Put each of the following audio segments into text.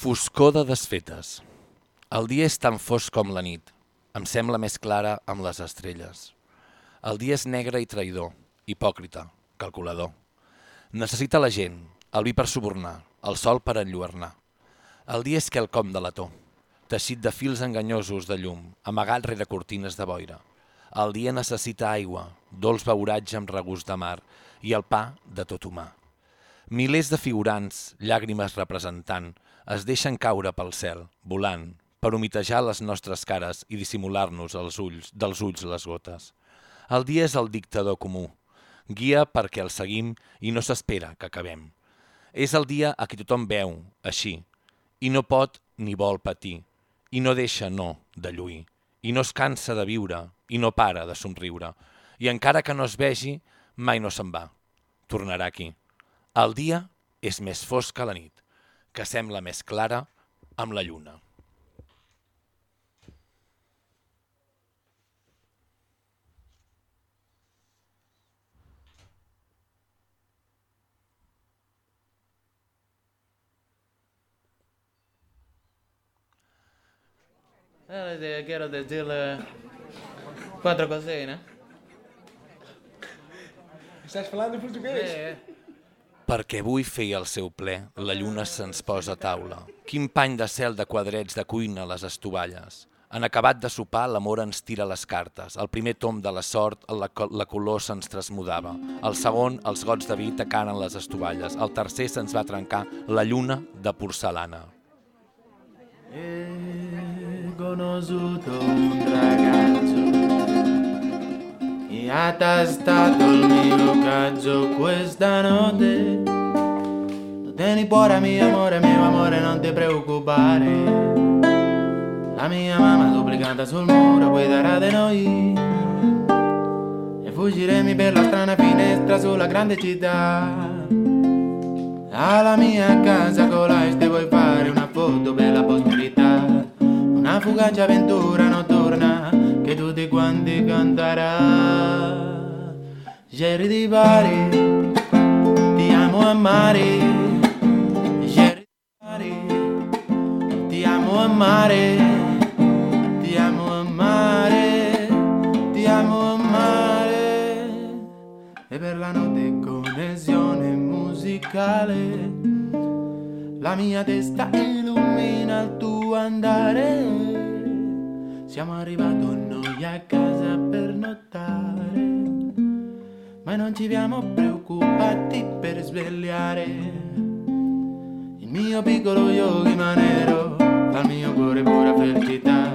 Foscor de desfetes. El dia és tan fosc com la nit. Em sembla més clara amb les estrelles. El dia és negre i traïdor, hipòcrita, calculador. Necessita la gent, el vi per subornar, el sol per enlluernar. El dia és quelcom de lató, teixit de fils enganyosos de llum, amagat rere cortines de boira. El dia necessita aigua, dolç beuratge amb regust de mar i el pa de tot humà. Milers de figurants, llàgrimes representant, es deixen caure pel cel, volant, per humitejar les nostres cares i dissimular-nos els ulls, dels ulls les gotes. El dia és el dictador comú, guia perquè el seguim i no s'espera que acabem. És el dia a qui tothom veu, així, i no pot ni vol patir, i no deixa no de lluir, i no es cansa de viure, i no para de somriure, i encara que no es vegi, mai no se'n va. Tornarà aquí. El dia és més fosc que la nit, que sembla més clara amb la lluna. Eh, quiero decirle cuatro cosines. Estàs parlant en portuguès? Eh, Perquè avui feia el seu ple, la lluna se'ns posa a taula. Quin pany de cel de quadrets de cuina les estovalles. En acabat de sopar, l'amor ens tira les cartes. El primer tom de la sort, la, la color se'ns trasmudava. El segon, els gots de vi tacant en les estovalles. El tercer se'ns va trencar la lluna de porcelana. He conosciuto un ragazzo che ha tastato il mio caggio questa notte. Tu tieni cuore mio amore, mio amore, non ti preoccupare. La mia mamma duplicata sul muro guiderà di noi. E fuggiremo per la strana finestra sulla grande città. Alla mia casa con l'este vuoi fare una foto per la posterità Una fugace avventura notturna che tutti quanti canterà Jerry di Bari, ti amo amare Jerry di Bari, ti amo amare Ti amo amare, ti amo amare e per la notte connessione musicale la mia testa illumina il tuo andare. Siamo arrivati a casa per nottare ma non ci siamo preoccupati per svegliare. Il mio piccolo yogi manero dal mio cuore pura felicità.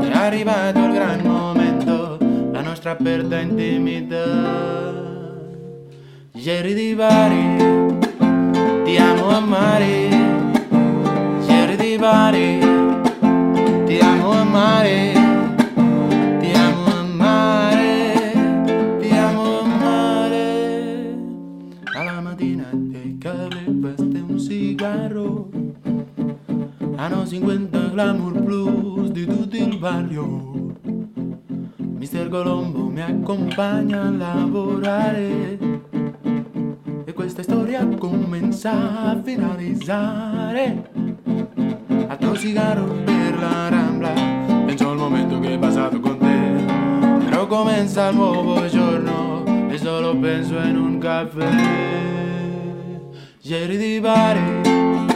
È arrivato il gran momento la nostra aperta intimità. Jerry di Bari ti amo amare. Jerry di Bari ti amo amare hanno 50 glamour plus di tutto il barrio. Mister Colombo mi accompagna a lavorare. E questa storia comincia a finalizzare. Altro cigarro per la rambla Penso al momento che è passato con te. Però comincia il nuovo giorno E solo penso in un caffè. Jerry di Bari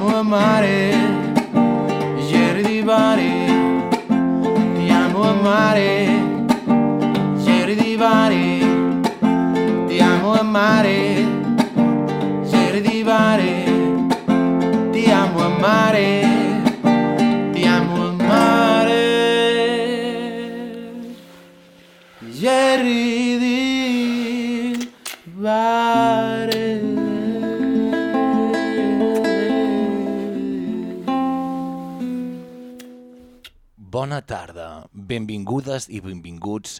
amo amare Jerry di Bari Ti amo amare Jerry di Bari ti amo amare, Jerry di Bari, ti amo amare, Bona tarda, benvingudes i benvinguts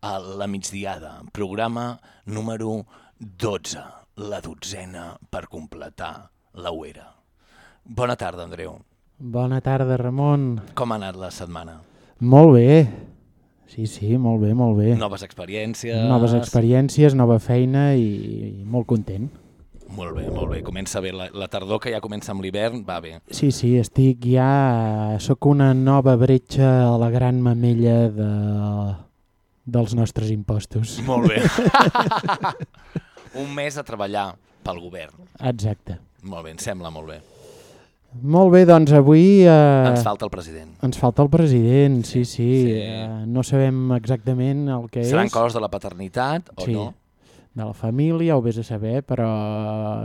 a La Migdiada, programa número 12, la dotzena per completar la uera. Bona tarda, Andreu. Bona tarda, Ramon. Com ha anat la setmana? Molt bé. Sí, sí, molt bé, molt bé. Noves experiències? Noves experiències, nova feina i, i molt content. Molt bé, molt bé. Comença bé. La, la tardor que ja comença amb l'hivern va bé. Sí, sí, estic ja... Sóc una nova bretxa a la gran mamella de, dels nostres impostos. Molt bé. Un mes a treballar pel govern. Exacte. Molt bé, em sembla molt bé. Molt bé, doncs avui... Eh, Ens falta el president. ens falta el president, sí, sí. Sí. Eh, no sabem exactament el que Seran és. coses de la paternitat o sí, no? De la família, ho vés a saber, però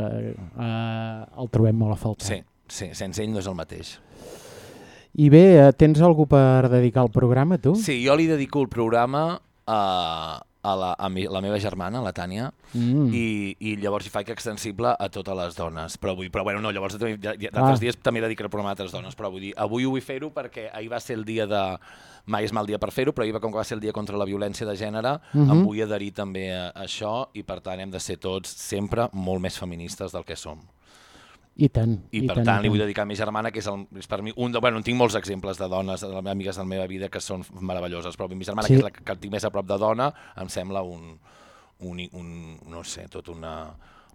eh, eh, el trobem molt a faltar. Sí, sí, sense ell no és el mateix. I bé, eh, tens algú per dedicar al programa, tu? Sí, jo li dedico el programa a, a, la, a mi, la meva germana, la Tània, Mm. i, i llavors hi faig extensible a totes les dones. Però, vull, però bueno, no, llavors ja- ja- Ah. d'altres dies també dedicaré el programa a altres dones, però vull dir, avui ho vull fer-ho perquè ahir va ser el dia de... Mai és mal dia per fer-ho, però ahir va, com que va ser el dia contra la violència de gènere, Mhm. em vull adherir també a, a això i per tant hem de ser tots sempre molt més feministes del que som. I tant. I, per tant, li vull dedicar a mi germana, que és, el, és per mi un de... Bueno, tinc molts exemples de dones, de amigues de la meva vida, que són meravelloses, però mi germana, Sí. que és la que, que tinc més a prop de dona, em sembla un, un, un no sé, tot una,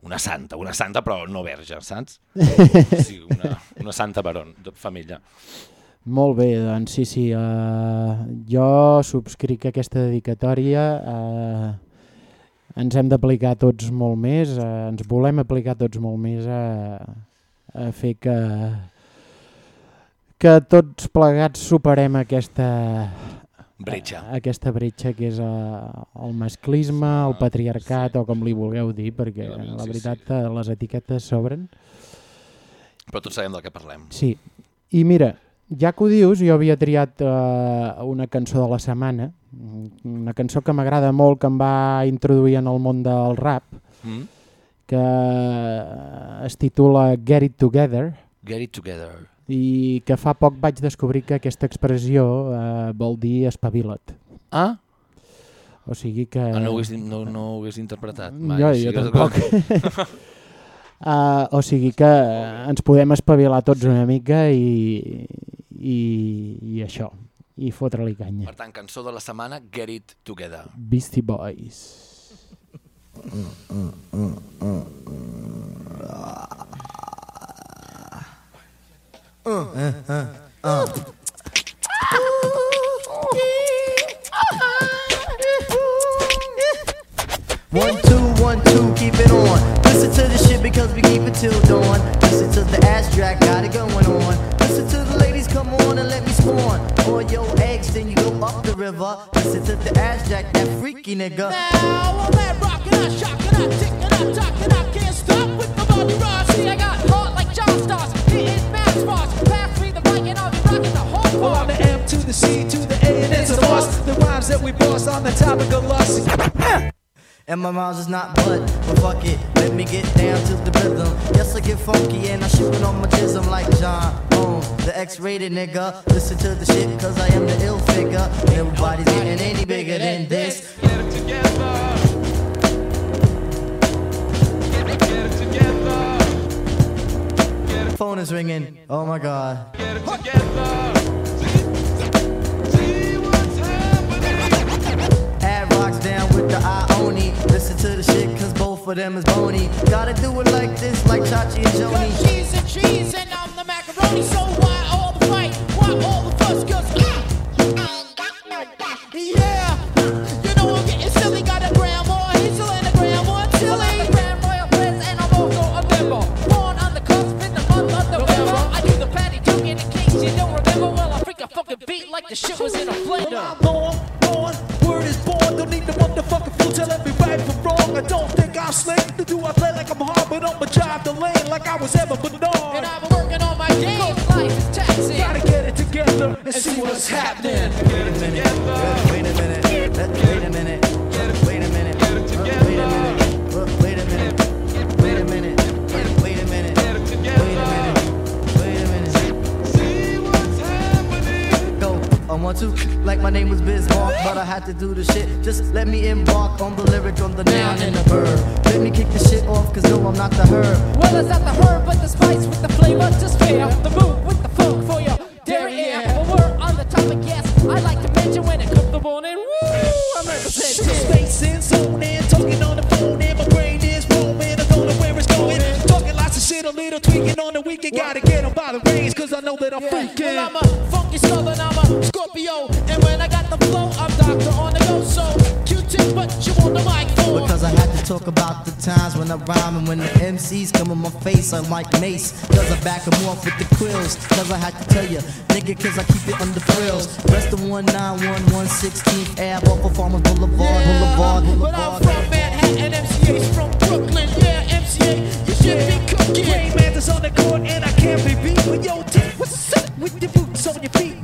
una santa, una santa però no verge, saps? Sí, una, una santa varón, de família. Molt bé, doncs sí, sí. Uh, jo subscric aquesta dedicatòria. Uh, ens hem d'aplicar tots molt més, uh, ens volem aplicar tots molt més a, a fer que, que tots plegats superem aquesta, Bretxa. aquesta bretxa que és uh, el masclisme, el patriarcat o com li vulgueu dir, perquè La violència, la veritat eh, les etiquetes s'obren. Però tots sabem del que parlem. Sí, i mira, ja que ho dius, jo havia triat uh, una cançó de la setmana, una cançó que m'agrada molt, que em va introduir en el món del rap, Mm? Que eh, es titula Get It Together, Get it together. i que fa poc vaig descobrir que aquesta expressió uh, vol dir espavila't. Ah? O sigui que... ah no, ho hagués, no, no ho hagués interpretat mai. Jo, jo tampoc. uh, o sigui que eh, ens podem espavilar tots una mica i, i, i això, i fotre-li canya. Per tant, cançó de la setmana, Get it together. Beastie Boys. One, two, one, two, keep it on. Listen to the shit because we keep it till dawn. Listen to the ass track, got it going on. Listen to the ladies, come on and let me spawn. All your eggs, then you go up the river. Listen to the ass jack, that freaky nigga. Now I'm that rockin', I shockin', I tickin', I talkin', I can't stop with the Bobby Ross. See, I got heart like John Stars, hitting mass bars. Pass me the mic and I'll be rockin' the whole Well, I'm the M to the C to the A and it's a boss. The rhymes that we boss on the topic of lust. And my rhymes is not but, but fuck it, let me get down to the rhythm. Yes, I get funky and I shoot it on my jism like John Boom, the X-rated nigga. Listen to the shit cause I am the ill figure. Nobody's getting any bigger than this. Phone is ringing. Oh my god. Ad rocks down with the Ioni. Listen to the shit cause both of them is bony. Gotta do it like this, like Chachi and Cause Joni. cheese and cheese and I'm the macaroni. So why all the fight? Why all the fuss? Cause I, yeah, you know I'm getting silly. Got a grandma Hazel and a grandma Tilly. Grand Royal Prince and I'm also a member. Born on the cusp in the month of November. I do the patty duke in the case you don't remember. Well, I freak a fucking beat like the shit was in a blender. Telling me right from wrong. I don't think I'm slick. To do I play like I'm hard, but I'ma drive the lane like I was ever but And I've been working on my game. Life is taxing. Gotta get it together and see what's happening. Wait a minute. Wait to, like my name was Bismarck, but I had to do the shit. Just let me embark on the lyric, on the noun and the verb. Let me kick the shit off, cause no, I'm not the herb. Well, it's not the herb, but the spice with the flavor to spare. The move with the funk for your derriere. Well, we're on the topic, yes. I like to mention when it comes to bone and woo, I'm representing. Space in, zone in, talking on the phone, and my brain is roaming. I don't know where it's going. Talking lots of shit a little tweaking on the weekend. Gotta get 'em by the reins, cause I know that I'm freaking. Well, I'm flow, I'm doctor on the go. So, Q-tip, what you on the mic for? Because I had to talk about the times when I rhyme and when the MCs come in my face, I'm like Mace. Cause I back back 'em off with the quills. Cause I had to tell you, nigga, cause I keep it under frills. Rest of 191, 116th Ave off of Farmers Boulevard, Boulevard, But I'm from Manhattan, MCA's from Brooklyn. Yeah, MCA, you should be cooking. Rain Mantis on the court and I can't be beat. But yo,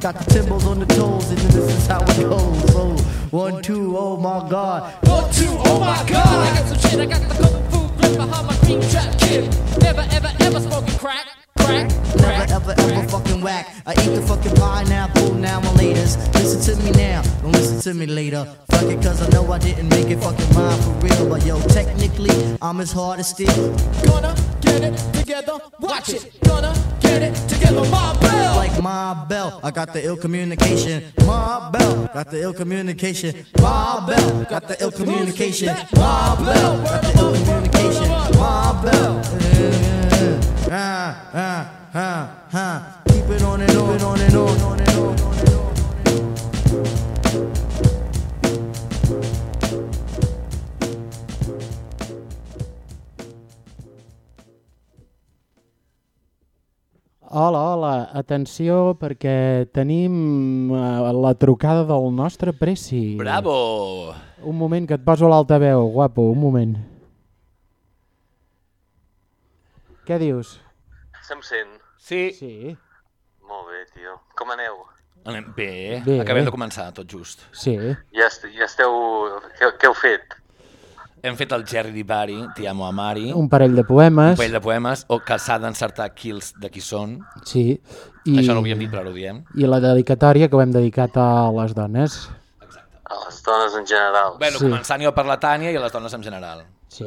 Got the timbals on the toes, and this is how it goes. Oh, one, two, oh my god. One, two, oh my god, I got some shit, I got the kung fu grip behind my green trap kid. Never, ever, ever smoking crack, crack, crack. Never ever ever fucking whack. I eat the fucking pineapple now and laters. Listen to me now, don't listen to me later. Fuck it, cause I know I didn't make it fucking mine for real. But yo, technically, I'm as hard as steel. Gonna get it together, watch it. Gonna get it together, my bell. Like my bell, I got the ill communication. My bell, got the ill communication. My bell, got the ill communication. My bell, got the ill communication. My bell. Ah, ah, ah, ah. Keep it on and on and on and on, and on, Hola, hola, atenció perquè tenim eh, la trucada del nostre Preci. Bravo! Un moment que et poso l'altaveu, guapo, un moment. Què dius? Se'm sent. Sí. Sí. Molt bé, tio. Com aneu? Anem bé. Bé. Acabem de començar, tot just. Sí. Ja, est ja esteu... Què, què heu fet? Hem fet el Jerry Di Bari, Ti amo a Mari, Un parell de poemes. un parell de poemes, o que s'ha d'encertar qui, els, de qui són. Sí. I... Això no ho havíem dit, però ara ho diem. I la dedicatòria que ho hem dedicat a les dones. A les dones en general. Bueno, Sí. començant jo per la Tània i a les dones en general. Sí.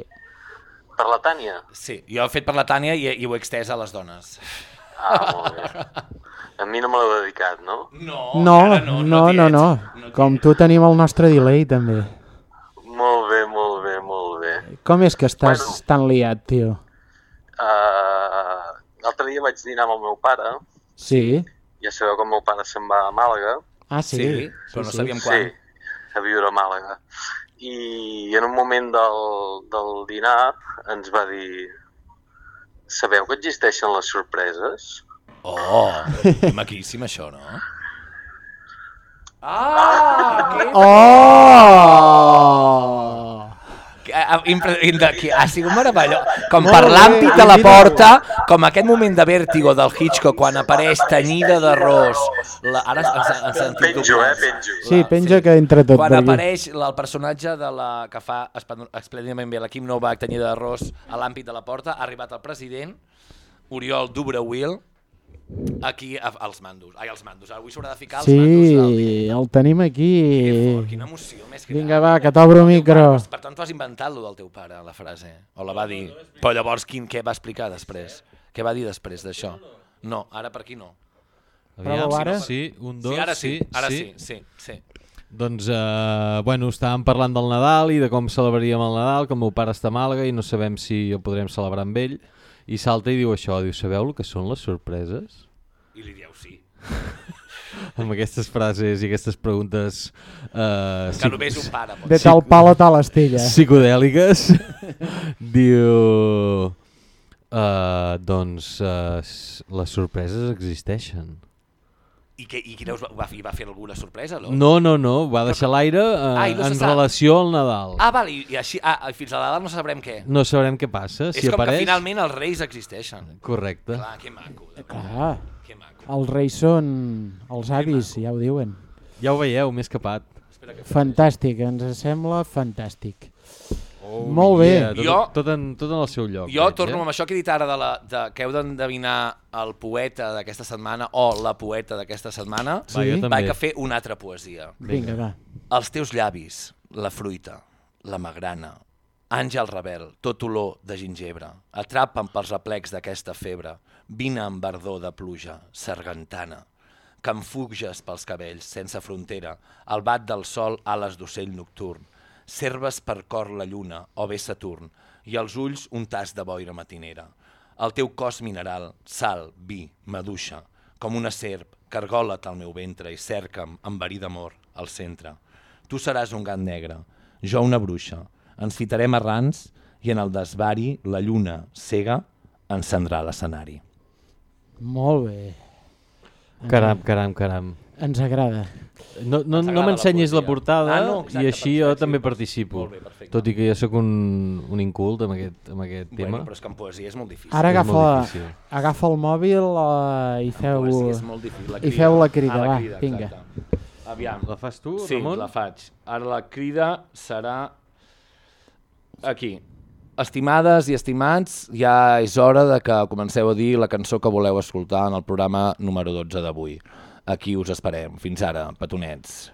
Per la Tània? Sí, jo he fet per la Tània i, i ho he extès a les dones. Ah, molt bé. A mi no me l'heu dedicat, no? No, No, no, no, no, no, no. no Com tu tenim el nostre delay, també. Molt bé, molt bé, molt bé. Com és que estàs Bueno. tan liat, tio? Uh, L'altre dia vaig dinar amb el meu pare. Sí? Ja sabeu que el meu pare se'n va a Màlaga. Ah, sí? Sí, però no sabíem quan. Sí, a viure a Màlaga. I en un moment del, del dinar ens va dir sabeu que existeixen les sorpreses? Oh, maquíssim això, no? Ah! Que... Oh! Ha sigut meravellós. Com Molt per bé, l'àmpit de la porta, com aquest moment de vèrtigo del Hitchcock quan apareix tenyida d'arròs. La... Ara ens, ens sentit Penjo, eh, penjo. Sí, penja que entra tot Quan apareix la, el personatge de la, que fa esplèndid- esplèndidament bé l'equip Novak tenyida d'arròs a l'àmpit de la porta, ha arribat el president, Oriol Dubreuil, aquí a, als mandos. Ai, als mandos. Avui s'haurà de ficar als mandos. del- Sí, el tenim Que aquí. fort, quina emoció més gran. Vinga, va, que t'obro El micro. pare- Per tant, tu has inventat lo del teu pare, la frase. O la va dir. Però llavors, quin, què va explicar després? Què va dir després d'això? No, ara per aquí no. Aviam, Prova ara. Sí, un, dos, sí, ara sí, ara sí, sí, sí. Doncs, eh, bueno, estàvem parlant del Nadal i de com celebraríem el Nadal, que el meu pare està a Màlaga i no sabem si el podrem celebrar amb ell. I salta i diu això, diu, sabeu el que són les sorpreses? I li dieu sí. Amb aquestes frases i aquestes preguntes eh, Que només un pare pot. De tal pal a tal estella. psicodèliques, diu... Uh, doncs uh, les sorpreses existeixen. I, que, i quina us va, va, i va fer alguna sorpresa? No, No, no, no, va deixar l'aire i no en sap. relació al Nadal. Ah, val, i, i així, ah, fins a l'edat no sabrem què. No sabrem què passa, És si com apareix... que finalment els reis existeixen. Correcte. Clar, que maco. Clar, Que maco. els reis són els avis, ja ho diuen. Ja ho veieu, m'he escapat. Fantàstic, ens sembla fantàstic. Molt bé. Yeah, tot, Jo- tot, en, tot en el seu lloc. Jo veig, torno eh? amb això que he dit ara, de la, de, que heu d'endevinar el poeta d'aquesta setmana o la poeta d'aquesta setmana. Sí. Va, jo també. Vaig a fer una altra poesia. Vinga, va. Els teus llavis, la fruita, la magrana, àngel rebel, tot olor de gingebre, atrapen pels replecs d'aquesta febre, vine amb verdor de pluja, sargantana, que em fuges pels cabells, sense frontera, al bat del sol, ales d'ocell nocturn, serves per cor la lluna, o bé Saturn, i als ulls un tas de boira matinera. El teu cos mineral, sal, vi, maduixa, com una serp, cargola't al meu ventre i cerca'm amb verí d'amor al centre. Tu seràs un gat negre, jo una bruixa. Ens fitarem arrans i en el desvari la lluna cega encendrà l'escenari. Molt bé. Caram, caram, caram. Ens agrada. No, no, no m'ensenyis la la portada Ah, no, exacte, i així per jo també sí, per- participo. molt bé, perfecte. Tot i que jo sóc un, un incult amb aquest, amb aquest tema. Bueno, però és que en poesia és molt difícil. Ara agafa, difícil. agafa el mòbil uh, i feu... és molt difícil. La i feu la crida, ah, la va, crida, vinga. exacte. Aviam. La fas tu, Sí, Ramon? la faig. Ara la crida serà aquí. Estimades i estimats, ja és hora de que comenceu a dir la cançó que voleu escoltar en el programa número 12 d'avui. Aquí us esperem. Fins ara, petonets.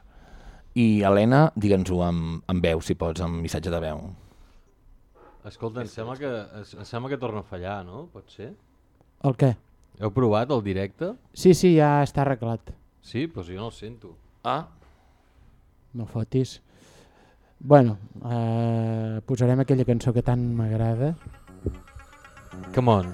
I, Helena, digue'ns-ho amb, amb veu, si pots, amb missatge de veu. Escolta, em sembla, que, es- em sembla que torna a fallar, no? Pot ser? El què? Heu provat el directe? Sí, sí, ja està arreglat. Sí, doncs jo no el sento. Ah, No fotis. Bueno, uh, posarem aquella cançó que tant m'agrada. Come on.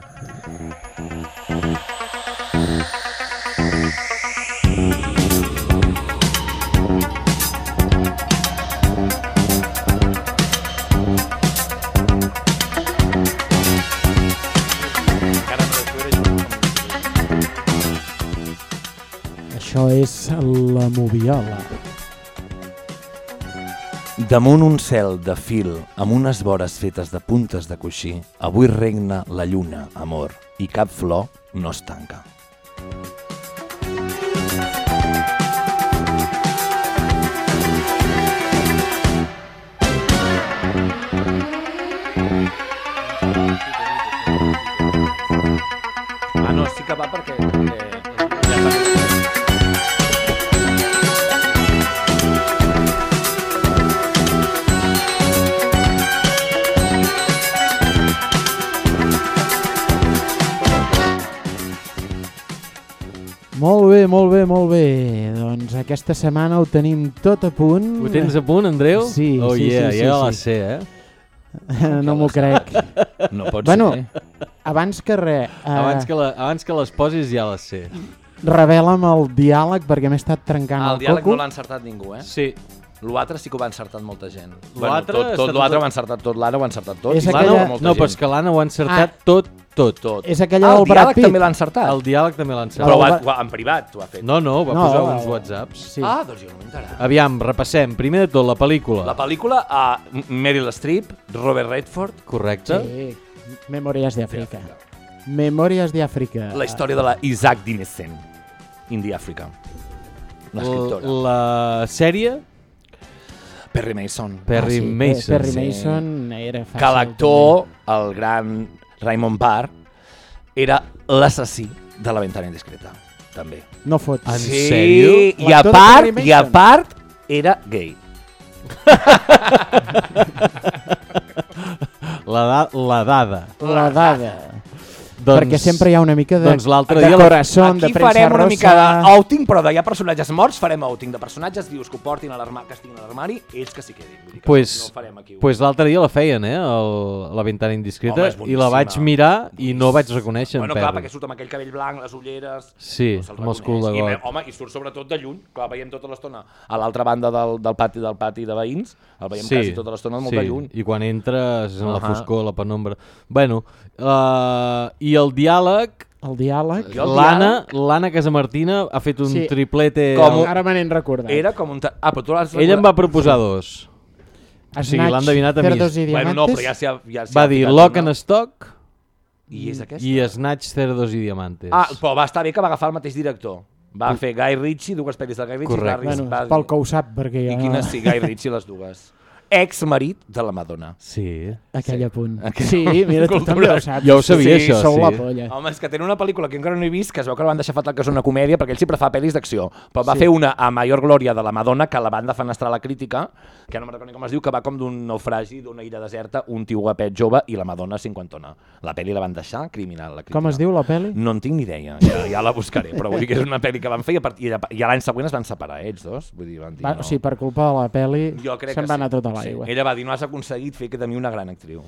Això és la moviola. Damunt un cel de fil, amb unes vores fetes de puntes de coixí, avui regna la lluna, amor, i cap flor no es tanca. Ah, no, sí que va perquè... Molt bé, molt bé, molt bé. Doncs aquesta setmana ho tenim tot a punt. Ho tens a punt, Andreu? Sí, oh, sí, yeah, sí, sí, ja la sí. sé, eh? no m'ho crec. No pot Bueno, ser. Abans que res, uh, Abans que, la, abans que les posis ja les sé. revela'm el diàleg perquè m'he estat trencant Ah, el, el diàleg coco. no l'ha encertat ningú, eh? Sí. L'altre sí que ho va encertat molta gent. L'altre tot, tot tot- l'altre ho ha encertat tot, l'Anna ho ha encertat tot. És aquella- No, però és que l'Anna ho ha encertat Ah. tot, tot. tot. És aquella ah, del el Brad diàleg Pitt. també l'ha encertat. El diàleg també l'ha encertat. Però va- ha, en privat ho ha fet. No, no, va No, posar el- uns whatsapps. Sí. Ah, doncs jo no enterat. Aviam, repassem. Primer de tot, la pel·lícula. La pel·lícula a Meryl Streep, Robert Redford, Correcte. Sí, Memòries d'Àfrica. Memòries d'Àfrica. la història de la Isaac Dinesen, Indie Africa. L'escriptora. La sèrie, Perry Mason. Perry Ah, sí, Mason. Perry sí. Mason era fàcil. que l'actor, el gran Raymond Barr, era l'assassí de la ventana indiscreta, també. No fots. En sí, sèrio? I a part, i a part, era gay. La, da la dada. La dada. Doncs, perquè sempre hi ha una mica de, doncs l'altre de dia la- corazón, de Aquí premsa farem una rosa. mica d'outing, però de hi ha personatges morts, farem outing de personatges vius que ho portin a l'armari, que estiguin a l'armari, ells que s'hi quedin. Vull dir que Pues, no farem aquí. pues l'altre dia la feien, eh? El, la ventana indiscreta. Home, I la vaig mirar i no vaig reconèixer Bueno, en clar, Perry. perquè surt amb aquell cabell blanc, les ulleres... Sí, no amb els cul de I, got. ve- home, I surt sobretot de lluny, clar, veiem tota l'estona a l'altra banda del, del pati del pati de veïns, el veiem quasi tota l'estona molt sí. de lluny. I quan entres en la Ahà. foscor, la penombra... Bueno, uh, i el diàleg, El diàleg. L'Anna l'Anna Casamartina ha fet un Sí. triplete... Com Ara me n'he recordat. Era com un... Ah, però tu l'has... Ell em va proposar dos. o sigui, Snatch, l'han endevinat a mi. I Bueno, no, però ja s'hi ha, ja s'hi Va ha dir Lock una. and Stock I és aquesta? i Snatch, Cerdos i Diamantes. Ah, però va estar bé que va agafar el mateix director. Va fer Guy Ritchie, dues pel·lis de Guy Ritchie. Correcte. i va, Bueno, va, pel que ho sap, perquè I jo... quines sí, Guy Ritchie les dues. Ex-marit de la Madonna. Sí. Aquell Sí. apunt. Aquell- Sí, mira, tu també ho saps. Jo ho sabia, sí, això, sou sí. la polla. Home, és que tenen una pel·lícula que encara no he vist, que es veu que la van deixar fatal que és una comèdia, perquè ell sempre fa pel·lis d'acció. Però va Sí. fer una a Major Glòria de la Madonna, que la van defenestrar la crítica, que no me'n recordo com es diu, que va com d'un naufragi, d'una illa deserta, un tio guapet jove i la Madonna cinquantona. La pel·li la van deixar criminal. La crítica. Com es diu la pel·li? No en tinc ni idea, ja, ja la buscaré, però vull dir que és una pel·li que van fer i, i, l'any següent es van separar ells dos. Vull dir, van dir, Va, no. O sigui, per culpa de la pel·li se'n va sí. anar tot a l'aigua. Sí. Ella va dir, no has aconseguit fer que de mi una gran actriu.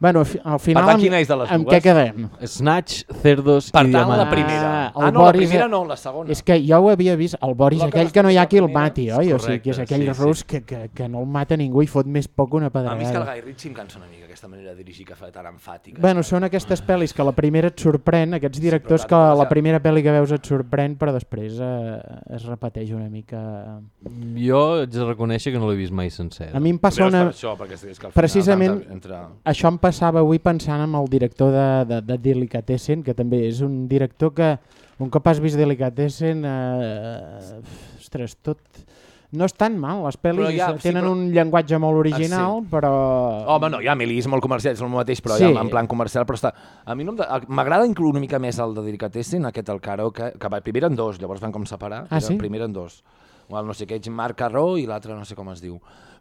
Bueno, fi- al final, tant, amb, quina és de les amb dues? què quedem? Snatch, Cerdos Per i tant, la primera. Ah, Ah, no, la Boris- primera no, la segona. És que jo ho havia vist, el Boris, La que aquell que no hi ha qui el mati, oi? O sigui, que és Correcte, aquell sí, sí. rus que, que, que no el mata ningú i fot més poc una A mi és que el. Guy Ritchie em cansa una mica aquesta manera de dirigir que fa tan emfàtica. Bueno, són aquestes pel·lis que la primera et sorprèn, aquests directors però que tant, la primera pel·li que veus et sorprèn, però després eh, es repeteix una mica... Jo haig de reconèixer que no l'he vist mai sencer. A mi em passa una... per això, perquè és que al final, Precisament- tant, entre... Això em passava avui pensant en el director de, de, de Delicatessen, que també és un director que un cop has vist Delicatessen, eh, ostres, tot... No és tan mal, les pel·lis Però ja, sí, tenen però- un llenguatge molt original, però... Home, no, Amelie és molt comercial, és el mateix, però Sí. sí. ja en plan comercial, però està... A mi no em m'agrada inclús una mica més el de Delicatessen, aquest el Caro, que, que va, primer eren dos, llavors van com separar. Ah, sí? Primer eren dos. El no sé què, Marc Carró i l'altre no sé com es diu.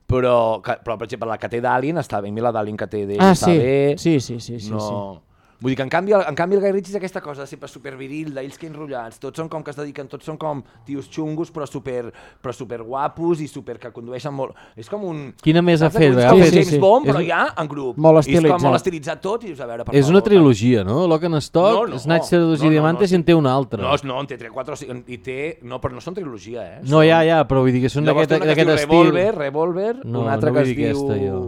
Però, que, però, per exemple, la que té d'Alien està bé, a mi la d'Alien que té d'ell Ah, està sí. bé. Sí, sí, sí, sí, no... sí. Vull dir que en canvi, en canvi el Guy Ritchie és aquesta cosa de sempre superviril, d'ells que enrotllats, tots són com que es dediquen, tots són com tios xungos però super, però super guapos i super que condueixen molt... És com un... Quina més ha fet? com fet- James sí. Bond, però ja en grup. Molt I és com estilitzat. molt estilitzat tot i dius, a veure, per És una favor, trilogia, no? Lock and Stock, No, no. Snatch, Cerdos No, i no, Diamantes no, i en té una altra. No, no, en té 3, 4, 5, i té... No, però no són trilogia, eh? No, ja, ja, però vull dir que són d'aquest té una que es d'aquest diu estil. Revolver, Revolver, No, una altra no que es diu... aquesta, jo.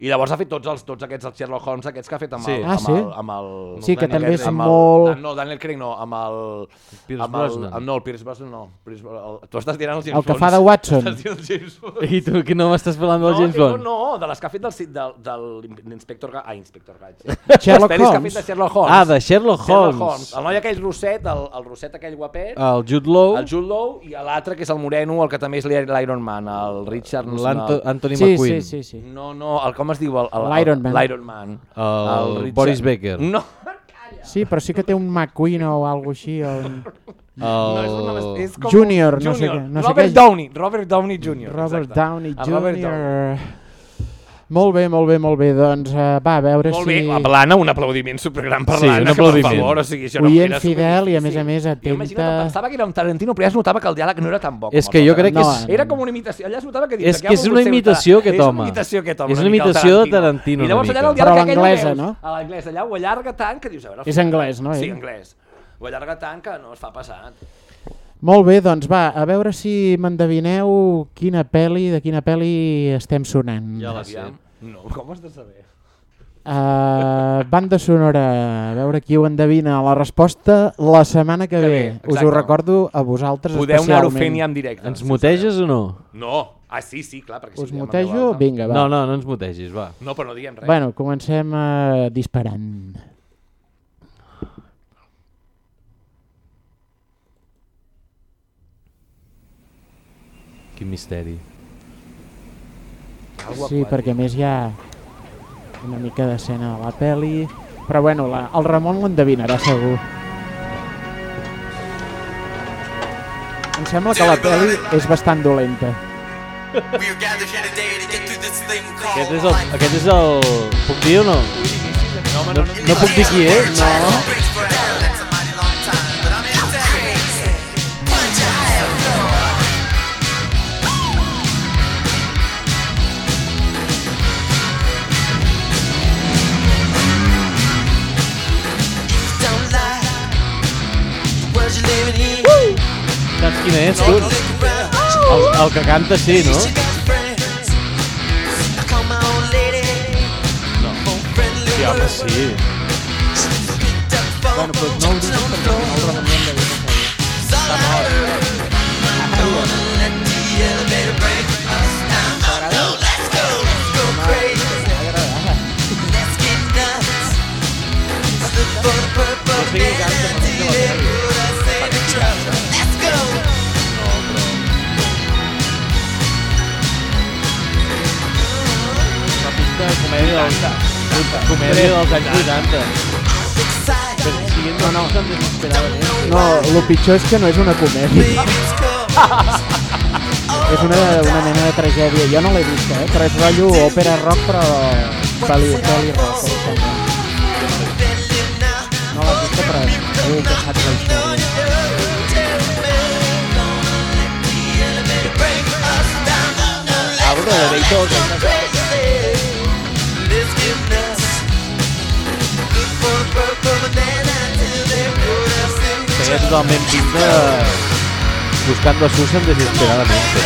I llavors ha fet tots, els, tots aquests, els Sherlock Holmes, aquests que ha fet amb Sí. el... Ah, amb sí? El, amb el, Sí, que amb també és amb el- molt- Dan- no, Daniel Craig no, amb el... Pierce amb el, Brosnan. Amb, no, el Pierce Brosnan no. Pierce, el, tu estàs tirant el James El que Bond. fa de Watson. El Bond. I tu que no m'estàs parlant del no, James Bond? No, de les que ha fet del, del, del, l'Inspector Gadget. Ah, Inspector Gadget. Sherlock Les pel·lis que ha Holmes. fet de Sherlock Holmes. Ah, de Sherlock Sherlock Holmes. El noi aquell rosset, el, el rosset aquell guapet, El Jude Law, el Jude Law i l'altre que és el moreno, el que també és l'Iron Man, el Richard... no sé, l'Anto- no. Anthony Sí, McQueen. sí, sí, sí. No, no, el, com es diu? el- el- L'Iron Man. L'Iron Man. El Boris Becker. No, Sí, però sí que té un McQueen o alguna així. O un... no és, un, El... és com Junior, un, no sé què- no sé Robert què- Downey, Robert Downey Jr. Robert exacte. Downey El Robert Jr. Molt bé, molt bé, molt bé. Doncs uh, va, a veure Molt si... bé, l'Anna, un aplaudiment supergran per Sí, l'Anna, un que per favor, o sigui, això no Oient era fidel i a més a més Jo atenta... pensava que era un Tarantino, però ja es notava que el diàleg no era tan bo. És que jo crec que és-. Era com una imitació, allà es notava que... dius, És que és una imitació ta- que És toma. una imitació que toma. És una imitació de Tarantino, I llavors allà el diàleg aquell veus, no? A l'anglès, allà ho allarga tant que dius... A veure, És anglès, no, Sí, anglès. Ho allarga tant que no es fa passat. Molt bé, doncs va, a veure si m'endevineu quina peli, de quina peli estem sonant. Ja la sé. Aviam. No, com has de saber? Uh, banda sonora, a veure qui ho endevina. La resposta la setmana que, Que ve. ve, Us exacte. ho recordo a vosaltres Podeu anar-ho especialment. fent ja en directe. Ens si muteges o no? No. Ah, sí, sí, clar, perquè si Us en mutejo? alta- Vinga, va. No, no, no ens mutegis, va. No, però no diem res. Bueno, comencem uh, disparant. Quin misteri. Sí, perquè a més hi ha una mica d'escena de la peli, però bueno, la, el Ramon l'endevinarà segur. Em sembla que la peli és bastant dolenta. Aquest és el... Aquest és el... Puc dir o no? No, no puc dir qui és? No. Saps quina és, tu? El, el que canta sí, no? Sí, home, sí. Bueno, doncs no ho dic perquè no el Ramon l'endevina Comèdia dels, comèdia dels anys 80. No, no. No, el pitjor és que no és una comèdia. és una, una mena de tragèdia. Jo no l'he vist, eh? però és rotllo òpera rock, però peli rock, em sembla. No l'has vist, però he pensat la història. Algo de Beethoven. Tenia totalment pinta buscando a Susan desesperadamente.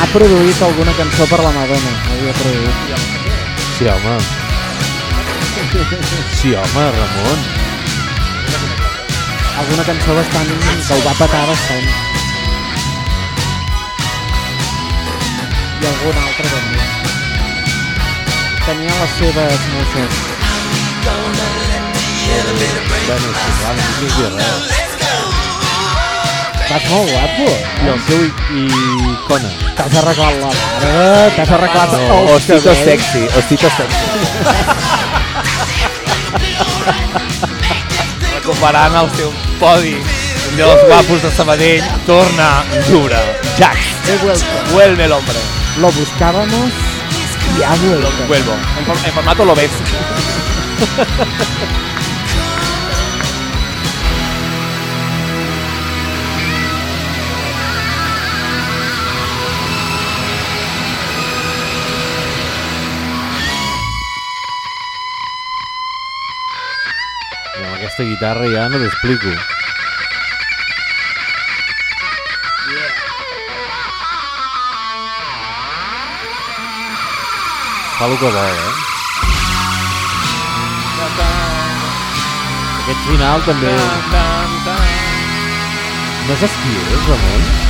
Ha produït alguna cançó per la Madonna. Havia produït. Sí, home. Sí, home, Ramon. Alguna cançó bastant... que ho va petar bastant. I alguna altra també. Tenia les seves, sé. Bueno, sí, clar, no tinc dir res. Estàs molt guapo. I el seu i, i Cona. T'has arreglat la barba, t'has arreglat No, els Osito cabells. sexy, Osito sexy. Recuperant el seu podi dels guapos de Sabadell, torna dura. Jax, He vuelto. vuelve el hombre. Lo buscábamos y ha vuelto. Vuelvo. En, for- en formato lo ves. Aquesta guitarra ja no t'explico. Fa el que vol, eh? Aquest final també... No saps qui és, Ramon?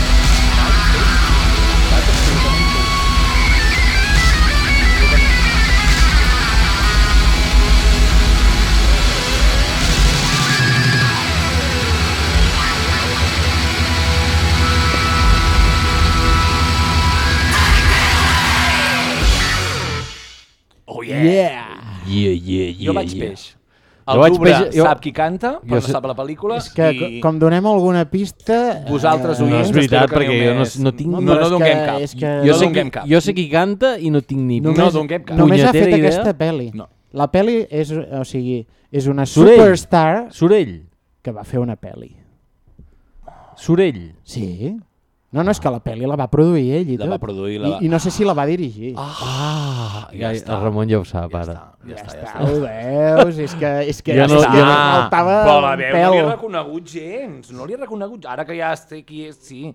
Jo vaig yeah. peix. Jo El vaig Dubre peix- jo- sap qui canta, però jo no sap la pel·lícula. És que i... com donem alguna pista... Vosaltres, eh, No oients, és veritat, perquè jo no, no tinc... No, no, és donem que- cap. és que- jo, no sé cap. jo sé qui canta i no tinc ni Només- No donem cap. Només ha fet idea. aquesta pel·li. No. La pel·li és, o sigui, és una Sorell. superstar Sorell. que va fer una pel·li. Sorell. Sí. No, no, és que la pel·li la va produir ell i La tot. va produir, la I, va- I no sé si la va dirigir. Ah, ja ja, està. el Ramon ja ho sap, Ja ara. està, ja, ja està, està, ja està. ho veus? És que, és que, Ja és no- que ja no- faltava però la un veu no li he pèl. reconegut gens, no li he reconegut, ara que ja sé qui és, sí.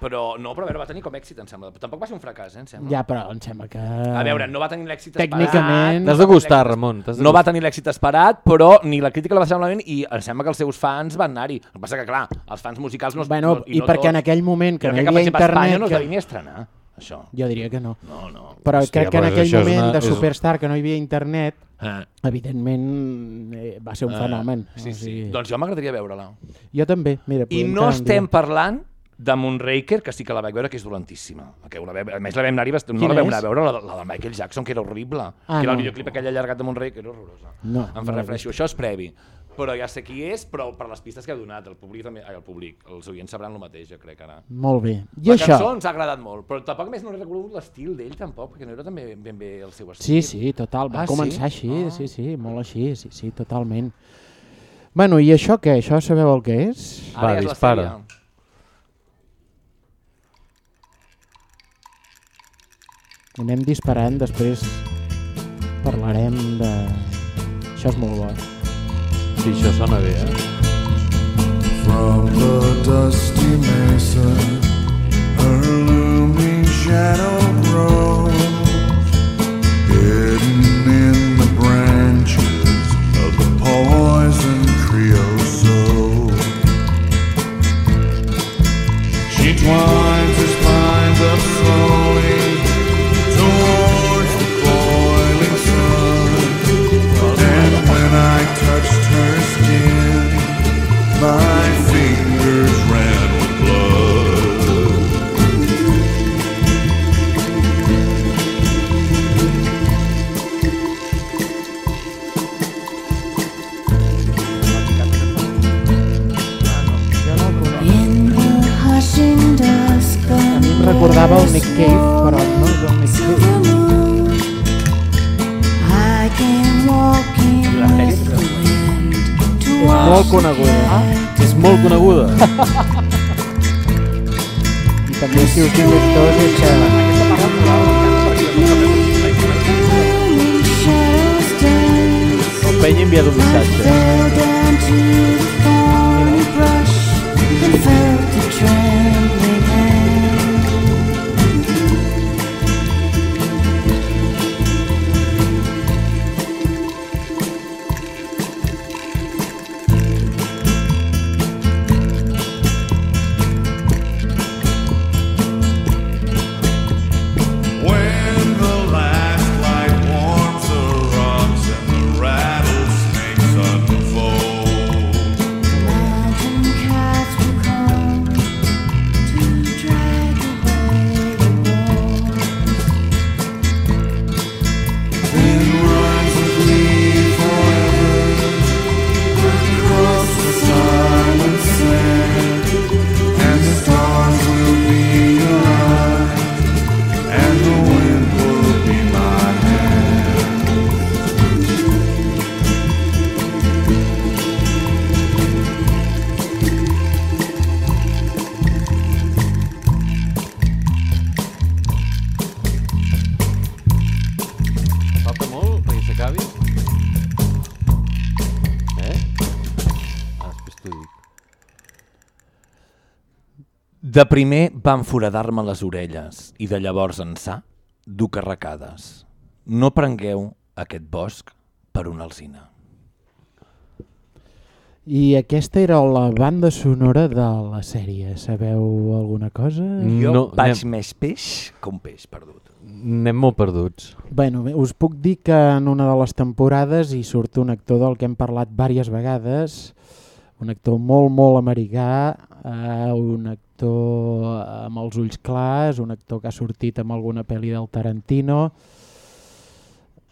Però no, però a veure, va tenir com èxit, em sembla. Tampoc va ser un fracàs, eh, em sembla. Ja, però em sembla que... A veure, no va tenir l'èxit esperat. Tècnicament- T'has de gustar, Ramon. de No va tenir l'èxit esperat, però ni la crítica la va semblar malament i em sembla que els seus fans van anar-hi. El que passa que, clar, els fans musicals no... Bueno, no, i no perquè en tots. aquell moment que no hi havia a Espanya internet... no es devia estrenar, això. Jo diria que no. No, no. Però Hòstia, crec que en aquell moment una- de Superstar que no hi havia internet, Eh, evidentment eh, va ser un fenomen. sí, o sí. sigui, Doncs jo m'agradaria veure-la. Jo també, mira. I no estem dia. parlant de Moonraker, que sí que la vaig veure, que és dolentíssima. Que una, ve- a més, la vam anar-hi, bast- no la vam anar a veure, la, la de Michael Jackson, que era horrible. Ah, que era el no. videoclip aquell allargat de Moonraker, era horrorosa. No, em no l'he refereixo, això és previ. Però ja sé qui és, però per les pistes que ha donat, el públic també, ai, el públic, els oients sabran el mateix, jo crec, ara. Molt bé. I la això? cançó ens ha agradat molt, però tampoc més no he reconegut l'estil d'ell, tampoc, perquè no era també ben bé el seu Sí, estil. sí, total. Va Ah, sí? començar així, Ah. sí, sí, molt així, sí, sí, totalment. Bueno, i això què? Això sabeu el que és? Ara Va, ja dispara. Anem disparant, després parlarem de... Això és molt bo. Sí, això sona bé, eh? From the dusty mesa, her looming shadow grows, hidden in the branches of the poison creosote. She twines her spines up slowly my fingers ran with blood. In the hushing dusk, A mi em recordava el Nick Cave, però no és el Nick Cave. I can molt coneguda. És molt coneguda. I també si us diu lectors és que... shadows enviat un I missatge. to the thorny De primer van foradar-me les orelles i de llavors ençà dur carracades. No prengueu aquest bosc per una alzina. I aquesta era la banda sonora de la sèrie. Sabeu alguna cosa? Jo No, vaig anem- més peix que un peix perdut. Anem molt perduts. Bueno, us puc dir que en una de les temporades hi surt un actor del que hem parlat diverses vegades, un actor molt, molt americà, eh, un actor amb els ulls clars, un actor que ha sortit amb alguna pel·li del Tarantino,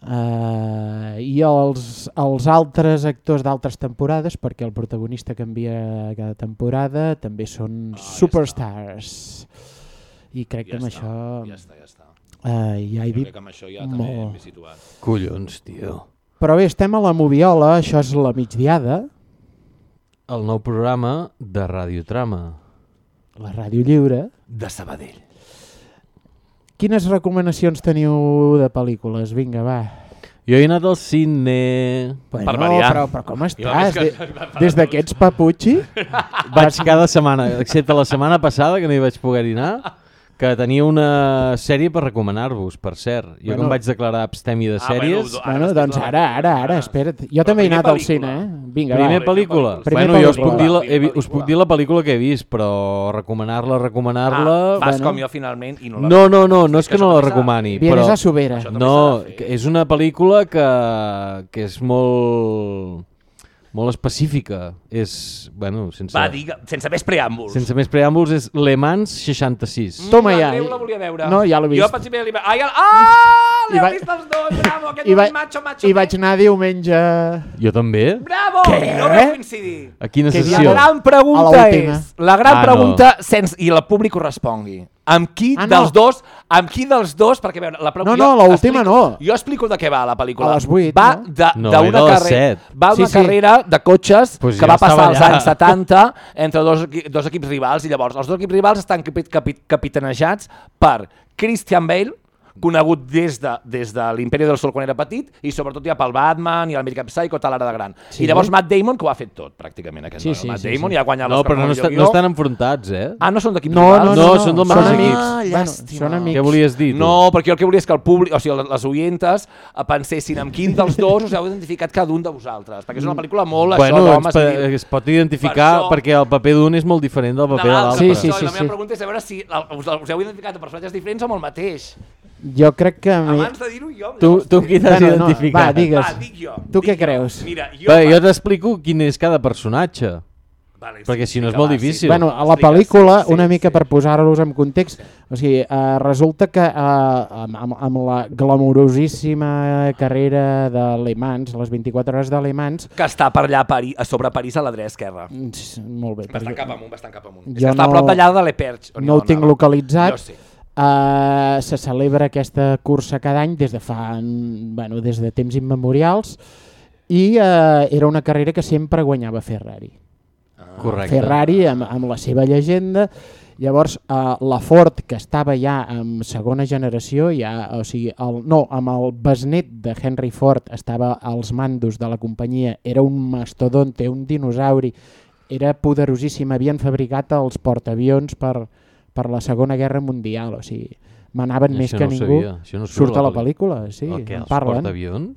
eh, i els, els altres actors d'altres temporades, perquè el protagonista canvia cada temporada, també són Ah, ja superstars. I crec que amb està, això... Ja està, ja està. Eh, ja he Jo dit crec que amb això ja també molt. m'he situat. Collons, tio. Però bé, estem a la Moviola, això és la migdiada, El nou programa de Radiotrama. La ràdio lliure. De Sabadell. Quines recomanacions teniu de pel·lícules? Vinga, va. Jo he anat al cine... Bueno, Per variar. però, però com estàs? que- De, des que ets paputxi? Vaig cada setmana, excepte la setmana passada, que no hi vaig poder anar, que tenia una sèrie per recomanar-vos, per cert. Jo Bueno. que em vaig declarar abstemi de Ah, bueno, sèries... do- Bueno, estem doncs de ara, ara, ara, ara. espera't. Jo Però també he anat al pel·lícula. cine, eh? Vinga, Primer va. pel·lícula. Primer bueno, jo us puc, pel·lícula. dir la, he, us puc pel·lícula. dir la pel·lícula que he vist, però recomanar-la, recomanar-la... Ah, vas bueno. com jo finalment i no la No, no, no, no és que no la recomani, Vienes però... a Sobera. No, és una pel·lícula que, que és molt molt específica. És, bueno, sense, Va, digue, sense més preàmbuls. sense més preàmbuls, és Le Mans 66. Toma Mm, ja. Andreu la volia veure. No, ja l'he vist. Jo per exemple... li va- Ah, ja... ah l'heu va- vist els dos, bravo, aquest I, va, macho, macho. I vaig anar diumenge... Jo també? Bravo! Què? No vau coincidir. A quina sessió? La gran pregunta és... La gran Ah, no. pregunta, sense, i el públic ho respongui. Amb qui Ah, no. dels dos... Amb qui dels dos... Perquè, veure, la pregunta... No, no, l'última no. Jo explico de què va la pel·lícula. A les vuit, va no? de- No, d'una les carrera... Va Sí, una sí. carrera de cotxes Pues que va passar als anys 70 entre dos, dos equips rivals i llavors els dos equips rivals estan capi capi capitanejats per Christian Bale, conegut des de, des de l'Imperi del Sol quan era petit i sobretot ja pel Batman i l'American Psycho tal ara de gran. Sí. I llavors Matt Damon que ho ha fet tot pràcticament aquest Sí, noi. sí, Matt sí, Damon sí. ja ha guanyat No, però no, està, no estan enfrontats, eh? Ah, no són d'equips No, rivals? no, No, no, són del mateix amics. Ah, Bueno, llàstima. són amics. Què volies dir, tu? No, perquè jo el que volia és que el públic, o sigui, les oientes pensessin en quin dels dos us heu identificat cada un de vosaltres, perquè és una pel·lícula molt bueno, això d'homes... que diu- es pot identificar Per això- perquè el paper d'un és molt diferent del paper de l'altre. Sí, sí, sí, i La meva sí. pregunta és a veure si el- us, us heu identificat de personatges diferents o amb el mateix. Jo crec que... mi- Abans de dir-ho jo... Tu, tu qui t'has Bueno, no, identificat? va, digues. Va, dic jo. Tu dic què jo. creus? Mira, jo... Va, jo t'explico quin és cada personatge. Vale, perquè si no és molt va, difícil. Bueno, a la pel·lícula, sí, sí, una mica sí. per posar-los en context, o sigui, eh, resulta que eh, amb, amb, amb la glamurosíssima carrera de Le Mans, les 24 hores de Le Mans, Que està per allà a, a sobre París a la dreta esquerra. mm, s- molt bé, Bastant perquè cap amunt, bastant cap amunt. És Jo que està a no- prop d'allà de on no jo ho tinc anava. localitzat. Jo sé. Uh, se celebra aquesta cursa cada any des de fa bueno, des de temps immemorials i uh, era una carrera que sempre guanyava Ferrari. Correcte. Ferrari amb, amb la seva llegenda Llavors, eh, la Ford, que estava ja en segona generació, ja, o sigui, el, no, amb el besnet de Henry Ford estava als mandos de la companyia, era un mastodonte, un dinosauri, era poderosíssim, havien fabricat els portaavions per, per la Segona Guerra Mundial, o sigui, manaven més Això que no ningú. sabia, això no surt Surt a la la pel·lícula, sí, El en parlen.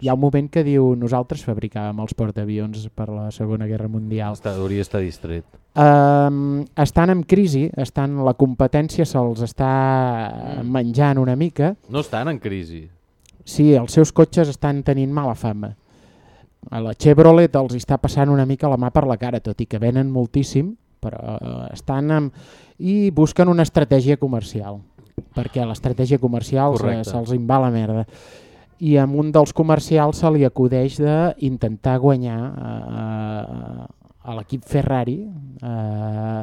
Hi ha un moment que diu nosaltres fabricàvem els portaavions per la Segona Guerra Mundial. Està, hauria d'estar distret. Um, estan en crisi, estan, la competència se'ls està Mm. menjant una mica. No estan en crisi. Sí, els seus cotxes estan tenint mala fama. A la Chevrolet els està passant una mica la mà per la cara, tot i que venen moltíssim, però eh, estan amb... i busquen una estratègia comercial, perquè l'estratègia comercial se- se'ls va la merda. I amb un dels comercials se li acudeix d'intentar guanyar eh, a l'equip Ferrari. Eh,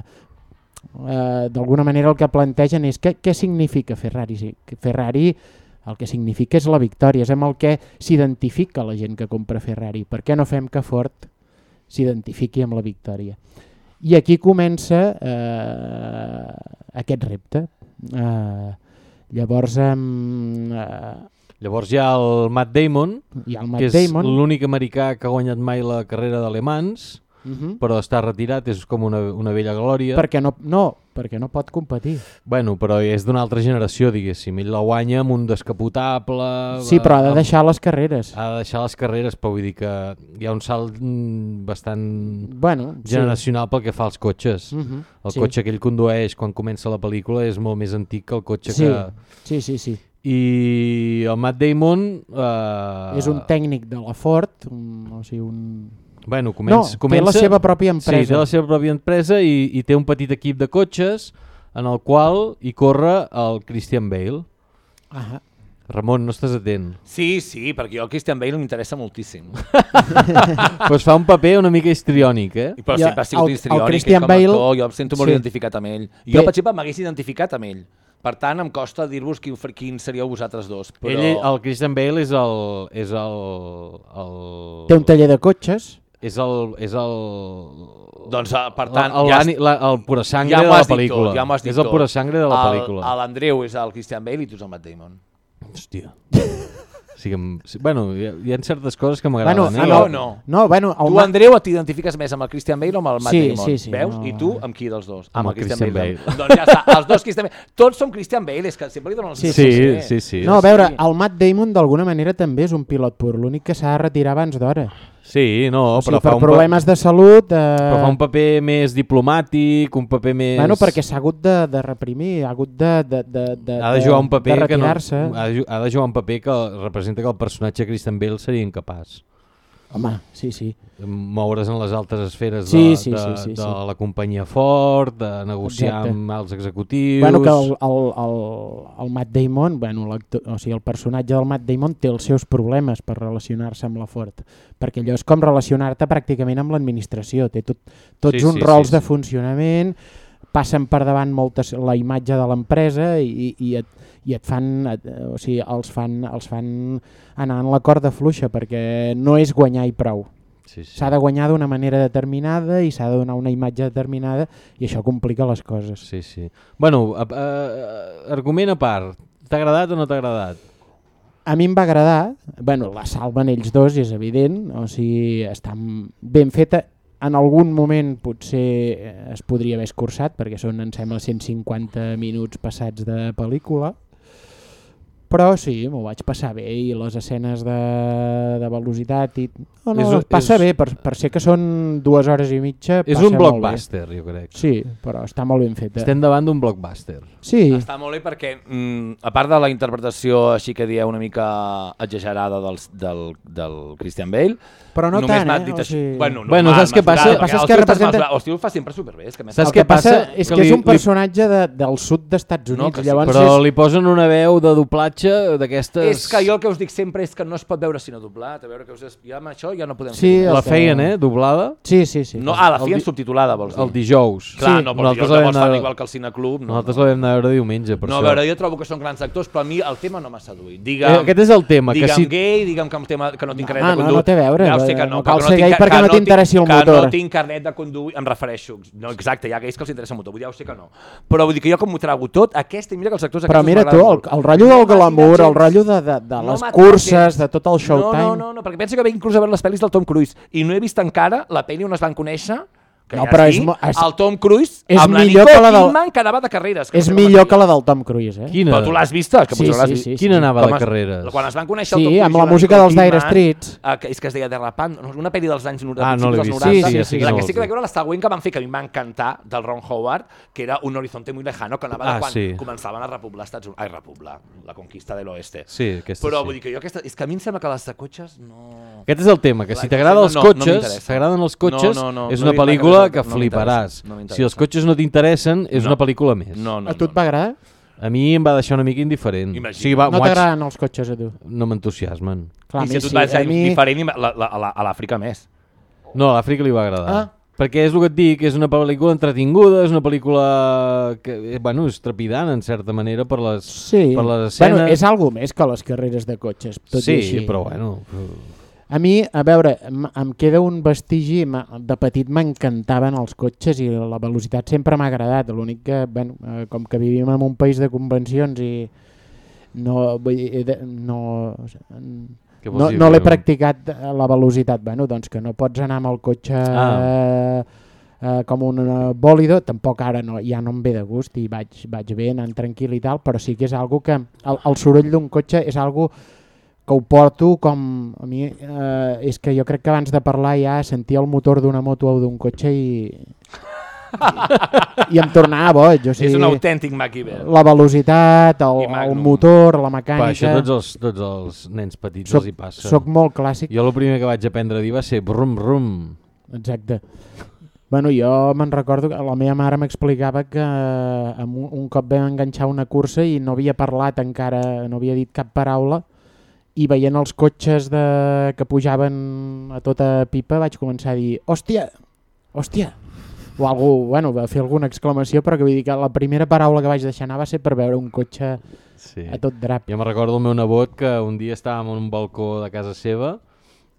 eh, D'alguna manera el que plantegen és què, què significa Ferrari? Ferrari el que significa és la victòria, és amb el que s'identifica la gent que compra Ferrari. Per què no fem que Ford s'identifiqui amb la victòria? I aquí comença eh, aquest repte. Eh, llavors, eh, Llavors hi ha el Matt Damon, Hi ha el Matt que és l'únic americà que ha guanyat mai la carrera d'Alemans, Mhm. però està retirat, és com una, una vella glòria. perquè no, no, perquè no pot competir. Bueno, però és d'una altra generació, diguéssim. Ell la guanya amb un descapotable... Sí, però ha de amb- deixar les carreres. Ha de deixar les carreres, però vull dir que hi ha un salt mm, bastant Bueno, sí. generacional pel que fa als cotxes. Mhm, El sí. cotxe que ell condueix quan comença la pel·lícula és molt més antic que el cotxe Sí, que... sí, sí, sí. I el Matt Damon... Eh... És un tècnic de la Ford, un, o sigui, un... Bueno, comença, no, comença... té la seva pròpia empresa. Sí, té la seva pròpia empresa i, i té un petit equip de cotxes en el qual hi corre el Christian Bale. Ah, Ramon, no estàs atent. Sí, sí, perquè jo el Christian Bale m'interessa moltíssim. pues fa un paper una mica histriònic, eh? I però I sempre ha sigut el- el histriònic Christian com Bale- actor, jo em sento molt sí. identificat amb ell. Té- Jo, per exemple, m'hagués identificat amb ell. Per tant, em costa dir-vos quin, quin seríeu vosaltres dos. Però... Ell, el Christian Bale és el... És el, el Té un taller de cotxes. És el... És el Doncs, eh, per tant, el, el, ja el, la, el pura sangre ja de la pel·lícula. tot, ja dit és el pura sangre de la El- pel·lícula. L'Andreu és el Christian Bale i tu ets el Matt Damon. Hòstia. Sí que, sí, bueno, hi ha, hi ha certes coses que Bueno, m'agraden. ah, eh? no, no. No, bueno, el Tu, Andreu, t'identifiques més amb el Christian Bale o amb el Matt Sí, Damon? sí, sí, Veus? no. I tu, amb qui dels dos? Amb el Christian Bale. Doncs ja està, els dos Christian Bale. Tots som Christian Bale, és que sempre li donen els Sí, Sí, eh? sí, sí. No, a veure, el Matt Damon d'alguna manera també és un pilot pur, l'únic que s'ha de retirar abans d'hora. Sí, no, O sigui, però, fa per un pa- problemes de salut... Eh... però fa un paper més diplomàtic, un paper més... Bueno, perquè s'ha hagut de, de reprimir, ha hagut de, de, de, de, ha de jugar un de paper que no, retirar-se. ha, de, ha de jugar un paper que representa que el personatge de Christian Bale seria incapaç. Home, sí, sí. Moure's en les altes esferes Sí, de, sí, de, sí, sí, de sí. la companyia Ford, de negociar Exacte. amb els executius... Bueno, que el, el, el, el Matt Damon, bueno, o sigui, el personatge del Matt Damon té els seus problemes per relacionar-se amb la Ford, perquè allò és com relacionar-te pràcticament amb l'administració, té tot, tots Sí, uns sí, rols sí, de sí. funcionament, passen per davant moltes la imatge de l'empresa i, i, et, i et fan, et, o sigui, els fan, els fan anar en la corda fluixa perquè no és guanyar i prou. Sí, sí. S'ha de guanyar d'una manera determinada i s'ha de donar una imatge determinada i això complica les coses. Sí, sí. Bueno, a, a, argument a part, t'ha agradat o no t'ha agradat? A mi em va agradar, bueno, la salven ells dos, és evident, o sigui, està ben feta. En algun moment potser eh, es podria haver escurçat, perquè són, em sembla, 150 minuts passats de pel·lícula, però sí, m'ho vaig passar bé i les escenes de, de velocitat i... No, no, És passa és- bé, per, per ser que són dues hores i mitja, És un blockbuster, jo crec. Sí, però està molt ben feta. Estem davant d'un blockbuster. Sí, Està molt bé perquè, mm, a part de la interpretació així que dieu una mica exagerada del, del, del Christian Bale, però no tant, eh? dit O sigui... Bueno, Bueno, normal, saps què passa? que passa que representa- mesurat. El tio ho fa sempre superbé. És que Saps què que passa és Que li- és un li- personatge de, del sud d'Estats No, Units, que sí, llavors Però és... li posen una veu de doblatge doblatge d'aquestes... És que jo el que us dic sempre és que no es pot veure si no doblat, a veure que us... es- Ja amb això ja no podem Sí. La que- feien, eh, doblada? Sí, sí, sí. No, ah, la feien di- subtitulada, vols dir? El dijous. Clar, Sí. no, però la llavors fan igual que el cineclub. No, Nosaltres no. la vam anar a veure diumenge, per No, a això. veure, jo trobo que són grans actors, però a mi el tema no m'ha seduït. Eh, Digue'm, aquest és el tema, que digue'm si... gay, digue'm que, el tema, que no tinc carnet Ah, de no, conduir. no té a veure, Ja ho sé eh, que no, no cal que ser gai perquè que no t'interessi el Que motor. no tinc carnet de conduir, em refereixo. No, exacte, hi ha gais que els interessa el motor, vull dir, ja ho sé que no. Però vull dir que jo com m'ho trago tot, aquesta, i mira que els actors Però mira tu, el, el rotllo No del glamour, el rotllo de, de, de No les curses, de tot el showtime... No, no, no, no, perquè penso que vaig inclús a veure les pel·lis del Tom Cruise i no he vist encara la pel·li on es van conèixer que No, ja però es és mo- és- el Tom Cruise és amb la millor Nicole que la del- Kidman que anava de carreres. Que És no sé com millor es que la del Tom Cruise, eh? Quina? Però tu l'has vista? Que Sí, potser sí, l'has sí, vist. Quina anava Com de es- carreres? Quan es van conèixer Sí, el Tom Cruise amb i la música Nicole dels Dire Kidman, Straits. eh, que és que es deia Derrapant, una pel·li dels anys 90, Ah, no l'he principis vist. dels Sí, 90. sí, sí, la no que sí que vaig vist. veure la següent que van fer, que a mi em va encantar, del Ron Howard, que era Un horizonte muy lejano, que anava de Ah, quan sí. començaven a repoblar Estats Units. Ai, repoblar, la conquista de l'oeste. Sí, aquesta Però sí. vull dir que jo aquesta... És que a mi em sembla que les de cotxes no... Aquest és el tema, que si t'agraden no- els no- no cotxes, m'interessa. t'agraden els cotxes, No, no, no, és no una vist mai pel·lícula que no fliparàs. no si els cotxes no t'interessen, és No. una pel·lícula més. No, no, A tu et va agradar? A mi em va deixar una mica indiferent. O sigui, va, No t'agraden els cotxes a tu? No m'entusiasmen. I mi si a tu et sí, va a ser mi... diferent, i la- la- a la- a l'Àfrica més. No, a l'Àfrica li va agradar. Ah. Perquè és el que et dic, és una pel·lícula entretinguda, és una pel·lícula que, eh, bueno, és trepidant en certa manera per les, Sí, per les escenes. bueno, és algo més que les carreres de cotxes, tot sí, i així. però bueno... A mi, a veure, em, queda un vestigi, de petit m'encantaven els cotxes i la velocitat sempre m'ha agradat, l'únic que, bueno, eh, com que vivim en un país de convencions i no, vull dir, no, no, no l'he practicat a la velocitat, bueno, doncs que no pots anar amb el cotxe Ah. eh, com un eh, bòlido, tampoc ara no, ja no em ve de gust i vaig, vaig bé anant tranquil i tal, però sí que és algo que el, el soroll d'un cotxe és algo que ho porto com a mi eh, és que jo crec que abans de parlar ja sentia el motor d'una moto o d'un cotxe i i em tornava boig o sigui, És un autèntic MacGyver. la velocitat, el, I el motor, la mecànica això tots els, tots els nens petits soc, els hi passa. soc molt clàssic Jo el primer que vaig aprendre a dir va ser brum brum. Exacte. Bueno, jo me'n recordo que la meva mare m'explicava que eh, amb un, un cop vam enganxar una cursa i no havia parlat encara, no havia dit cap paraula i veient els cotxes de, que pujaven a tota pipa vaig començar a dir hòstia, hòstia o algú, bueno, va fer alguna exclamació però que vull dir que la primera paraula que vaig deixar anar va ser per veure un cotxe Sí. a tot drap. Jo me recordo el meu nebot que un dia estàvem en un balcó de casa seva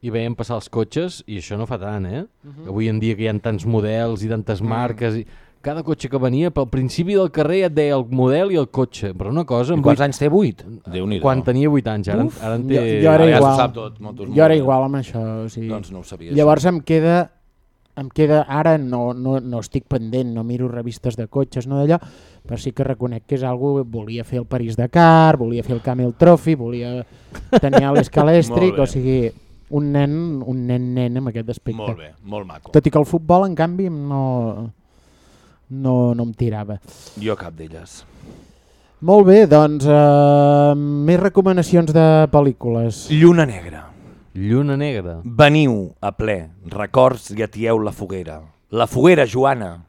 i veiem passar els cotxes, i això no fa tant, eh? Mhm. Avui en dia que hi ha tants models i tantes marques... I... Cada cotxe que venia, pel principi del carrer et deia el model i el cotxe, però una cosa... I quants vuit- anys té? 8? Déu-n'hi-do. Quan tenia 8 anys, ara, Uf, ara en jo, té... jo era ara ja igual, sap tot, motos jo era igual amb això. O sigui, Doncs no ho sabia. Llavors em queda, em queda ara no, no, no estic pendent, no miro revistes de cotxes, no d'allò, però sí que reconec que és algo, volia fer el París Dakar, volia fer el Camel Trophy, volia tenir l'escalèstric, o sigui, un nen, un nen nen amb aquest aspecte. Molt bé, molt maco. Tot i que el futbol, en canvi, no, no, no em tirava. Jo cap d'elles. Molt bé, doncs, eh, més recomanacions de pel·lícules. Lluna negra. Lluna negra. Veniu a ple, records i atieu la foguera. La foguera, Joana.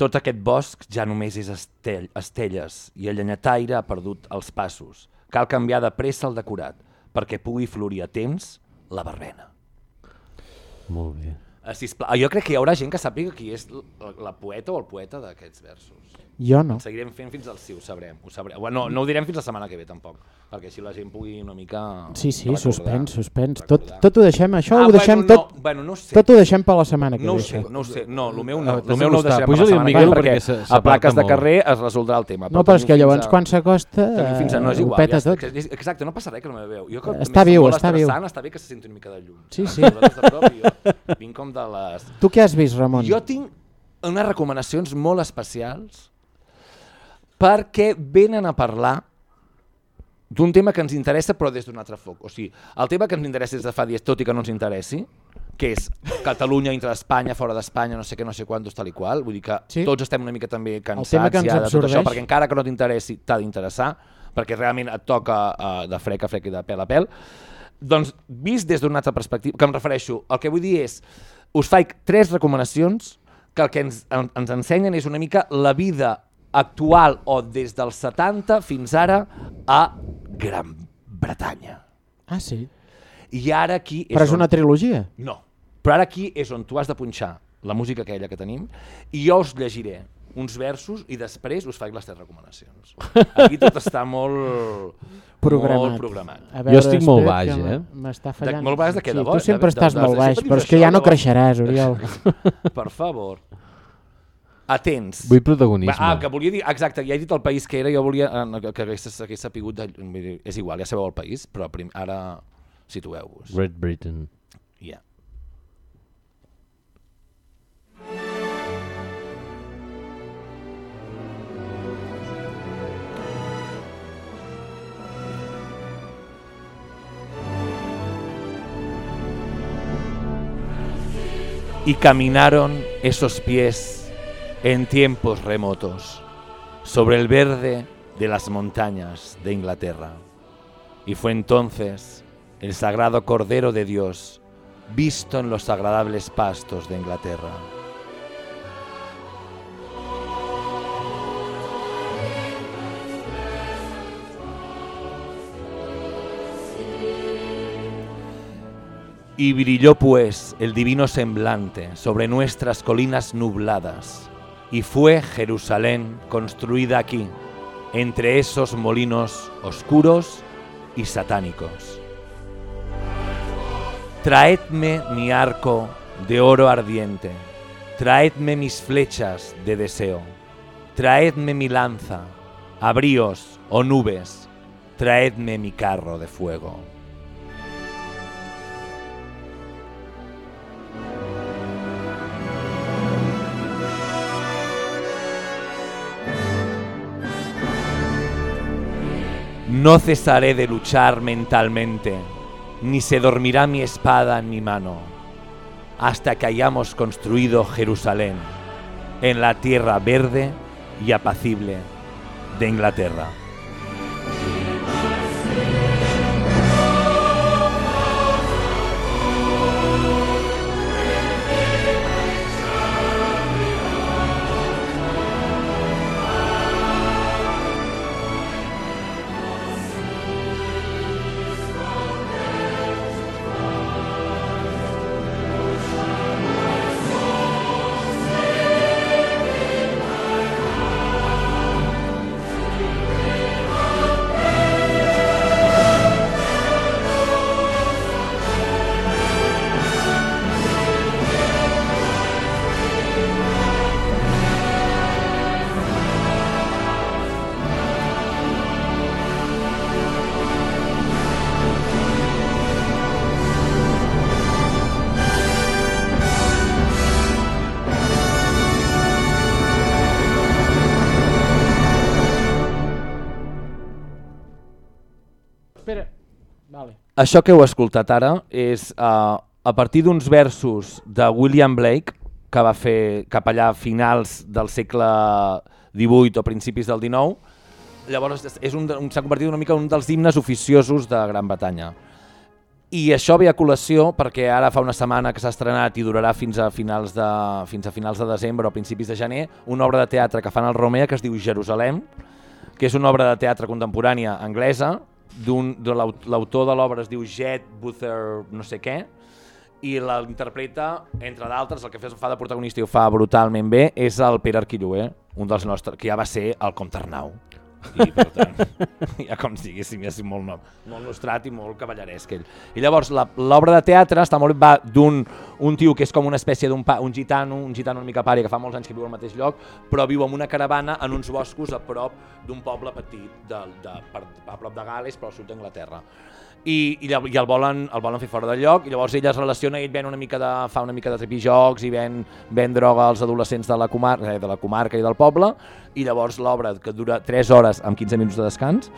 Tot aquest bosc ja només és estell, estelles i el llenyataire ha perdut els passos. Cal canviar de pressa el decorat perquè pugui florir a temps la barbena. Molt bé. Sisplau, jo crec que hi haurà gent que sàpiga qui és la poeta o el poeta d'aquests versos. Jo no. En seguirem fent fins al sí, ho sabrem. Ho sabrem. Bueno, no, no ho direm fins la setmana que ve, tampoc, perquè així la gent pugui una mica... Sí, sí, recordar, suspens, suspens. Tot, recordar. tot ho deixem, això ah, ho deixem bueno, tot, no, bueno, no sé. tot ho deixem per la setmana que No ve. sé, no ho sé. No, el meu Ah, no. El meu no ho de deixarem per la setmana que ve perquè perquè se- a plaques de carrer es resoldrà el tema. No, però és que llavors a- quan s'acosta fins a, no és igual, peta ja tot. Exacte, no passa res que no me veu. Jo, que Està viu, està viu. Està bé que se senti una mica de llum. Sí, sí. Vinc com de les... Tu què has vist, Ramon? Jo tinc unes recomanacions molt especials perquè venen a parlar d'un tema que ens interessa però des d'un altre foc. O sigui, el tema que ens interessa des de fa dies, tot i que no ens interessi, que és Catalunya dintre d'Espanya, fora d'Espanya, no sé què, no sé quantos, tal i qual. Vull dir que Sí. tots estem una mica també cansats ja de tot això, perquè encara que no t'interessi, t'ha d'interessar, perquè realment et toca uh, de frec a frec i de pèl a pèl. Doncs, vist des d'una altra perspectiva, que em refereixo, el que vull dir és, us faig tres recomanacions que el que ens, en- ens ensenyen és una mica la vida actual o des dels 70 fins ara a Gran Bretanya. Ah, sí. I ara aquí... Però és on- una trilogia? No. Però ara aquí és on tu has de punxar la música aquella que tenim i jo us llegiré uns versos i després us faig les tres recomanacions. Aquí tot està molt Programat. Molt programat. A Jo estic molt baix, eh? M'està fallant. molt baix de què? Sí, De tu bo- sempre de- de- estàs de- molt de- baix, sempre però és que ja no de creixeràs, Oriol. Per favor. Atents. Vull protagonisme. Ah, que volia dir, exacte, ja he dit el país que era, jo volia eh, que, hagués, hagués sapigut, de, és igual, ja sabeu el país, però prim, ara situeu-vos. Great Britain. Yeah. Y caminaron esos pies en tiempos remotos sobre el verde de las montañas de Inglaterra. Y fue entonces el sagrado Cordero de Dios visto en los agradables pastos de Inglaterra. Y brilló pues el divino semblante sobre nuestras colinas nubladas, y fue Jerusalén construida aquí, entre esos molinos oscuros y satánicos. Traedme mi arco de oro ardiente, traedme mis flechas de deseo, traedme mi lanza, abríos o nubes, traedme mi carro de fuego. No cesaré de luchar mentalmente, ni se dormirá mi espada en mi mano, hasta que hayamos construido Jerusalén, en la tierra verde y apacible de Inglaterra. Això que heu escoltat ara és uh, a partir d'uns versos de William Blake, que va fer cap allà a finals del segle XVIII o principis del XIX, llavors és un, s'ha convertit una mica en un dels himnes oficiosos de Gran Bretanya. I això ve a col·lació perquè ara fa una setmana que s'ha estrenat i durarà fins a finals de, fins a finals de desembre o principis de gener, una obra de teatre que fan al Romea que es diu Jerusalem, que és una obra de teatre contemporània anglesa, de l'aut- l'autor de l'obra es diu Jet Buther no sé què, i l'interpreta, entre d'altres, el que fa de protagonista i ho fa brutalment bé, és el Pere Arquilloé, un dels nostres, que ja va ser el Comte Arnau. I per tant, ja com diguéssim, ja és molt, no- molt nostrat i molt cavalleresc ell. I llavors la- l'obra de teatre està molt va d'un un tio que és com una espècie d'un un gitano, un gitano una mica pària que fa molts anys que viu al mateix lloc, però viu en una caravana en uns boscos a prop d'un poble petit de, de, per, a prop de Gales, però al sud d'Anglaterra. I, i, i el, volen, el volen fer fora del lloc i llavors ell es relaciona, ell ven una mica de, fa una mica de tripijocs i ven, ven droga als adolescents de la, comar eh, de la comarca i del poble i llavors l'obra que dura 3 hores amb 15 minuts de descans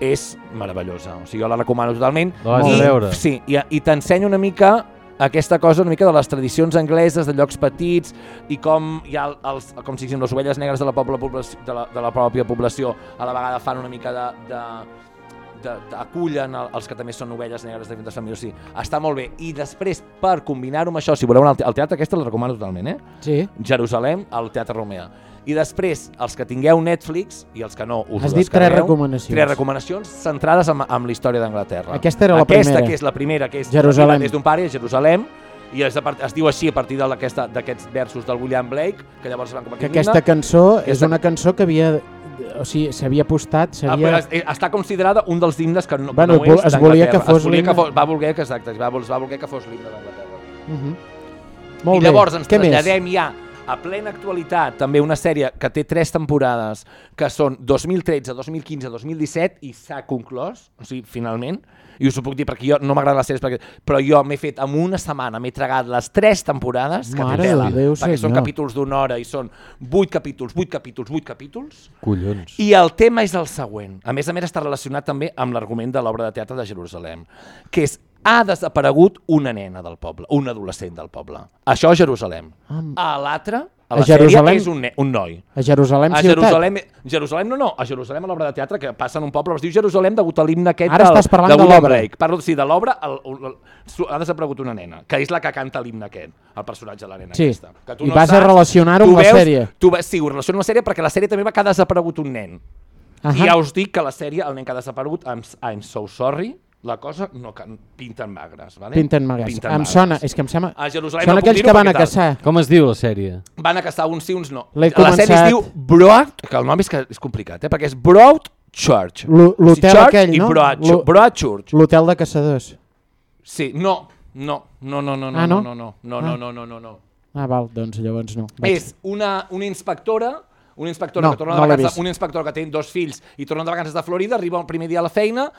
és meravellosa, o sigui jo la recomano totalment vas I, veure? Sí, i, i t'ensenyo una mica aquesta cosa una mica de les tradicions angleses, de llocs petits i com hi ha els, com si diguéssim, les ovelles negres de la, poble, de, la, de la pròpia població a la vegada fan una mica de, de, acullen el, els que també són ovelles negres de diferents famílies. O sigui, està molt bé. I després, per combinar-ho amb això, si voleu anar al te al teatre, aquesta la recomano totalment, eh? Sí. Jerusalem, al Teatre Romea. I després, els que tingueu Netflix i els que no us Has ho dit tres recomanacions. Tres recomanacions centrades en, en la història d'Anglaterra. Aquesta era la Aquesta, primera. que és la primera, que és Jerusalem. des d'un pare, és Jerusalem, i és, part, es diu així a partir d'aquests versos del William Blake, que llavors es van convertir Que en himne. aquesta cançó és Aquesta- una cançó que havia... O sigui, s'havia postat, Ah, però s'havia... es- eh, està considerada un dels himnes que no, Bueno, no és es volia que fos l'himne. fos, va voler que, exacte, va, va voler que fos l'himne d'Anglaterra. Mhm. Molt I llavors bé. ens Què més? traslladem ja a plena actualitat, també una sèrie que té tres temporades, que són 2013, 2015, 2017, i s'ha conclòs, o sigui, finalment, i us ho puc dir perquè jo no m'agraden les sèries, perquè, però jo m'he fet en una setmana, m'he tragat les tres temporades, que Mare de Déu, perquè són senyor. capítols d'una hora i són vuit capítols, vuit capítols, vuit capítols, Collons. i el tema és el següent. A més a més està relacionat també amb l'argument de l'obra de teatre de Jerusalem, que és ha desaparegut una nena del poble, un adolescent del poble. Això a Jerusalem. A l'altre, a A la Jerusalem- sèrie, és un, ne un noi. A Jerusalem A ciutat. Jerusalem, Jerusalem no, no, a Jerusalem a l'obra de teatre que passa en un poble, es diu Jerusalem degut a l'himne aquest Ara del, estàs parlant de William l'obra. Parlo, sí, de l'obra, ha desaparegut una nena, que és la que canta l'himne aquest, el personatge de la nena Sí. aquesta. Que tu I vas a relacionar-ho amb la veus- sèrie. Tu, sí, ho relaciono amb la sèrie perquè la sèrie també va que ha desaparegut un nen. Ahà. I ja us dic que la sèrie, el nen que ha desaparegut, I'm, I'm so sorry, la cosa no can, pinten magres. Vale? Pinten magres. Pinten Em magres. sona, és que em sembla... A Jerusalem Són no aquells que van a caçar. Com es diu la sèrie? Van a caçar uns sí, uns no. La sèrie es començat- diu Broad, que el nom és, que és complicat, eh? perquè és Broad Church. L'ho- L'hotel Church aquell, no? Broad, Broad Church. L'hotel de caçadors. Sí, no, no, no, no, no, no, Ah, no, no? no, no, no, Ah. no, no, no, no, no. Ah, val, doncs llavors no. Vaig- És una, una inspectora una inspectora No, que torna no de vacances, vist. una inspectora que té dos fills i torna de vacances de Florida, arriba el primer dia a la feina,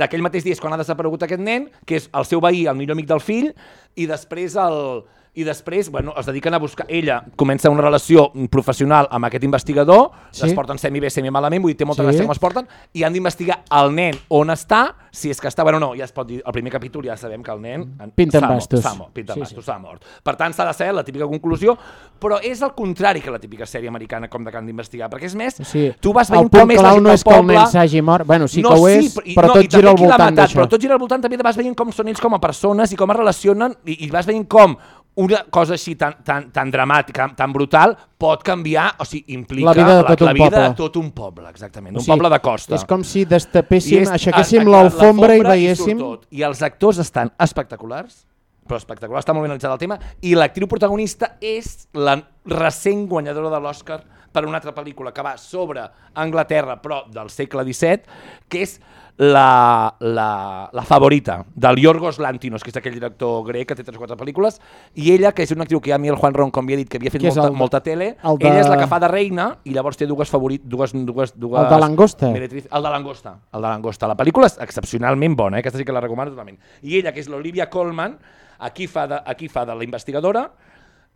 d'aquell mateix dia és quan ha desaparegut aquest nen, que és el seu veí, el millor amic del fill, i després el, i després bueno, es dediquen a buscar... Ella comença una relació professional amb aquest investigador, Sí. es porten semi bé, semi malament, vull dir, té molta Sí. gràcia com es porten, i han d'investigar el nen on està, si és que està... Bueno, no, ja es pot dir, el primer capítol ja sabem que el nen... Pinta en bastos. s'ha mort, pinta en Sí, bastos, s'ha mort. Per tant, s'ha de ser la típica conclusió, però és el contrari que la típica sèrie americana com de que han d'investigar, perquè és més, Sí. tu vas veient com és la gent no és que el nen s'hagi mort. Bueno, sí no, que ho és, i- però no, tot gira al voltant d'això. Però tot gira al voltant també vas veient com són ells com a persones i com es relacionen i, i vas veient com una cosa així tan, tan, tan dramàtica, tan brutal, pot canviar, o sigui, implica La vida de tot la, un la vida poble. de tot un poble, exactament, O un sigui, poble de costa. És com si destapéssim, és- aixequéssim l'alfombra i veiéssim... surt tot. I els actors estan espectaculars, però espectacular, està molt ben analitzat el tema, i l'actriu protagonista és la recent guanyadora de l'Oscar per una altra pel·lícula que va sobre Anglaterra, però del segle XVII, que és la, la, la favorita del Yorgos Lantimos, que és aquell director grec que té 3 o 4 pel·lícules, i ella, que és una actriu que ja a mi el Juan Ron, com havia dit, que havia fet molta, el molta tele, el de- ella és la que fa de reina i llavors té dues favorit, dues, dues, dues... El de langosta. Meretriz- El de langosta. El de langosta. La pel·lícula és excepcionalment bona, eh? aquesta sí que la recomano totalment. I ella, que és l'Olivia Colman, aquí fa de, aquí fa de la investigadora,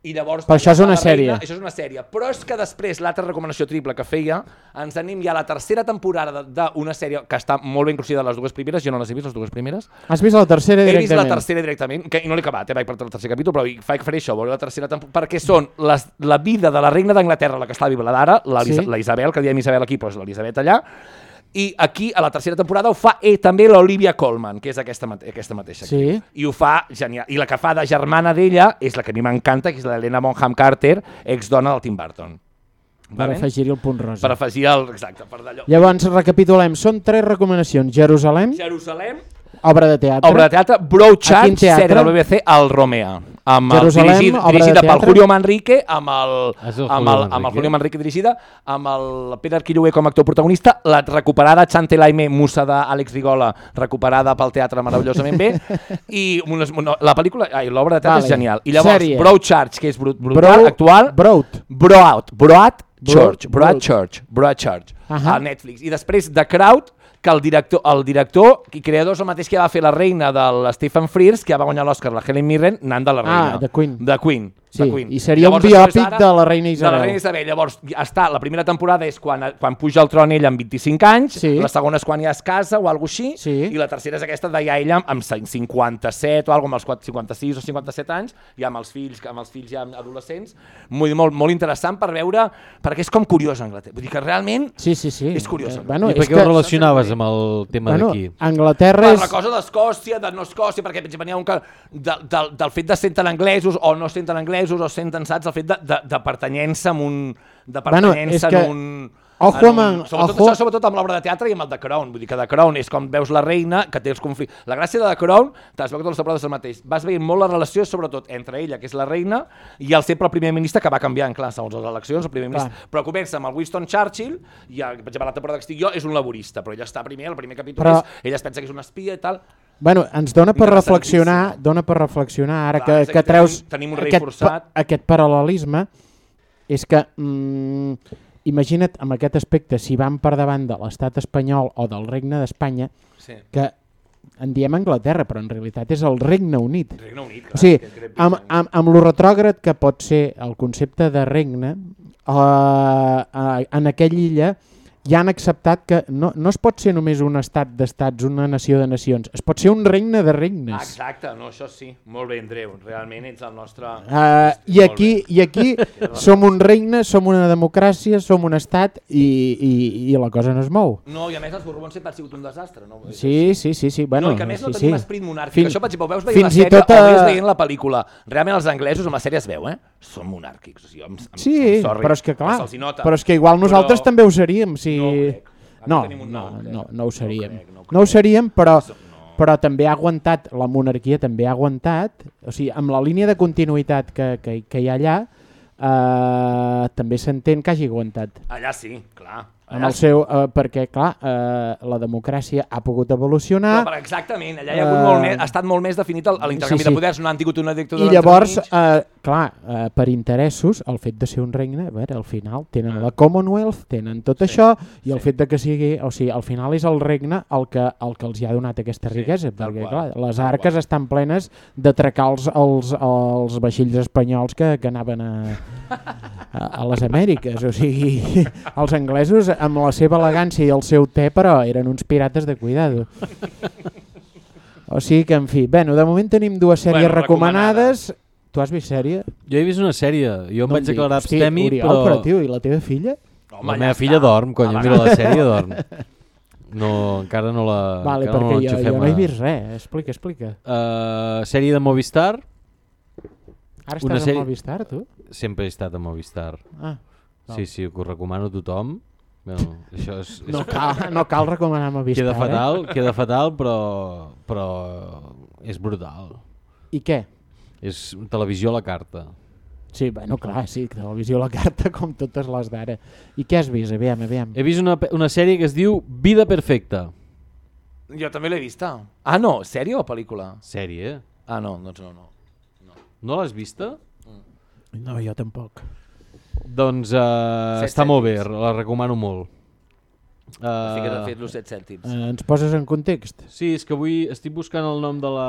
i llavors... Però això és una de reina, sèrie. Això és una sèrie. Però és que després, l'altra recomanació triple que feia, ens anem ja a la tercera temporada d'una sèrie que està molt ben de les dues primeres, jo no les he vist, les dues primeres, Has vist la tercera he vist la directament? tercera directament, que, no l'he acabat, eh, vaig per el tercer capítol, però faig faré això, veuré la tercera temporada, perquè són les, la vida de la reina d'Anglaterra, la que està viva la d'ara, la, Sí. sí. la Isabel, que diem Isabel aquí, però és l'Elisabet allà, i aquí, a la tercera temporada, ho fa eh, també l'Olivia Colman, que és aquesta, mate aquesta mateixa. Sí. I ho fa genial. I la que fa de germana d'ella és la que a mi m'encanta, que és l'Helena Bonham Carter, exdona del Tim Burton. Per afegir-hi el punt rosa. Per afegir el... Exacte, per d'allò. Llavors, recapitulem. Són tres recomanacions. Jerusalem, Jerusalem, obra de teatre. obra de teatre, Broadchurch, sèrie del BBC, al Romea. Amb Jerusalem, el, dirigit, dirigida pel? Julio Manrique, amb el, amb Julio el, amb el Manrique. Julio Manrique dirigida, amb el Pere Arquilloé com a actor protagonista, la recuperada Chantelaime Musa d'Àlex Rigola, recuperada pel teatre meravellosament bé, i unes, no, la pel·lícula, ai, l'obra de teatre Vale. és genial. I llavors, Sèrie. Broadchurch, que és brut, brutal, Bro- actual, Broad. Broad, Broad Church, Broad. Broad Church, Broad Church, Ahà. a Netflix. I després The Crowd, que el director, el director i creador és el mateix que va fer la reina del Stephen Frears, que va guanyar l'Oscar, la Helen Mirren, anant de la Ah, reina. The Queen. The Queen. Sí, de Queen. i seria un Llavors, és biòpic ara de la reina De Isabel. la reina Isabel. Llavors, ja està, la primera temporada és quan, quan puja al tron ella amb 25 anys, Sí. la segona és quan ja es casa o alguna així, Sí. i la tercera és aquesta de ja ella amb 57 o alguna amb els 4 56 o 57 anys, ja amb els fills, amb els fills ja adolescents. Molt, molt, molt interessant per veure, perquè és com curiós Anglaterra. Vull dir que realment Sí, sí, sí. És curiós, Eh, no? Bueno, I per què que, ho relacionaves amb el tema bueno, d'aquí? Anglaterra per és... la cosa d'Escòcia, de no Escòcia, perquè per ha un que, de, del, del fet de ser tan anglesos o no senten anglesos o senten, saps, el fet de, de, de pertanyença amb un... De Bueno, pertanyença és que- en un... Ojo amb un, en- sobretot, ojo. això, sobretot amb l'obra de teatre i amb el de Crown. Vull dir que de Crown és com veus la reina, que té els conflictes. La gràcia de The Crown, t'has veu que totes les temporades el mateix. Vas veient molt la relació, sobretot, entre ella, que és la reina, i el sempre el primer ministre, que va canviant, clar, segons les eleccions, el primer ministre. Clar. Però comença amb el Winston Churchill, i el, per exemple, la temporada que estic jo és un laborista, però ella està primer, el primer capítol Però- és, ella es pensa que és una espia i tal, Bueno, ens dona per reflexionar, dona per reflexionar ara Clar, que, que treus tenim- tenim un aquest, forçat. pa- aquest paral·lelisme, és que mm, imagina't amb aquest aspecte si vam per davant de l'estat espanyol o del regne d'Espanya, Sí. que en diem Anglaterra, però en realitat és el Regne Unit. Regne Unit, clar. O sigui, amb, que- amb, amb lo retrògrad que pot ser el concepte de regne, eh, eh, en aquella illa ja han acceptat que no, no es pot ser només un estat d'estats, una nació de nacions, es pot ser un regne de regnes. exacte, no, això sí. Molt bé, Andreu. Realment ets el nostre... Uh, I aquí, i aquí som un regne, som una democràcia, som un estat i, i, i la cosa no es mou. No, i a més els Borbons sempre han sigut un desastre. No? Sí, sí, sí, sí. Bueno, no, i que a més no sí, tenim sí. esperit monàrquic. Fin- Això, per exemple, ho veus veient la fins sèrie tot, o eh, veus veient la pel·lícula. Realment els anglesos, amb la sèrie es veu, eh? Són monàrquics. O sigui, I'm, I'm, Sí, I'm sorry, però és que clar, hi nota. però és que igual nosaltres Però- també ho seríem. Si... No No, no, no ho seríem. no ho seríem, però, però també ha aguantat, la monarquia també ha aguantat, o sigui, amb la línia de continuïtat que, que, que hi ha allà, eh, també s'entén que hagi aguantat. Allà sí, clar. Amb Allà el seu, eh, perquè, clar, eh, la democràcia ha pogut evolucionar No, però exactament, allà hi ha, hagut Eh, molt més, ha estat molt més definit l'intercanvi sí, sí. de poders, no han tingut una dictadura i llavors, eh, clar, eh, per interessos, el fet de ser un regne, a veure, al final tenen la Commonwealth, tenen tot Sí, això, i el sí. fet de que sigui, o sigui, al final és el regne el que, el que els hi ha donat aquesta Sí, riquesa, tal perquè, qual, clar, les arques estan plenes d'atracar els, els, els vaixells espanyols que, que anaven a, a, a les Amèriques, o sigui, els anglesos amb la seva elegància i el seu te, però eren uns pirates de cuidado. O sigui que, en fi, bueno, de moment tenim dues sèries Bueno, recomanades. Tu has vist sèrie? Jo he vist una sèrie, jo em No vaig declarar abstemi, Oriol, però... però tio, i la teva filla? Home, la ja meva està. filla dorm, quan jo A miro la sèrie dorm. No, encara no la... vale, encara perquè no jo, jo no he vist res. Explica, explica. Uh, sèrie de Movistar, Ara Una estàs sèrie- a Movistar, tu? sempre he estat a Movistar. Ah, Sí, sí, que ho recomano a tothom. Bueno, això és, és no, cal, no cal recomanar Movistar, queda eh? fatal, queda fatal, però, però és brutal. I què? És televisió a la carta. Sí, bueno, clar, sí, televisió a la carta com totes les d'ara. I què has vist? Aviam, aviam. He vist una, una sèrie que es diu Vida Perfecta. Jo també l'he vista. Ah, no, sèrie o pel·lícula? Sèrie? Ah, no, doncs no, no. No l'has vista? No, jo tampoc. Doncs uh, Set està molt bé, la recomano molt. Uh, Fiques a Uh, fer-lo 7 cèntims. Eh, ens poses en context? sí, és que avui estic buscant el nom de la,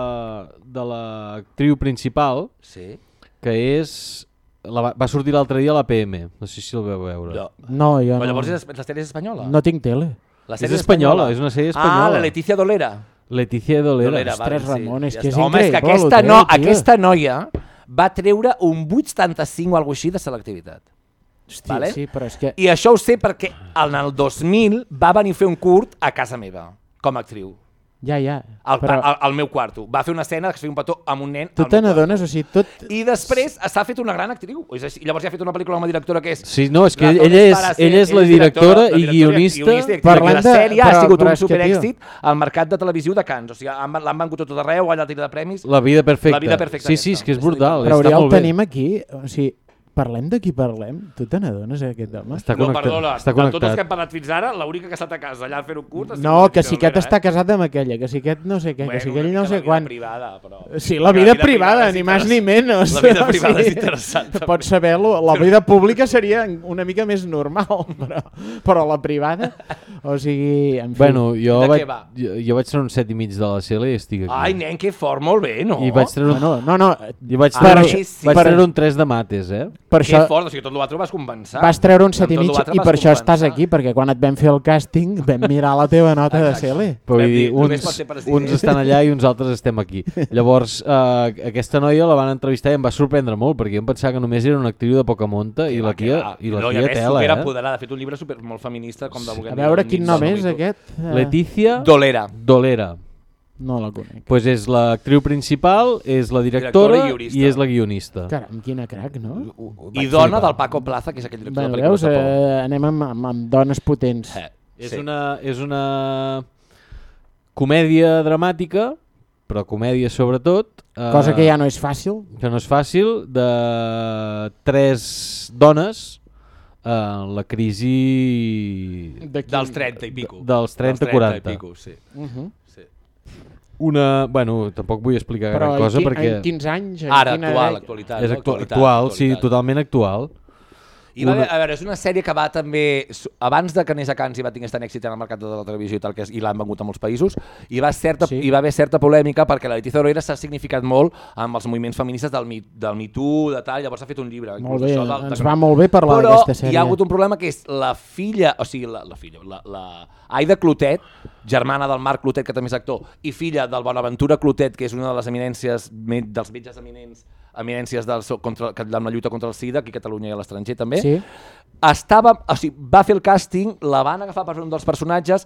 de l'actriu principal, Sí? que és... La, va- va sortir l'altre dia a la PM, no sé si el veu veure. No. No, jo Però no. llavors és, la sèrie és espanyola? No tinc tele. La És espanyola, és una sèrie espanyola. Ah, la Letícia Dolera. Leticia Dolera. Dolera, Ostres, vale, Ramon, és que és. Home, és que increïble, aquesta, no, tio. aquesta noia va treure un 8,75 o alguna així de selectivitat. Hòstia, Vale? sí, però és que... I això ho sé perquè en el 2000 va venir a fer un curt a casa meva, com a actriu. Ja, ja. Al, però al, al meu quarto. Va fer una escena que es feia un petó amb un nen tu te n'adones, o sigui, tot... I després s'ha fet una gran actriu. És així. I llavors ja ha fet una pel·lícula amb una directora que és... Sí, no, és que Razones ella és, ser- ella és la directora i guionista. i actriu, Parlant i la de- sèrie ha però- sigut però un superèxit al mercat de televisiu de Cants. O sigui, han- l'han vengut a tot arreu, allà tira de premis. La vida perfecta. La vida perfecta Sí, sí, és aquesta. que és brutal. Però està Oriol, molt bé. tenim aquí... O sigui, parlem de qui parlem? Tu te n'adones, eh, aquest home? Està No, connectat. perdona, està de tots els que hem parlat fins ara, l'única que ha estat a casa allà fent un curt... No, la que si aquest està casat amb aquella, que si aquest no sé què, que si Bueno, aquell no sé la vida quan. privada, però... Sí, la Que vida privada, ni més ni menys. La vida privada és interessant, també. Pots saber-lo. La vida pública seria una mica més normal, però, però la privada... O sigui, en fi. Bueno, jo De vaig, què va? jo, jo vaig treure un set i mig de la CL i estic aquí. Ai, nen, que fort, molt bé, no? I vaig treure un, No, no, no. i vaig Ah, treure, sí, sí. vaig treure un 3 de mates, eh? Per Que això fort, o sigui, tot l'altre ho vas compensar. vas treure un Amb set i tot mig i per això estàs compensar. aquí, perquè quan et vam fer el càsting vam mirar la teva nota de CL. Però vull dir, uns, uns estan allà i uns altres estem aquí. Llavors, eh, aquesta noia la van entrevistar i em va sorprendre molt, perquè jo em pensava que només era una actriu de poca monta i la tia, i la no, tia i tela, eh? superapoderada, ha fet un llibre super, molt feminista, com de A veure quin nom és aquest. Eh, Letícia Dolera. Dolera. No la conec. Pues és l'actriu principal, és la Directora directora, i i és la guionista. Caram, quina crac, no? I dona del Paco Plaza, que és aquell director Bueno, de veus, pel·lícules de por. eh, anem amb, amb, amb dones potents. Eh, És, sí. una, és una comèdia dramàtica, però comèdia sobretot. eh, Cosa que ja no és fàcil. que no és fàcil, de tres dones en la crisi Dels 30 i pico. dels 30 Dels 40. i pico, sí. Uh -huh. Sí. Una, bueno, tampoc vull explicar Però gran cosa en, qui, perquè en quins anys? En Ara, quina actual, actualitat. és no? actu Actualitat, actual, sí, actualitat. totalment actual. I va, haver- a veure, és una sèrie que va també, abans de que anés a Cans i va tingués tant èxit en el mercat de la televisió i tal, que és, i l'han vengut a molts països, i va, certa, Sí. hi va haver certa polèmica perquè la Leticia Oroira s'ha significat molt amb els moviments feministes del, del Me Too, de tal, llavors ha fet un llibre. Molt bé, això del- ens de- va molt bé parlar Però d'aquesta sèrie. hi ha hagut un problema que és la filla, o sigui, la, la filla, la, la Aida Clotet, germana del Marc Clotet, que també és actor, i filla del Bonaventura Clotet, que és una de les eminències, dels metges eminents, eminències del, contra, amb la lluita contra el SIDA, aquí a Catalunya i a l'estranger també, Sí. estava, o sigui, va fer el càsting, la van agafar per un dels personatges,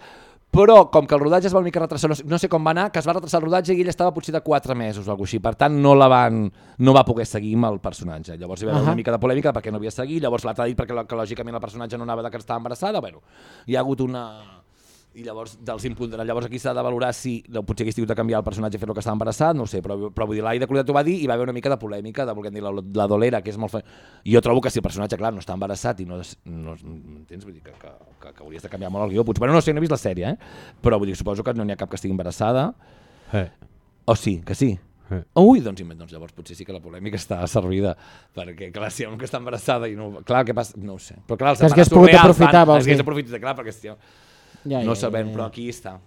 però com que el rodatge es va una mica retrasar, no sé, no sé com va anar, que es va retrasar el rodatge i ella estava potser de 4 mesos o alguna així, per tant no la van, no va poder seguir amb el personatge. Llavors hi va haver Ahà. una mica de polèmica perquè no havia seguit, llavors l'altre ha dit perquè, que lògicament el personatge no anava de que estava embarassada, bueno, hi ha hagut una... I llavors, dels imponderants, llavors aquí s'ha de valorar si no, potser hagués tingut de canviar el personatge i fer-lo que estava embarassat, no sé, però, però vull dir, l'Aida Clotet ho va dir i va haver una mica de polèmica, de voler dir la, la dolera, que és molt... Fe... Jo trobo que si el personatge, clar, no està embarassat i no... no m'entens? Vull dir que, que, que, que hauries de canviar molt el guió. Potser, bueno, no sé, no he vist la sèrie, eh? Però vull dir, suposo que no n'hi ha cap que estigui embarassada. Eh. O sí, que sí. Eh. Ui, doncs, doncs llavors potser sí que la polèmica està servida, perquè clar, si hi ha una que està embarassada i no... Clar, què passa? No ho sé. Però clar, els Que embarassos pogut reals aprofitar, van- vols Es hagués dir. clar, perquè si, Ja, no ja, sabem, ja, ja. però aquí està.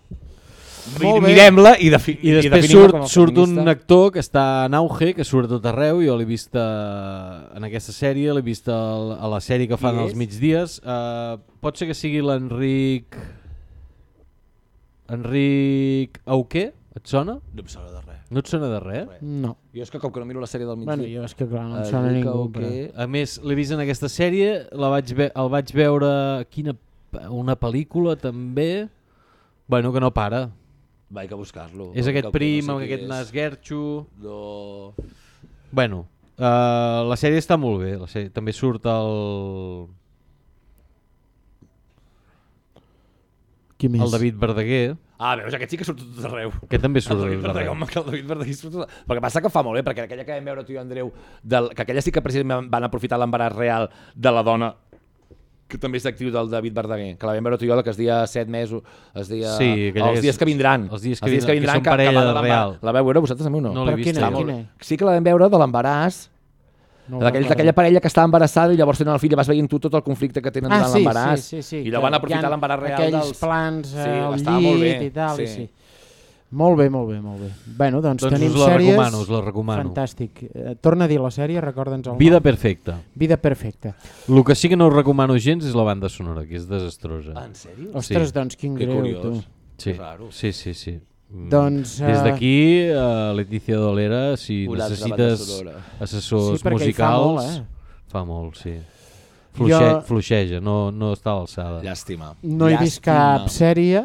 Mirem-la i, defi I després definim-la com surt, surt un actor que està en auge, que surt a tot arreu, jo l'he vist a, en aquesta sèrie, l'he vist a, a la sèrie que fan als és? migdies. Uh, pot ser que sigui l'Enric... Enric Auqué? Et sona? No em sona de res. No et sona de res? No. Jo és que com que no miro la sèrie del migdia... Bueno, jo és que clar, no em eh, sona ningú. que- Però... A més, l'he vist en aquesta sèrie, la vaig ve el vaig veure quina, una pel·lícula també, bueno, que no para. Vaig a buscar-lo. És aquest que prim, no sé aquest és. nas guerxo... No... Bueno, uh, la sèrie està molt bé, la sèrie. també surt el, Qui més? el David Verdaguer, Ah, veus, aquest sí que surt tot arreu. que també El surt David tot Verdaguer, arreu. home, que el David Verdaguer surt... tot- Però que passa que fa molt bé, perquè aquella que vam veure tu i Andreu, del, que aquella sí que precisament van aprofitar l'embaràs real de la dona que també és actiu del David Verdaguer, que la vam veure tu i jo, la que es dia 7 mesos, es dia... Sí, els és- dies que vindran. els dies que vindran, que són va parella de l'embaràs. real. La vau veure vosaltres també o no? No l'he vist. quina, jo. quina? Sí que la vam veure de l'embaràs, No, d'aquell- no, d'aquella parella que està embarassada i llavors tenen el fill i vas veient tu tot el conflicte que tenen Ah, durant sí, l'embaràs. sí, sí, sí, I que llavors van aprofitar l'embaràs real aquells dels... plans Sí, eh, al estava molt llit bé, i tal, i sí. Molt bé, molt bé, molt bé. Bueno, doncs, Doncs tenim us la sèries... recomano, us la recomano. Fantàstic. Eh, torna a dir la sèrie, recorda'ns el Vida nom. perfecta. Vida perfecta. El que sí que no us recomano gens és la banda sonora, que és desastrosa. Ah, en sèrio? Ostres, Sí. doncs quin Que greu, curiós. tu. Sí, raro. sí, sí. sí. Mm. Doncs, Des eh, d'aquí, uh, Letícia Dolera, si altra necessites assessors Sí, hi fa musicals... molt, eh? Fa molt, sí. Fluixe, Jo- Fluixeja, no, no està a l'alçada. Llàstima. No he vist Llàstima. cap sèrie,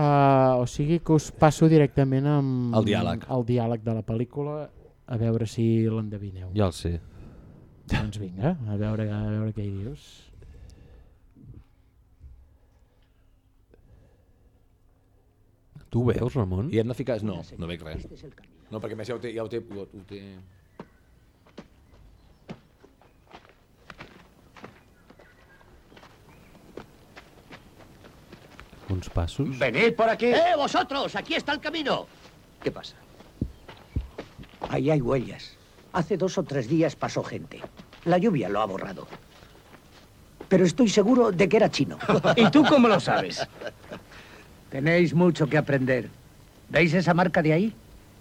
uh, o sigui que us passo directament amb El diàleg. el diàleg de la pel·lícula a veure si l'endevineu. Ja el sé. Doncs vinga, a veure, a veure què hi dius. Tu ho veus, Ramon? I hem de ficar... No, no veig res. No, perquè a més ja ho té... Ja ho té, ho, ho té... Uns passos. Venid por aquí. ¡Eh, vosotros! ¡Aquí está el camino! ¿Qué pasa? Ahí hay huellas. Hace dos o tres días pasó gente. La lluvia lo ha borrado. Pero estoy seguro de que era chino. ¿Y tú cómo lo sabes? Tenéis mucho que aprender. ¿Veis esa marca de ahí?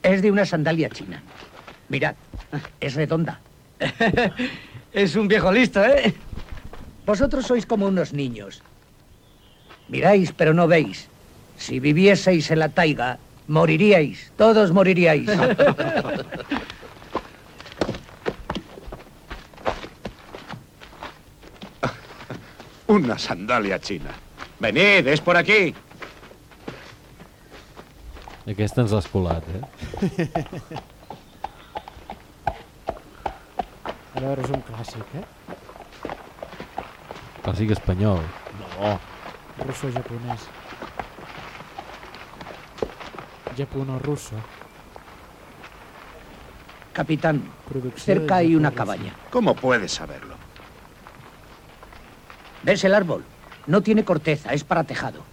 Es de una sandalia china. Mirad, es redonda. Es un viejo listo, ¿eh? Vosotros sois como unos niños. Miráis, pero no veis. Si vivieseis en la taiga, moriríais. Todos moriríais. Una sandalia china. Venid, és por aquí. Aquesta ens l'has colat, eh? A veure, és un clàssic, eh? Clàssic espanyol. No. Russo-japonès. Japono-russo. Capitán, Producció cerca de hay una cabaña. ¿Cómo puedes saberlo? ¿Ves el árbol? No tiene corteza, es para tejado.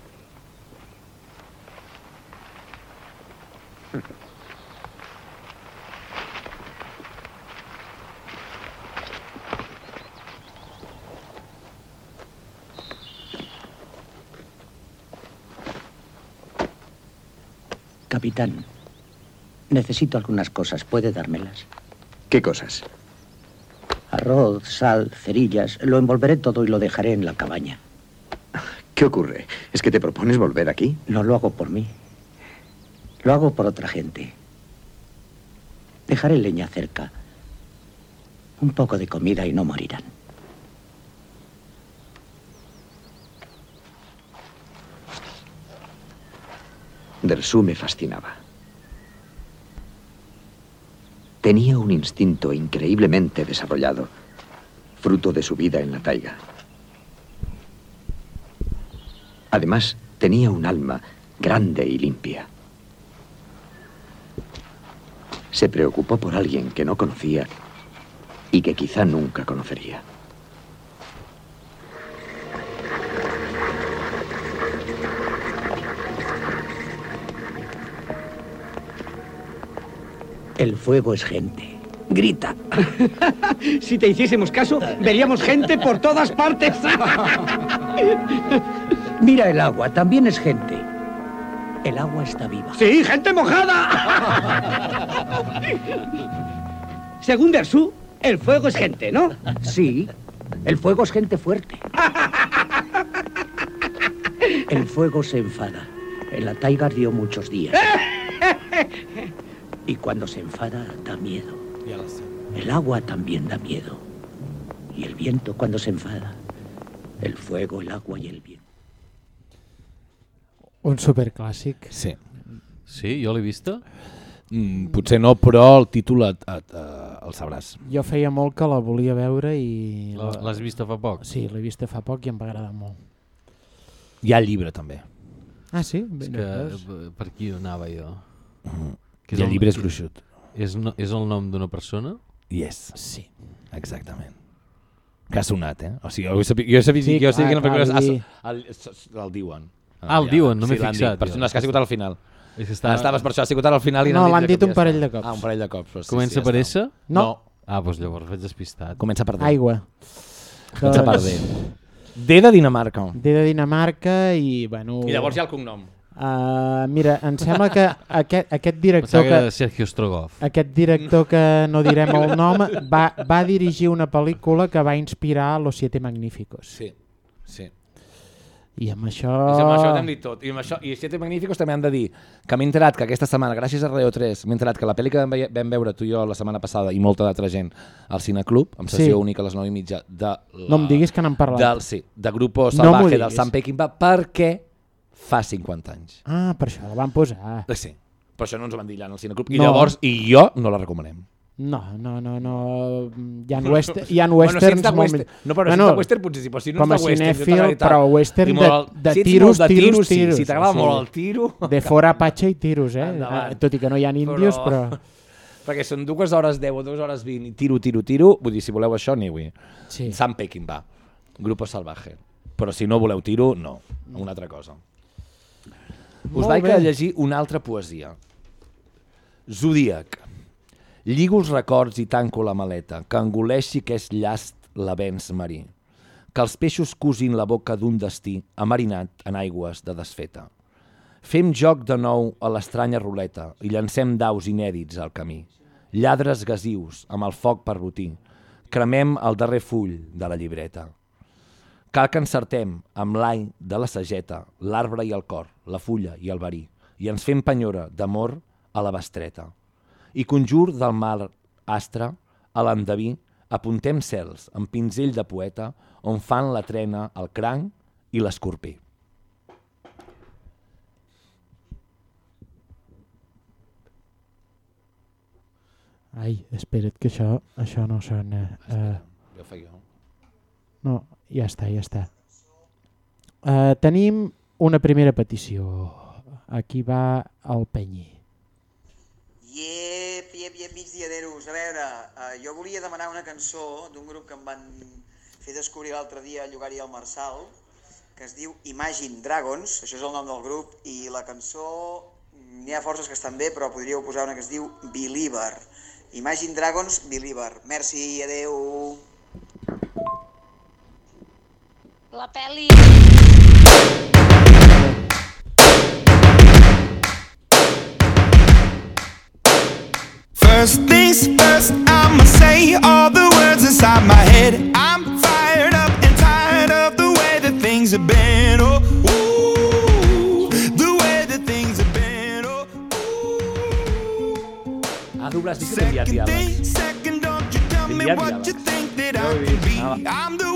Capitán, necesito algunas cosas. ¿Puede dármelas? ¿Qué cosas? Arroz, sal, cerillas. Lo envolveré todo y lo dejaré en la cabaña. ¿Qué ocurre? ¿Es que te propones volver aquí? No lo hago por mí. Lo hago por otra gente. Dejaré leña cerca. Un poco de comida y no morirán. Dersu me fascinaba. Tenía un instinto increíblemente desarrollado, fruto de su vida en la taiga. Además, tenía un alma grande y limpia. Se preocupó por alguien que no conocía y que quizá nunca conocería. El fuego es gente. Grita. Si te hiciésemos caso, veríamos gente por todas partes. Mira el agua, también es gente. El agua está viva. Sí, gente mojada. Según Dersu, el fuego es gente, ¿no? Sí, el fuego es gente fuerte. El fuego se enfada. En la taiga ardió muchos días. Y cuando se enfada, da miedo. Ja la sé. El agua también da miedo. Y el viento cuando se enfada. El fuego, el agua y el viento. Un superclàssic. Sí. Sí, jo l'he vista. Mm, potser no, però el títol et, et, uh, el sabràs. Jo feia molt que la volia veure i... La- L'has vista fa poc? Sí, l'he vista fa poc i em va agradar molt. Hi ha llibre, també. Ah, sí? És que, eh, per aquí anava jo. I el llibre és gruixut. És, no, és el nom d'una persona? Yes. Sí. Exactament. Que ha sonat, eh? O sigui, jo he sabut, jo he sabut, Sí, jo clar, que la pel·lícula el, el, el diuen. Ah, el diuen, no m'he sí, fixat. Per, jo. no, és que ha sigut al final. És que estava- Estaves per això, ha sigut al final i No, l'han dit que un ja parell està. de cops. Ah, un parell de cops. Sí, Comença sí, per ja S? està. No. Ah, doncs llavors vaig despistat. Comença per D. Aigua. Comença per D. D de Dinamarca. D de Dinamarca i, bueno... I llavors hi ha el cognom. Uh, mira, em sembla que aquest, aquest director que que, Sergio Strogoff. aquest director que no direm el nom va, va dirigir una pel·lícula que va inspirar Los Siete Magníficos. Sí, sí. I amb això... I amb això hem dit tot. I amb això, i Siete Magníficos també han de dir que m'he enterat que aquesta setmana, gràcies a Reo 3, m'he enterat que la pel·li que vam, vam veure tu i jo la setmana passada i molta d'altra gent al Cineclub, amb Sí. sessió única a les 9 i mitja de la, No em diguis que n'han parlat. Del, sí, de Grupo No Salvaje m'ho del. Sam Peckinpah perquè fa 50 anys. Ah, per això la van posar. Eh, Sí, però això no ens ho van dir allà en el Cineclub. I No. llavors, i jo no la recomanem. No, no, no, no. Hi ha, west, hi ha Bueno, si westerns de molt... western, no, però si ets western potser sí, però si no com ets a de western, cinèfil, t'agrada- però western de, de si tiros, de tiros, tiros, sí. tiros. Si t'agrada molt el tiro, De fora patxa i tiros, eh? Endavant. Tot i que no hi ha índios, però... Perquè són dues hores 10 o dues hores 20 i tiro, tiro, tiro. Vull dir, si voleu això, aneu-hi. Sí. Sam Peckinpah, Grupo Salvaje. Però si no voleu tiro, no. Una altra cosa. Us vaig a llegir una altra poesia. Zodíac. Lligo els records i tanco la maleta, que engoleixi que és llast l'avenç marí. Que els peixos cosin la boca d'un destí amarinat en aigües de desfeta. Fem joc de nou a l'estranya ruleta i llancem daus inèdits al camí. Lladres gasius amb el foc per botí. Cremem el darrer full de la llibreta. Cal que encertem amb l'any de la sageta, l'arbre i el cor, la fulla i el verí, i ens fem penyora d'amor a la bestreta. I conjur del mar astre a l'endeví, apuntem cels amb pinzell de poeta on fan la trena el cranc i l'escorpí. Ai, espera't que això, això no sona. Uh, Ja ho faig jo. no, ja està, ja està. Uh, tenim una primera petició. Aquí va el Penyi. Iep, iep, iep, migdiaderos. A veure, uh, jo volia demanar una cançó d'un grup que em van fer descobrir l'altre dia a Llogari al Marçal, que es diu Imagine Dragons, això és el nom del grup, i la cançó n'hi ha forces que estan bé, però podríeu posar una que es diu Believer. Imagine Dragons, Believer. Merci, adeu. La peli... First things first, I'ma say all the words inside my head. I'm fired up and tired of the way that things have been. Oh, ooh, the way that things have been. Oh, Ah, dobles, dic que t'he enviat second thing, second, don't you tell me what you think that I can be. Ah. I'm the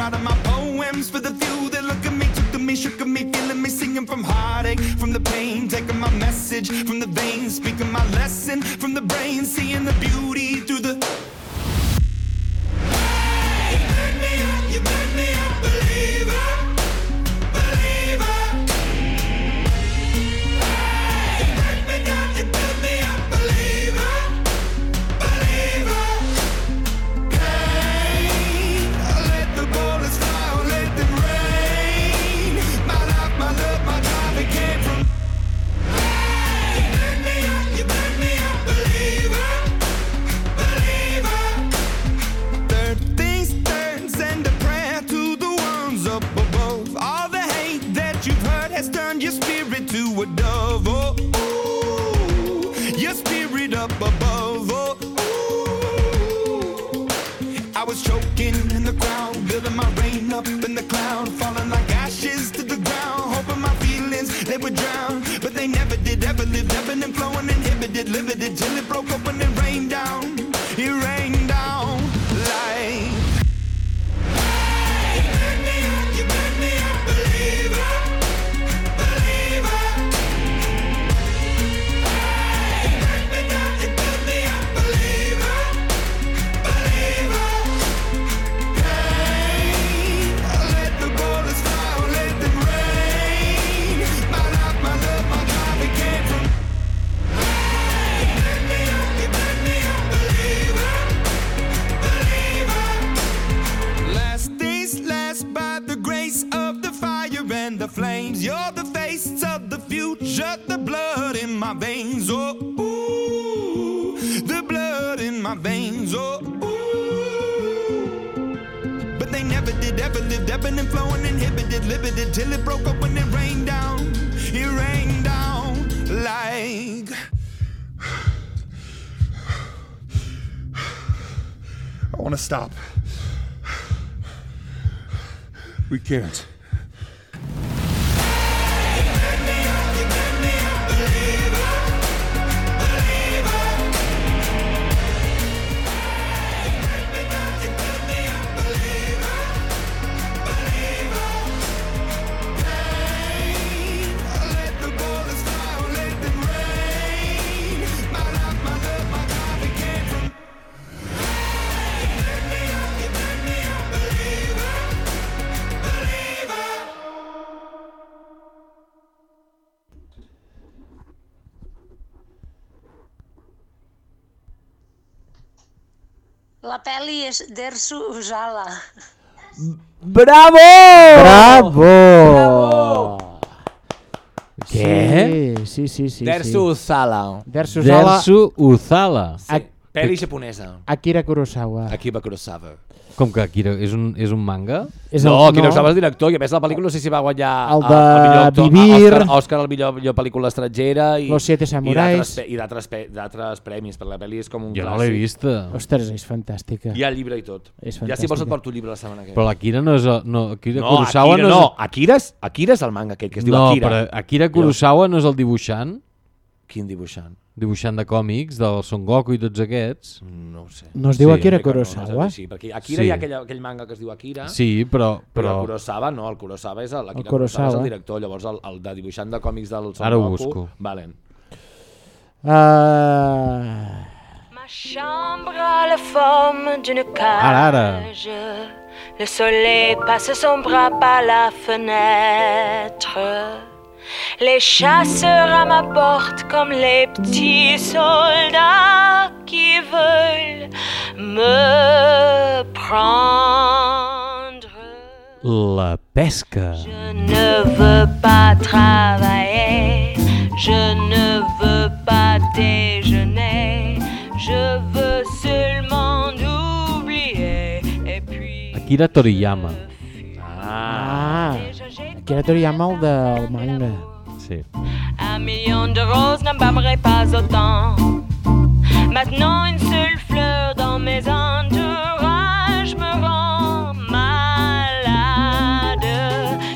Writing my poems. For the few that look at me, took to me, shook at me, feeling me, singing from heartache, from the pain, taking my message from the veins, speaking my lesson from the brain, seeing the beauty We can't. d'Ersu Usala. Bravo! Bravo! Què? Sí, sí, sí. sí Dersu sí. Sala. Dersu Sala. Dersu Uzala. A- Pel·li japonesa. Akira Kurosawa. Akiba Kurosawa. Com que Akira és un, és un manga? És no, el- Akira no. Kurosawa és el director i a més la pel·lícula no sé si va guanyar El a- de el millor actor, Vivir. Òscar, Òscar el millor, millor pel·lícula estrangera i, Los Siete Samurais. i d'altres pe- i d'altres premis, perquè la pel·li és com un Jo no clàssic. l'he vista. Ostres, és fantàstica. Hi ha llibre i tot. És ja si vols et porto llibre la setmana que ve. Però l'Akira no és... el- No, Akira no, Kurosawa Akira, no, no, és... Akira és, Akira és el manga aquell que es diu no, Akira. però Akira Kurosawa no és el dibuixant? Quin dibuixant? Dibuixant de còmics, del Son Goku i tots aquests. No ho sé. No es diu Akira que no, Kurosawa? No, sí, perquè Akira Sí. hi ha aquell, aquell manga que es diu Akira. Sí, però- Però però- el Kurosawa no, el Kurosawa és el, El Kurosawa és el director, llavors el, el de dibuixant de còmics del Son Ara ho Goku. busco. Valen. Uh, chambre a la forme d'une cage. Ara, ara. Le soleil passe son bras par la fenêtre. Les chasseurs à ma porte comme les petits soldats qui veulent me prendre. La pesca. Je ne veux pas travailler, je ne veux pas déjeuner, je veux seulement oublier et puis Akira Toriyama? ah, Toriyama, el del manga. Sí. un million de roses n'embâmerait pas autant. Maintenant une seule fleur dans mes entourages me rend malade.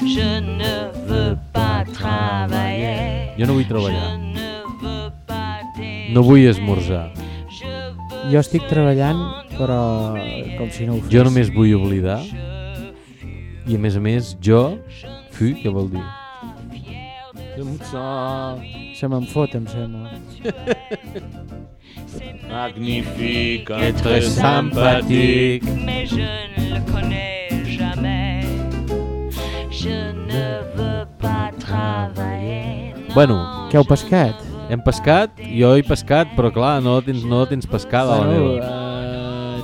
Je ne veux pas travailler. Jo no vull treballar. No vull esmorzar. Jo estic treballant, però com si no ho fes. Jo només vull oblidar. I a més a més, jo... Fui, què vol dir? Se me'n fot, em sembla. Magnifique, très sympathique. Mais je ne le connais jamais. Je ne veux pas travailler. Bueno, Què heu pescat? hem pescat, jo he pescat, però clar, no la tens, no la tens pescada, la Bueno, meva. uh,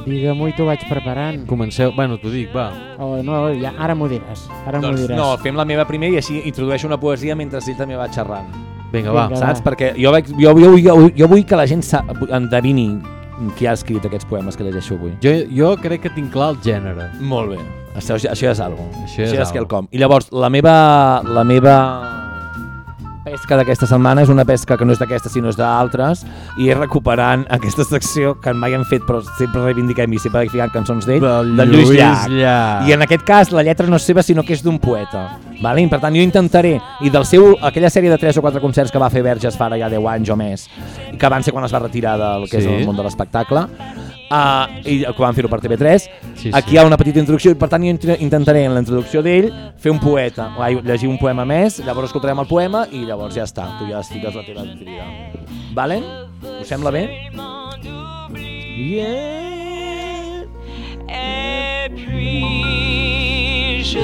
digue-m'ho i t'ho vaig preparant. Comenceu... Bueno, t'ho dic, va. Oh, no, ja, ara m'ho diràs. Ara m'ho Doncs diràs. no, fem la meva primer i així introdueixo una poesia mentre ell també va xerrant. Vinga, va. Vinga, Saps? va. Perquè jo, vaig, jo, jo, jo, jo vull que la gent endevini qui ha escrit aquests poemes que llegeixo avui. Jo, jo crec que tinc clar el gènere. Molt bé. Això, això ja és algo. Això és això és algo. quelcom. I llavors, la meva, la meva pesca d'aquesta setmana és una pesca que no és d'aquesta sinó és d'altres i és recuperant aquesta secció que mai hem fet però sempre reivindiquem i sempre he ficat cançons d'ell, Del de Lluís, Llach. Llach. I en aquest cas la lletra no és seva sinó que és d'un poeta. Vale? I per tant jo intentaré, i del seu, aquella sèrie de 3 o 4 concerts que va fer Verges fa ara ja 10 anys o més, que van ser quan es va retirar del que Sí. és el món de l'espectacle, uh, i que van fer-ho per TV3, Sí, aquí sí. hi ha una petita introducció i per tant intentaré en la introducció d'ell fer un poeta, ai, llegir un poema més, llavors escoltarem el poema i llavors ja està, tu ja estigues la teva vida. Valen? Us sembla bé? Yeah. Et puis je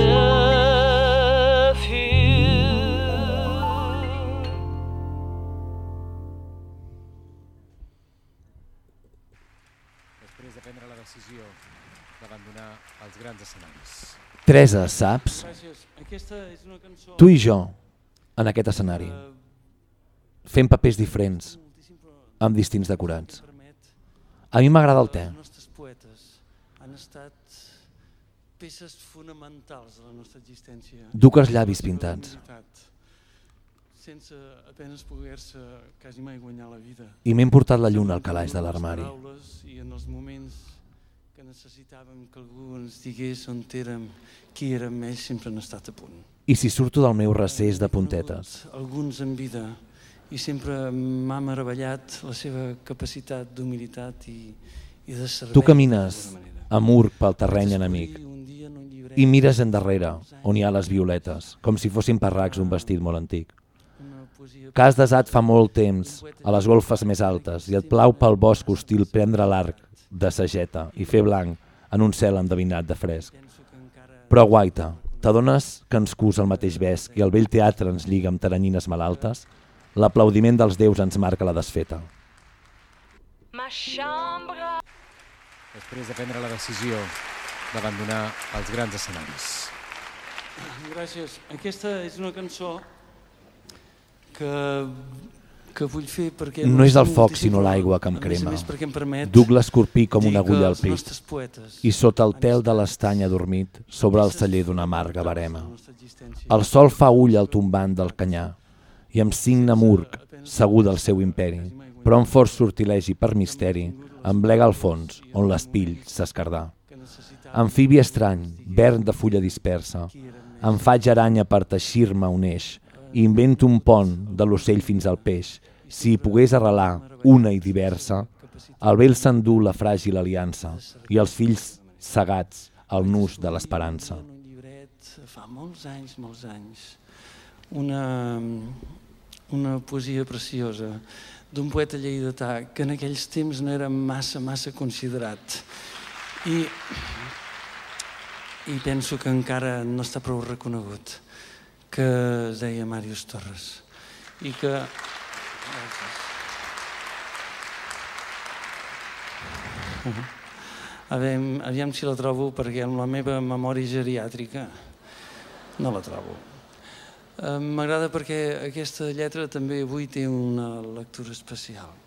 fus. Grans escenaris. Teresa, saps? Gràcies. Aquesta és una cançó... Tu i jo, en aquest escenari, fent papers diferents, amb distints decorats. A mi m'agrada el te. Els nostres poetes han estat peces fonamentals de la nostra existència. Duc els llavis pintats. Sense apenes poder-se quasi mai guanyar la vida. I m'he portat la lluna al calaix de l'armari. I en els moments necessitàvem que algú ens digués on érem, qui érem, ells sempre han estat a punt. I si surto del meu recés de puntetes? Alguns en vida i sempre m'ha meravellat la seva capacitat d'humilitat i, i de servei. Tu camines a mur pel terreny enemic i mires endarrere, on hi ha les violetes, com si fossin parracs d'un vestit molt antic. Que has desat fa molt temps a les golfes més altes i et plau pel bosc hostil prendre l'arc de sageta i fer blanc en un cel endevinat de fresc. Però guaita, t'adones que ens cus el mateix vesc i el vell teatre ens lliga amb taranyines malaltes? L'aplaudiment dels déus ens marca la desfeta. Ma chambre. després de prendre la decisió d'abandonar els grans escenaris. Gràcies. Aquesta és una cançó que, que vull fer perquè... No és el foc, sinó l'aigua que em més crema. més em Duc l'escorpí com una agulla al pit. I sota el tel de l'estany adormit, sobre el celler d'una amarga barema. El sol fa ull al tombant del canyar i em signa murg, segur del seu imperi, però amb fort sortilegi per misteri, em blega al fons, on l'espill s'escardà. Amfibi estrany, verd de fulla dispersa, em faig aranya per teixir-me un eix, i invento un pont de l'ocell fins al peix. Si hi pogués arrelar, una i diversa, el vell s'endú la fràgil aliança i els fills cegats al nus de l'esperança. fa molts anys, molts anys, una, una poesia preciosa d'un poeta lleidatà que en aquells temps no era massa, massa considerat. I, i penso que encara no està prou reconegut, que es deia Màrius Torres. I que... Aviam, aviam si la trobo, perquè amb la meva memòria geriàtrica no la trobo. Eh, M'agrada perquè aquesta lletra també avui té una lectura especial.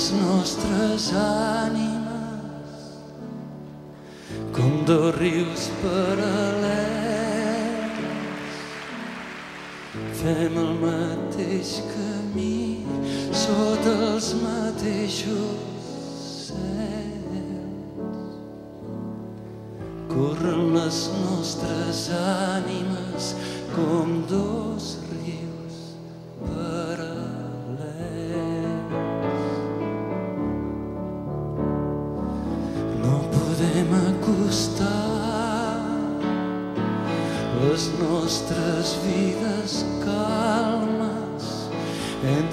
Les nostres ànimes com dos rius paral·lels. Fem el mateix camí sota els mateixos cels. Corren les nostres ànimes com dos rius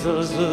Entre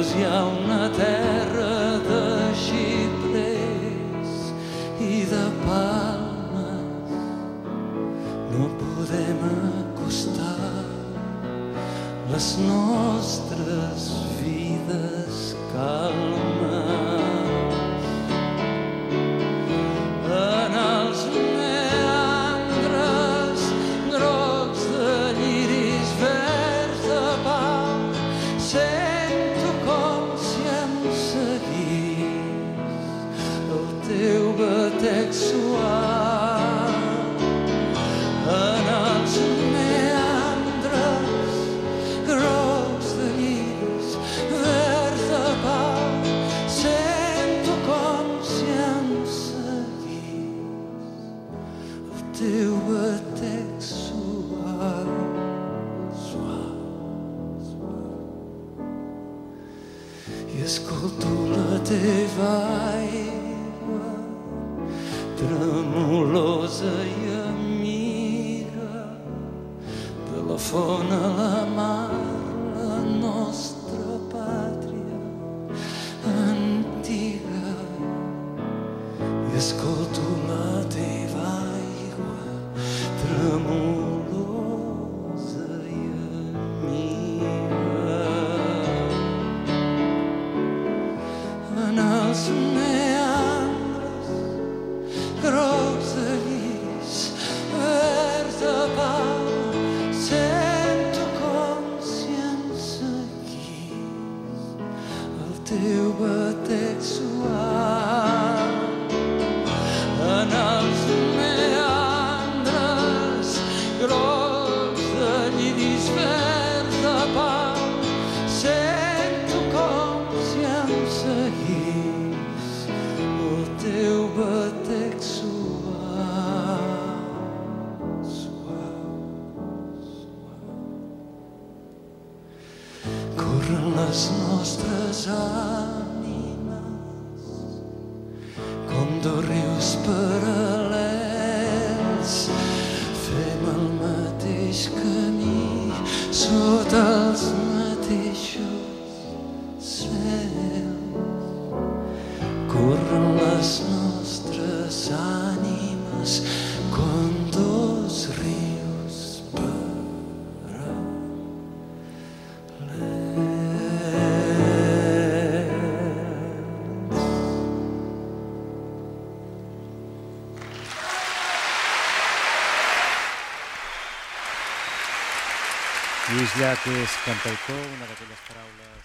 Lluís Llach és cantautor, una d'aquelles paraules...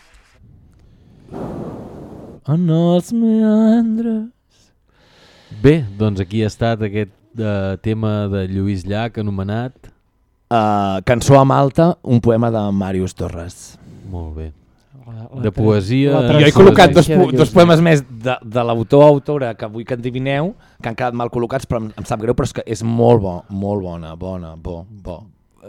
En els meandres. Bé, doncs aquí ha estat aquest eh, tema de Lluís Llach anomenat... Uh, cançó a Malta, un poema de Màrius Torres. Molt bé. La, De poesia... Jo he col·locat dos, po dos poemes més de, de l'autor o autora que vull que endivineu, que han quedat mal col·locats, però em, em sap greu, però és que és molt bo, molt bona, bona, bo, bo.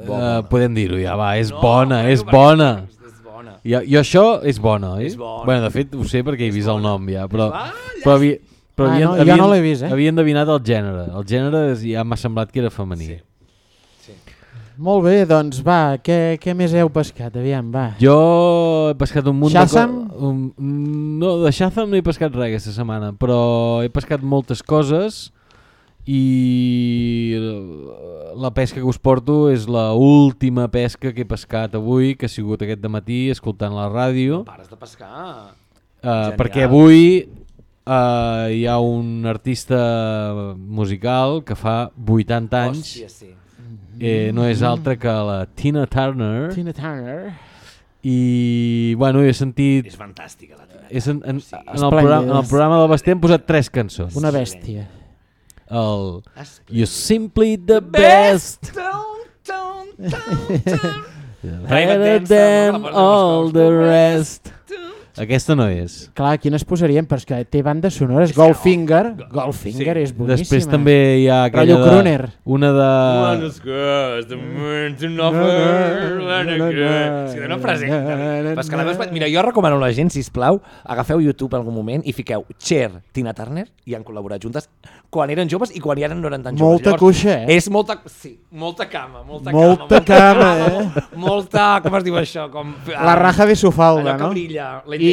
Bo Uh, podem dir-ho ja, va, és No, bona, és bona. és bona. Jo, jo això és bona, oi? És bona. Bueno, de fet ho sé perquè he vist el nom ja, però... Ah, però, havia, però Ah, havien, no, jo havien, no l'he vist, eh? Havien endevinat el gènere. El gènere ja m'ha semblat que era femení. Sí. Molt bé, doncs va, què, què més heu pescat? Aviam, va. Jo he pescat un munt Shazam? de coses... Um, no, de Shazam no he pescat res aquesta setmana, però he pescat moltes coses i la pesca que us porto és la última pesca que he pescat avui, que ha sigut aquest de matí escoltant la ràdio. Pares de pescar. Uh, Genial. perquè avui uh, hi ha un artista musical que fa 80 anys Hòstia, sí. eh, no és altra que la Tina Turner Tina Turner. i bueno, he sentit És fantàstica la Tina. és en, en, en, el programa, en el programa del Basté hem posat tres cançons Una bèstia. El You're simply the best better than all the rest aquesta no és Clar, quines posaríem? Però és que té bandes sonores. Goldfinger. Goldfinger és boníssima. Després també hi ha aquella de, una de... One is good, the moon to offer, one is good. És que no presenta. Però és que la veus... Mira, jo recomano a la gent, sisplau, agafeu YouTube en algun moment i fiqueu Cher, Tina Turner, i han col·laborat juntes quan eren joves i quan ja no eren tan joves. Molta cuixa, eh? És molta... Sí, molta cama, molta, Molta cama. cama, molta, Molta, com es diu això? Com, La raja de su falda, allò que no?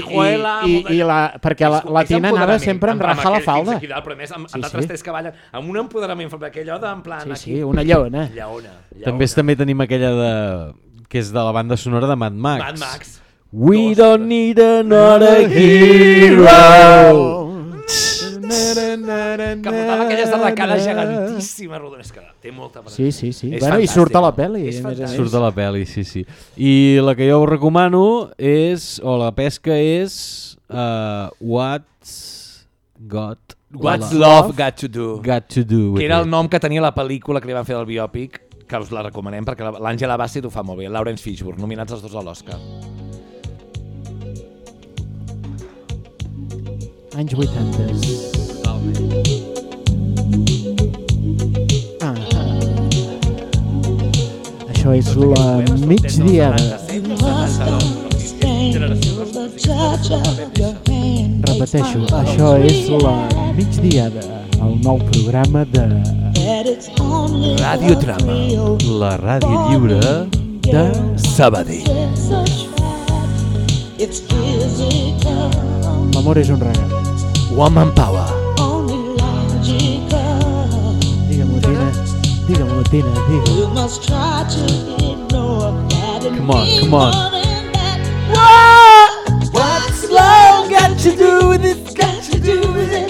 Brilla, I, i, i, i la, perquè la, la És Tina anava sempre amb amb raja la falda. aquí dalt, però a més amb, amb d'altres tres que ballen, amb un empoderament, allò de, en plan... Sí, aquí, sí, una lleona. Lleona. També també tenim aquella de que és de la banda sonora de Mad Max. Mad Max. We don't need another hero. Que portava aquelles arracades gegantíssimes rodones, que té molta Sí, sí, sí. És Bueno, i surt a la pel·li, És a a fantàstic. Surt de la pel·li, sí, sí. I la que jo us recomano és, o la pesca és uh, What's Got What's Love Got to Do. Got to do Que era el it. nom que tenia la pel·lícula que li van fer del biòpic, que us la recomanem perquè la- l'Àngela Bassett ho fa molt bé, Lawrence Fishburne, nominats els dos a l'Oscar. Anys 80. Ah, això és la migdiada. Repeteixo, això és la migdiada, el nou programa de Ràdio Trama. La ràdio lliure de Sabadell. L'amor és un regal. Woman Power. Digue-m'ho, Tina. Digue-m'ho, Tina, digue-m'ho. Come on, come on. What's love got to do with it? Got to do with it.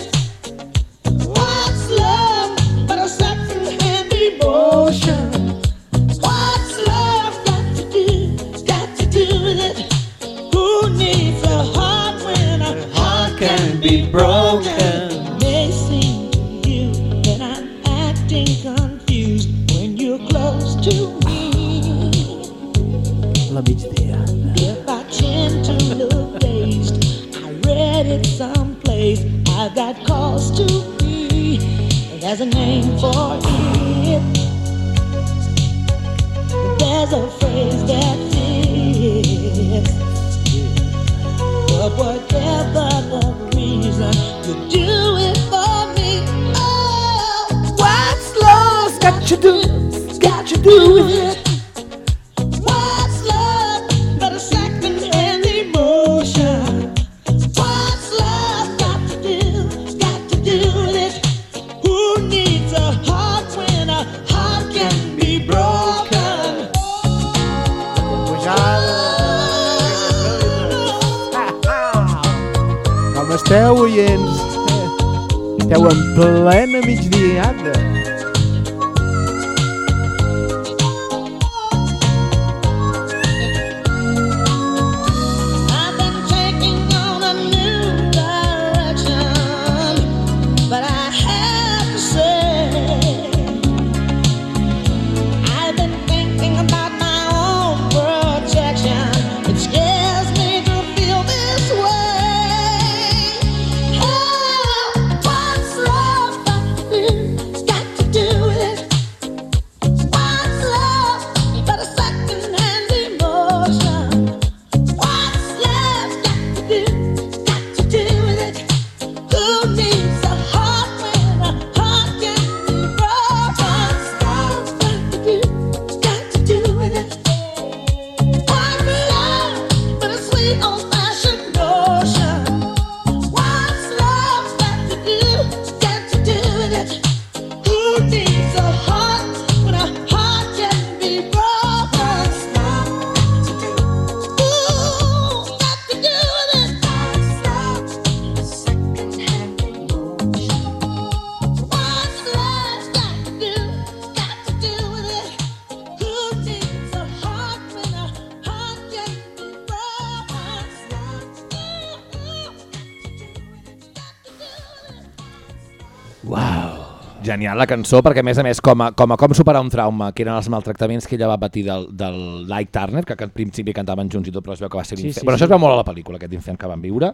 La cançó, perquè a més a més, com a, com a com superar un trauma, que eren els maltractaments que ella va patir del, del Ike Turner, que al principi cantaven junts i tot, però es veu que va ser Sí, l'infern. sí, bueno, sí. això es veu molt a la pel·lícula, aquest infern que van viure,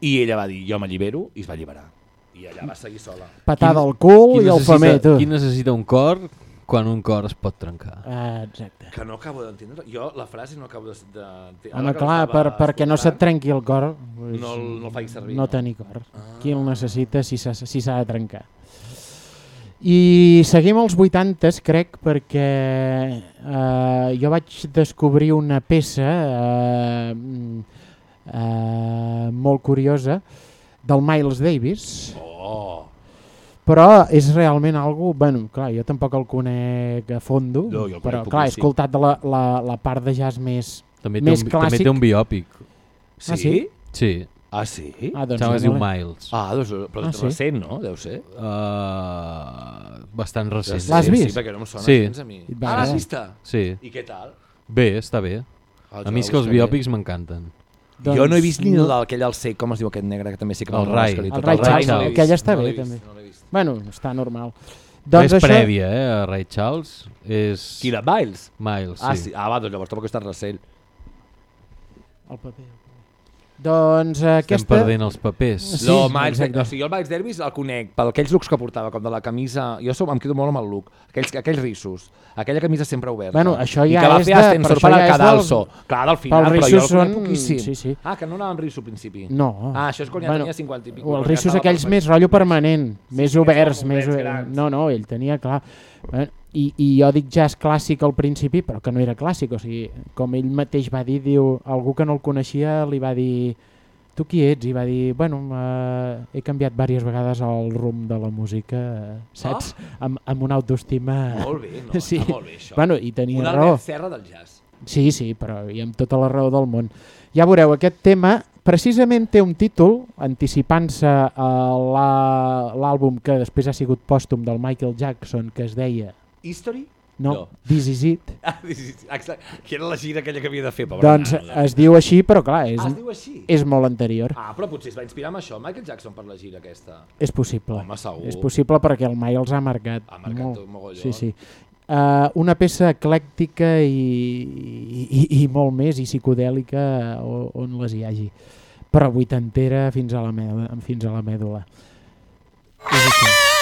i ella va dir, jo m'allibero, i es va alliberar. I allà va seguir sola. Patada al cul i el femer, tu. Qui necessita un cor quan un cor es pot trencar? Ah, exacte. Que no acabo d'entendre. Jo la frase no acabo de... de, de Home, clar, per, perquè no se't trenqui el cor, doncs, No el- no el faig servir, No no? tenir cor. Qui el necessita si s'ha si s'ha de trencar. I seguim als 80s, crec, perquè eh, jo vaig descobrir una peça eh, mm, eh, molt curiosa del Miles Davis. Oh! Però és realment algo, bueno, clar, jo tampoc el conec a fondo, No, però clar, he escoltat la, la, la part de jazz més, També més un, clàssic. també té un biòpic. Ah, sí? Sí. Ah, sí? Ah, doncs Sembla que es no diu l'he- Miles. Ah, doncs, però Ah, és sí? recent, no? Deu ser. Uh, bastant recent. L'has vist? Sí, perquè no em sona sí. gens a mi. Va, Ah, l'has eh? vista? Sí. I què tal? Bé, està bé. Ah, a mi és que els buscaré. biòpics m'encanten. Doncs jo no he vist ni no. aquell al sec, com es diu aquest negre, que també sí que El m'agrada Rai. El Ray Charles, aquell vist, està no bé vist, també. no l'he vist. Bueno, està normal. Doncs és això- prèvia, eh, a Ray Charles. És... Quina, Miles? Miles, Ah, sí. sí. Ah, va, doncs llavors tampoc està recent. El paper. Doncs uh, Estem aquesta... perdent els papers. Sí, no, Miles, exacte. o sigui, jo el Miles Davis el conec per aquells looks que portava, com de la camisa... Jo som, em quedo molt amb el look. Aquells, aquells rissos. Aquella camisa sempre oberta. Bueno, això I ja que va és fer Ascensor per per ja Cadalso. dels- Clar, del final, però jo el són- poquíssim. sí, sí. Ah, que no anava amb risso al principi. No. Ah, això és quan ja Bueno, tenia 50 i pico. O els rissos aquells més rotllo permanent, més sí, Més, oberts oberts grans. no, no, ell tenia clar. Eh, I, I jo dic jazz clàssic al principi, però que no era clàssic. O sigui, com ell mateix va dir, diu, algú que no el coneixia li va dir tu qui ets? I va dir, bueno, uh, he canviat diverses vegades el rumb de la música, eh, saps? Amb, amb una autoestima... Molt bé, no? sí. Està molt bé, això. Bueno, i tenia Un raó. Serra del jazz. Sí, sí, però i amb tota la raó del món. Ja veureu, aquest tema precisament té un títol anticipant-se a l'àlbum que després ha sigut pòstum del Michael Jackson que es deia... History? No, No. This Is It. Ah, exacte. Que era la gira aquella que havia de fer, pobre Doncs es diu així, però clar, és, Ah, es diu així? és molt anterior. Ah, però potser es va inspirar amb això, Michael Jackson, per la gira aquesta. És possible. Home, segur. És possible perquè el Miles ha marcat, Ha marcat molt. mogollon. Sí, sí. Uh, una peça eclèctica i, i, i molt més, i psicodèlica o, on les hi hagi. Però vuitantera fins a la, mèdula, fins a la mèdula. És això.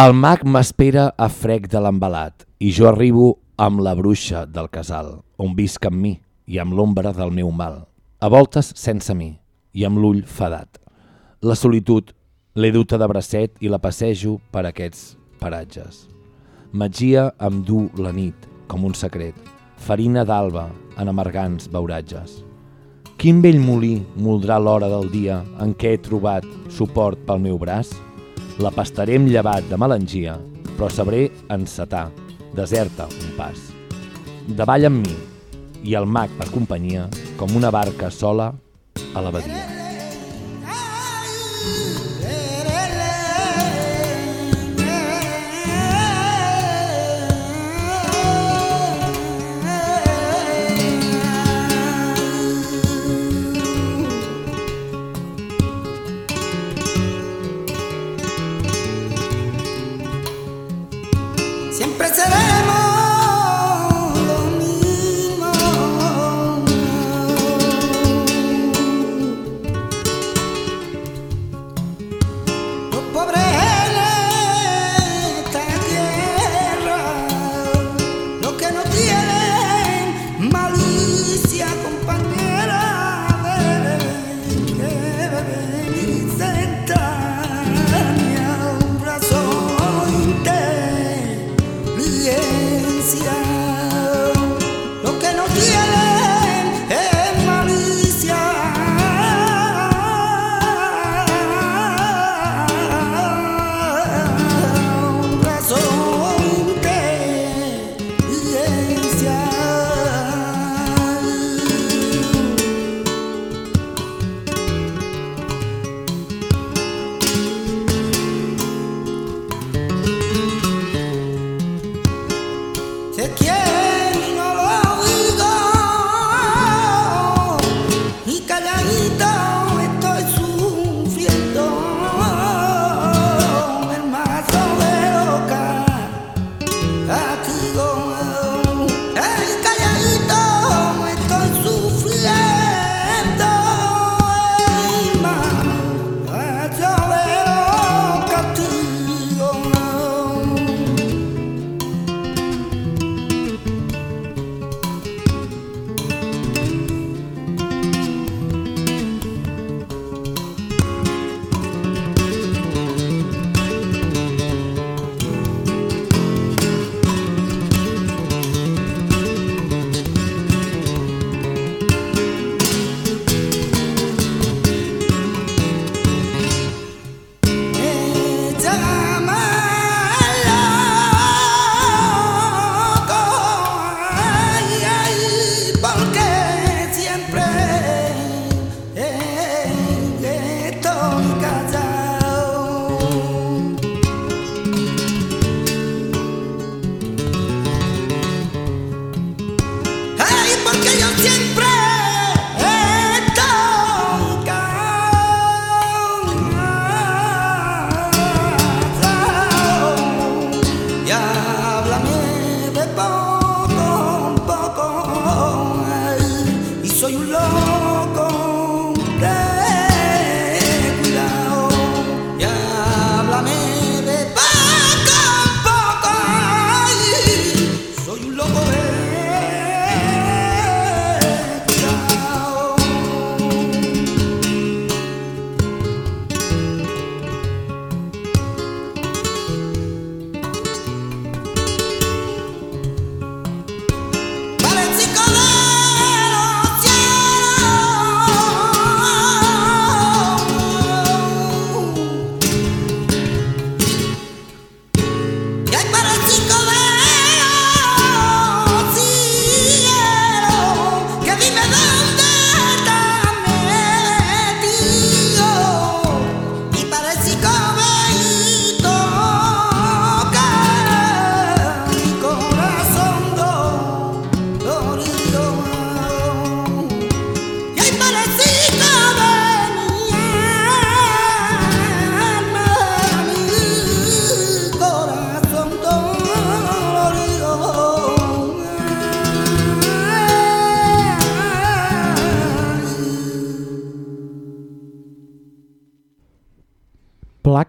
El mag m'espera a frec de l'embalat i jo arribo amb la bruixa del casal, on visc amb mi i amb l'ombra del meu mal, a voltes sense mi i amb l'ull fadat. La solitud l'he duta de bracet i la passejo per aquests paratges. Magia em du la nit, com un secret, farina d'alba en amargants beuratges. Quin vell molí moldrà l'hora del dia en què he trobat suport pel meu braç? La pastarem llevat de melangia, però sabré encetar, deserta un pas. Davall amb mi, i el mag per companyia, com una barca sola a la badia.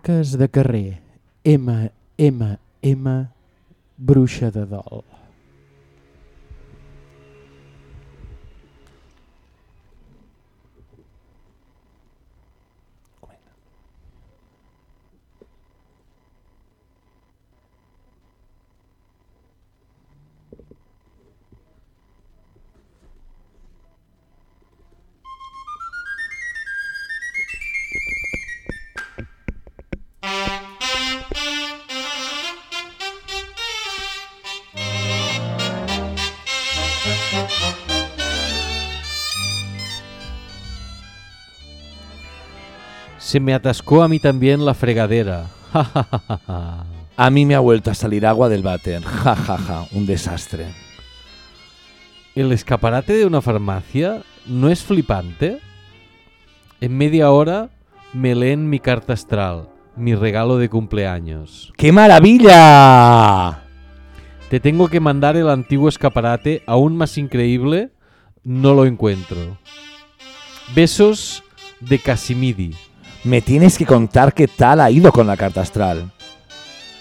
Plaques de carrer. M, M, M, bruixa de dol. Se me atascó a mí también la fregadera. A mí me ha vuelto a salir agua del váter. Ja, ja, ja. Un desastre. ¿El escaparate de una farmacia no es flipante? En media hora me leen mi carta astral, mi regalo de cumpleaños. ¡Qué maravilla! Te tengo que mandar el antiguo escaparate aún más increíble. No lo encuentro. Besos de Casimidi. Me tienes que contar qué tal ha ido con la carta astral.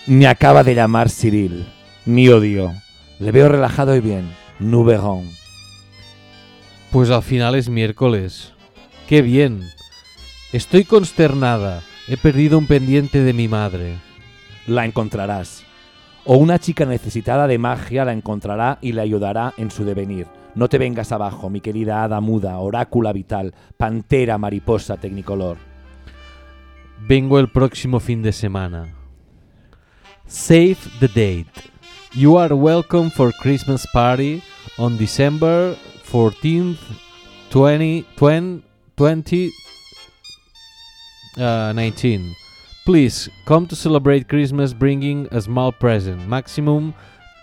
Me acaba de llamar Cyril. Mi odio. Le veo relajado y bien. Verrons. Pues al final es miércoles. ¡Qué bien! Estoy consternada. He perdido un pendiente de mi madre. La encontrarás. O una chica necesitada de magia la encontrará y le ayudará en su devenir. No te vengas abajo, mi querida hada muda, orácula vital, pantera, mariposa, tecnicolor. Vengo el próximo fin de semana. Save the date. You are welcome for Christmas party on December 14th, 20, 20, 20 uh, 19. Please come to celebrate Christmas bringing a small present, maximum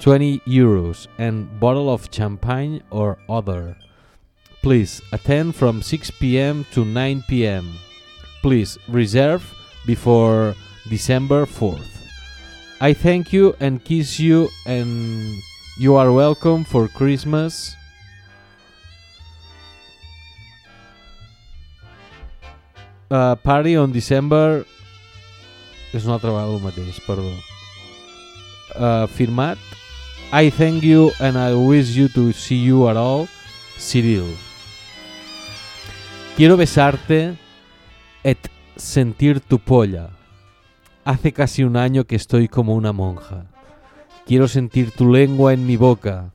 20 euros, and bottle of champagne or other. Please attend from 6 p.m. to 9 p.m. Please reserve before December 4th. I thank you and kiss you, and you are welcome for Christmas. Uh, party on December és una altra vegada el mateix, perdó. Uh, firmat I thank you and I wish you to see you at all, Cyril. Quiero besarte et sentir tu polla. Hace casi un año que estoy como una monja. Quiero sentir tu lengua en mi boca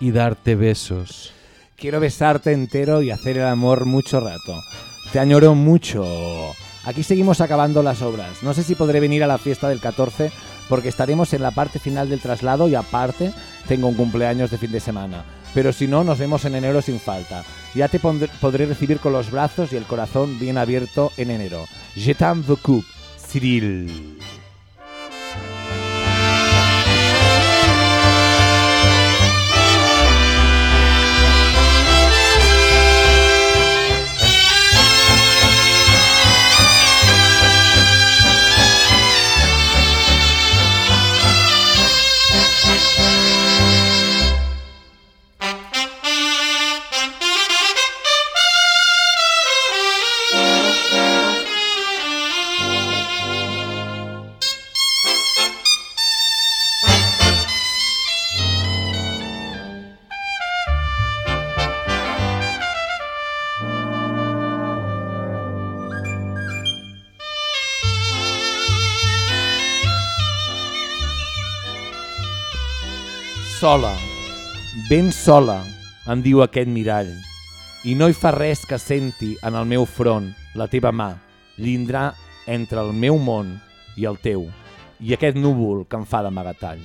y darte besos. Quiero besarte entero y hacer el amor mucho rato. Te añoro mucho. Aquí seguimos acabando las obras. No sé si podré venir a la fiesta del 14 porque estaremos en la parte final del traslado y aparte tengo un cumpleaños de fin de semana. Pero si no, nos vemos en enero sin falta. Ya te podré recibir con los brazos y el corazón bien abierto en enero. Je t'aime beaucoup, Cyril. Sola, ben sola, em diu aquest mirall, i no hi fa res que senti en el meu front la teva mà, llindrar entre el meu món i el teu, i aquest núvol que em fa d'amagatall.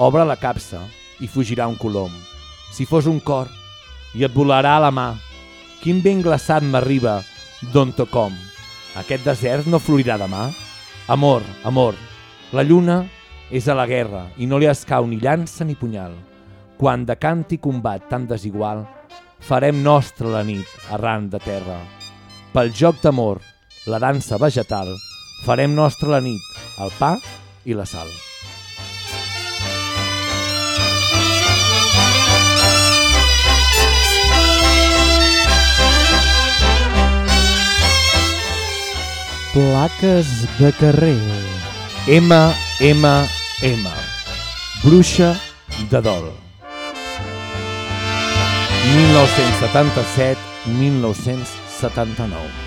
Obre la capsa i fugirà un colom. Si fos un cor, i et volarà a la mà. Quin vent glaçat m'arriba d'on to com. Aquest desert no florirà demà? Amor, amor, la lluna és a la guerra i no li escau ni llança ni punyal. Quan de cant i combat tan desigual, farem nostra la nit arran de terra. Pel joc d'amor, la dansa vegetal, farem nostra la nit, el pa i la sal. Plaques de carrer. M, M, M. Bruixa de Dol. 1977-1979.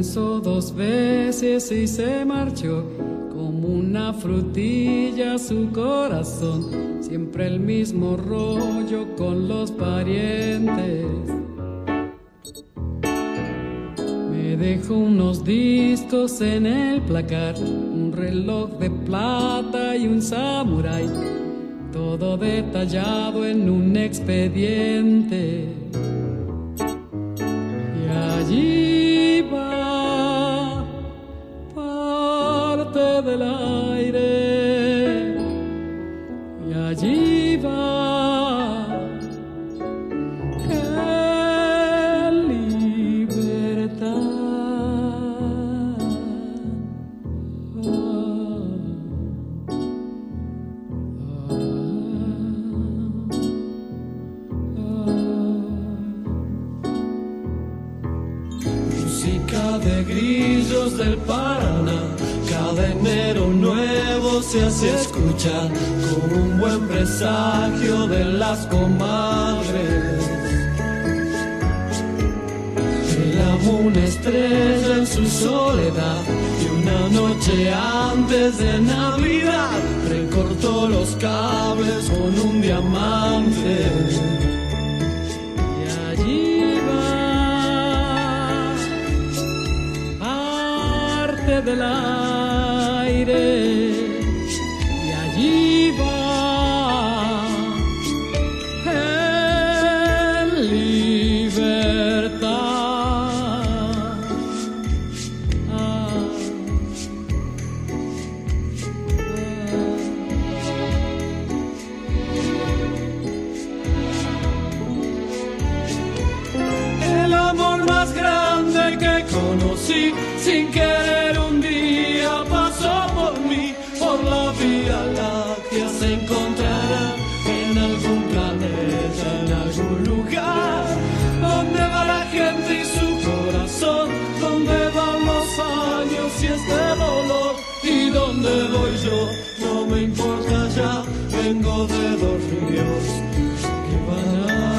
Pensó dos veces y se marchó como una frutilla su corazón. Siempre el mismo rollo con los parientes. Me dejó unos discos en el placar, un reloj de plata y un samurái. Todo detallado en un expediente. Y allí parte se hace como un buen presagio de las comadres. El amo una estrella en su soledad y una noche antes de Navidad recortó los cables con un diamante. Y allí va parte del aire vengo de dos ríos que van al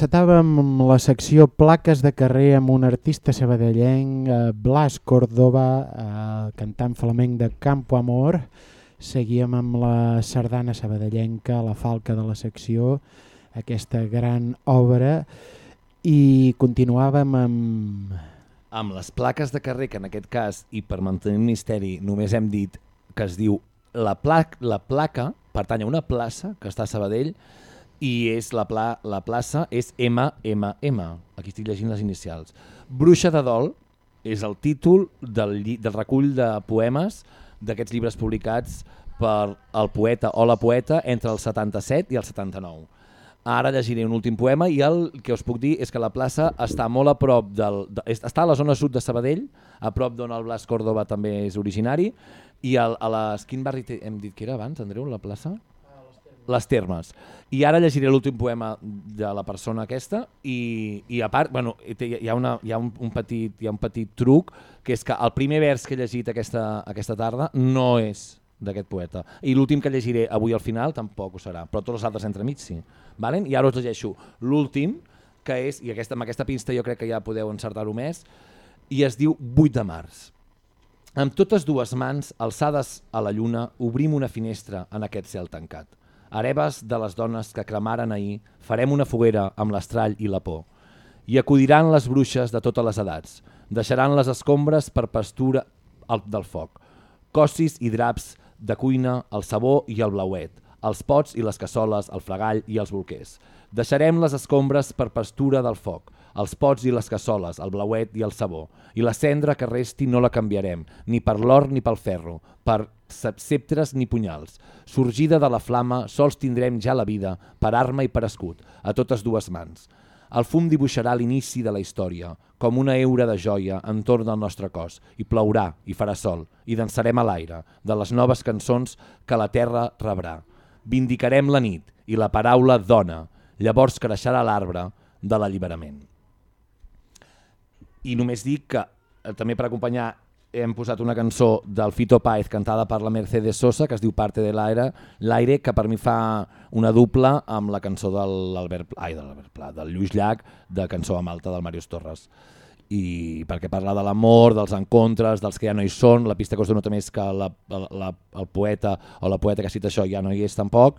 encetàvem la secció Plaques de carrer amb un artista sabadellenc, eh, Blas Córdoba, eh, cantant flamenc de Campo Amor. Seguíem amb la sardana sabadellenca, la falca de la secció, aquesta gran obra, i continuàvem amb... amb les plaques de carrer, que en aquest cas, i per mantenir el misteri, només hem dit que es diu la, pla la placa pertany a una plaça que està a Sabadell i és la, pla la plaça és MMM. Aquí estic llegint les inicials. Bruixa de Dol és el títol del, del recull de poemes d'aquests llibres publicats per el poeta o la poeta entre el 77 i el 79. Ara llegiré un últim poema i el que us puc dir és que la plaça està molt a prop del... De, est- està a la zona sud de Sabadell, a prop d'on el Blas Córdoba també és originari, i al, a les... Quin barri hem dit que era abans, Andreu, la plaça? Les Termes. I ara llegiré l'últim poema de la persona aquesta i, i a part, bueno, hi ha, una, hi ha, un, un petit, hi ha un petit truc, que és que el primer vers que he llegit aquesta, aquesta tarda no és d'aquest poeta. I l'últim que llegiré avui al final tampoc ho serà, però tots els altres entremig sí. Valen? I ara us llegeixo l'últim, que és, i aquesta, amb aquesta pista jo crec que ja podeu encertar-ho més, i es diu 8 de març. Amb totes dues mans alçades a la lluna obrim una finestra en aquest cel tancat. Hereves de les dones que cremaren ahir, farem una foguera amb l'estrall i la por. I acudiran les bruixes de totes les edats. Deixaran les escombres per pastura al- del foc. Cossis i draps de cuina, el sabó i el blauet, els pots i les cassoles, el fregall i els bolquers. Deixarem les escombres per pastura del foc, els pots i les cassoles, el blauet i el sabó. I la cendra que resti no la canviarem, ni per l'or ni pel ferro, per sceptres ni punyals. Sorgida de la flama, sols tindrem ja la vida, per arma i per escut, a totes dues mans. El fum dibuixarà l'inici de la història, com una eura de joia entorn del nostre cos, i plourà, i farà sol, i dansarem a l'aire, de les noves cançons que la terra rebrà. Vindicarem la nit i la paraula dona, llavors creixerà l'arbre de l'alliberament. I només dic que, eh, també per acompanyar, hem posat una cançó del Fito Páez cantada per la Mercedes Sosa que es diu Parte de l'aire, l'aire que per mi fa una dupla amb la cançó de l'Albert ai, de l'Albert Pla, del Lluís Llach, de Cançó a Malta del Màrius Torres. I perquè parla de l'amor, dels encontres, dels que ja no hi són, la pista que us dono també és que la, la, el poeta o la poeta que cita això ja no hi és tampoc,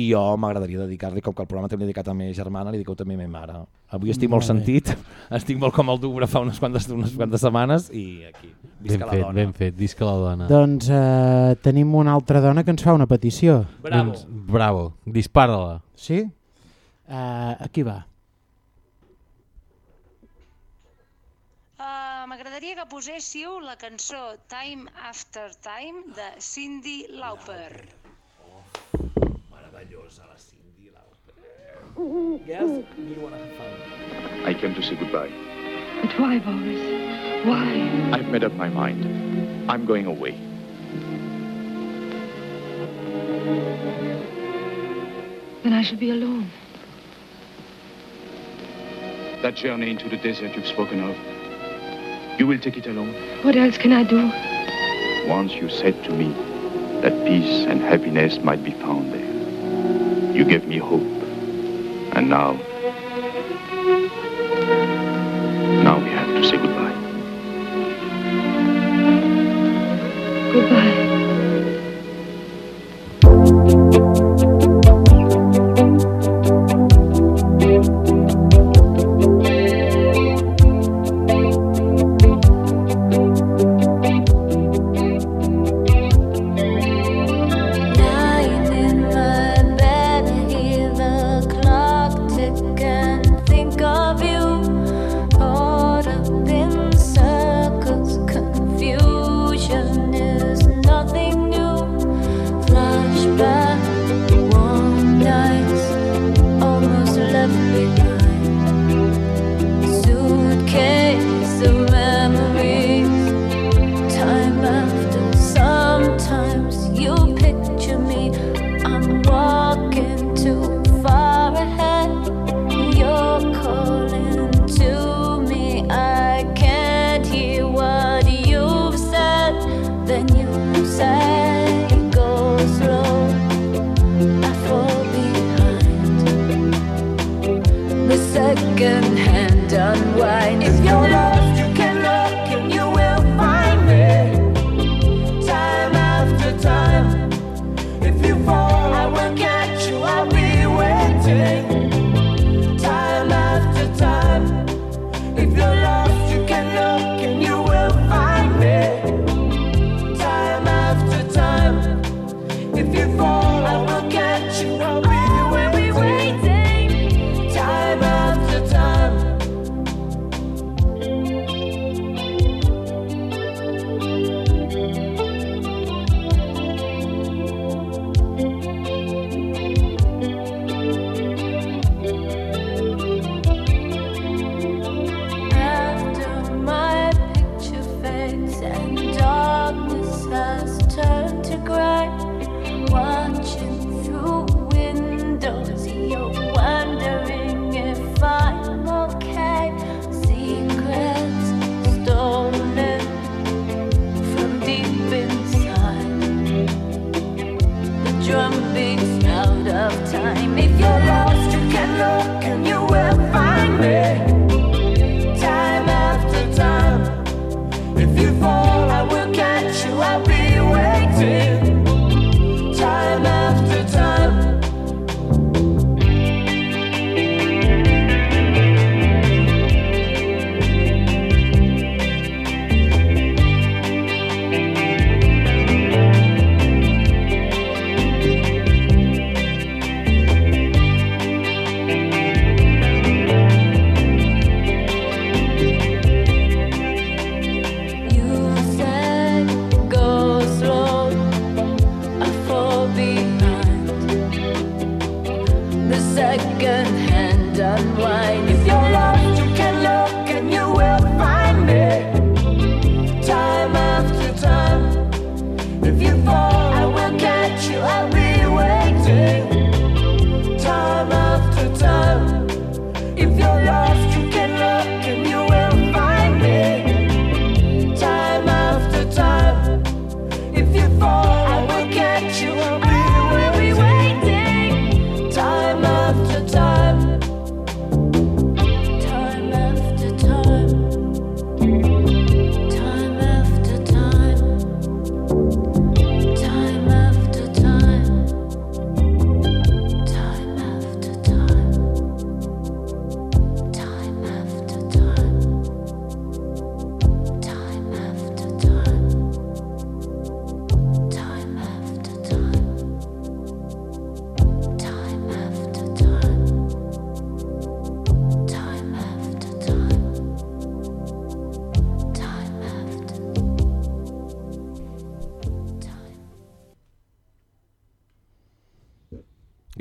i jo m'agradaria dedicar-li, com que el programa també l'he dedicat a la meva germana, li dedico també a la meva mare. Avui estic molt, Molt bé. sentit, estic molt com el Dubra fa unes quantes, unes quantes setmanes i aquí, Ben visca la fet, dona. ben fet, visca la dona. Doncs eh, tenim una altra dona que ens fa una petició. Bravo. Doncs, bravo, dispara-la. Sí? Uh, aquí va. Uh, M'agradaria que poséssiu la cançó Time After Time de Cindy Lauper. Meravellosa Lauper. Girls, you wanna have fun? I came to say goodbye. But why, Boris? Why? I've made up my mind. I'm going away. Then I shall be alone. That journey into the desert you've spoken of, you will take it alone. What else can I do? Once you said to me that peace and happiness might be found there. You gave me hope. And now, now we have to say goodbye. Goodbye.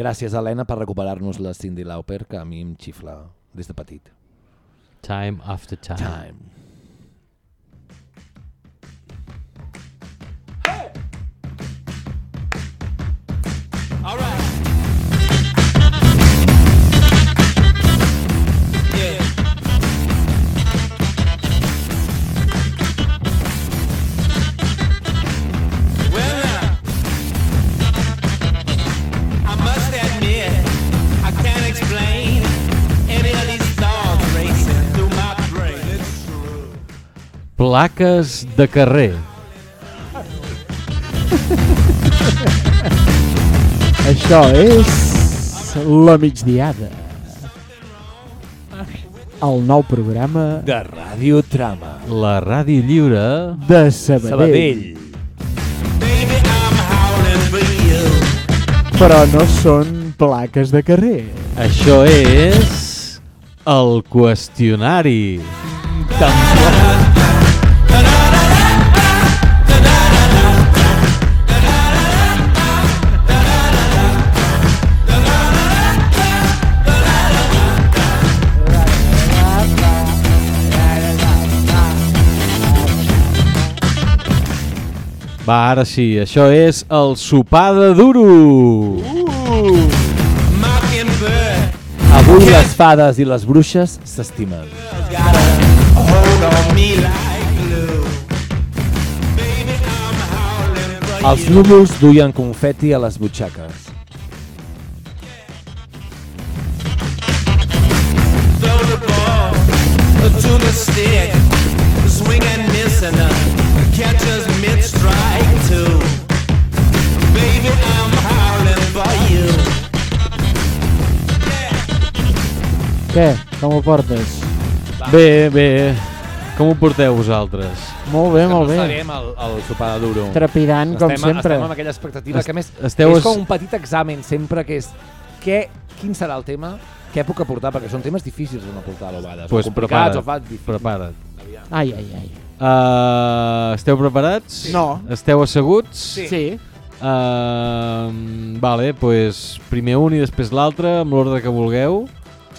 Gràcies, Helena, per recuperar-nos la Cindy Lauper, que a mi em xifla des de petit. Time after time. Time. Plaques de carrer. Això és la migdiada. El nou programa De Ràdio Trama. La ràdio lliure de Sabadell. Però no són plaques de carrer. Això és el qüestionari. Va, ara sí, això és el sopar de duro. Avui les fades i les bruixes s'estimen. Els núvols duien confeti a les butxaques. Throw the ball to the stick. Què? Com ho portes? Bé, bé. Com ho porteu vosaltres? Molt bé, molt no bé. sabem el, el sopar de duro. Trepidant, com estem, sempre. Estem amb aquella expectativa Est- que a més esteu és es- com un petit examen sempre que és què, quin serà el tema, què puc aportar, perquè són temes difícils de no portar a l'Ovades. Pues o complicats prepara't, o fa difícils. prepara't. Ai, ai, ai. Uh, esteu preparats? No. Esteu asseguts? Sí. Sí. Uh, vale, pues primer un i després l'altre, amb l'ordre que vulgueu.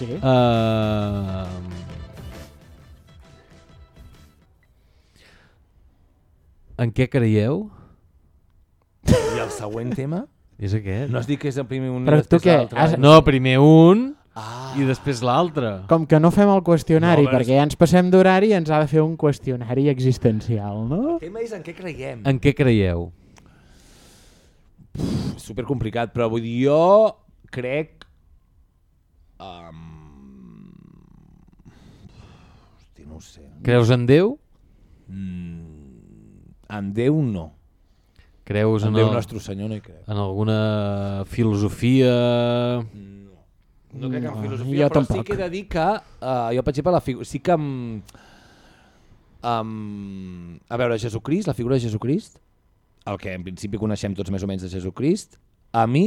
Sí. Uh, en què creieu? I el següent tema? És aquest. No has dit que és el primer un Però i després l'altre? Has- No, primer un ah. i després l'altre. Com que no fem el qüestionari, No, perquè ja ens passem d'horari, ens ha de fer un qüestionari existencial, no? El tema és en què creiem. En què creieu? Super complicat, però vull dir, jo crec... Um... Hosti, no ho sé. Creus en Déu? Mm, en Déu no. Creus En en, Déu el- nostre Senyor no hi crec. En alguna filosofia... No crec en No, filosofia, jo però sí tampoc. que he de dir que uh, jo, per exemple, la sí que... Um, um, a veure, Jesucrist, la figura de Jesucrist, el que en principi coneixem tots més o menys de Jesucrist, a mi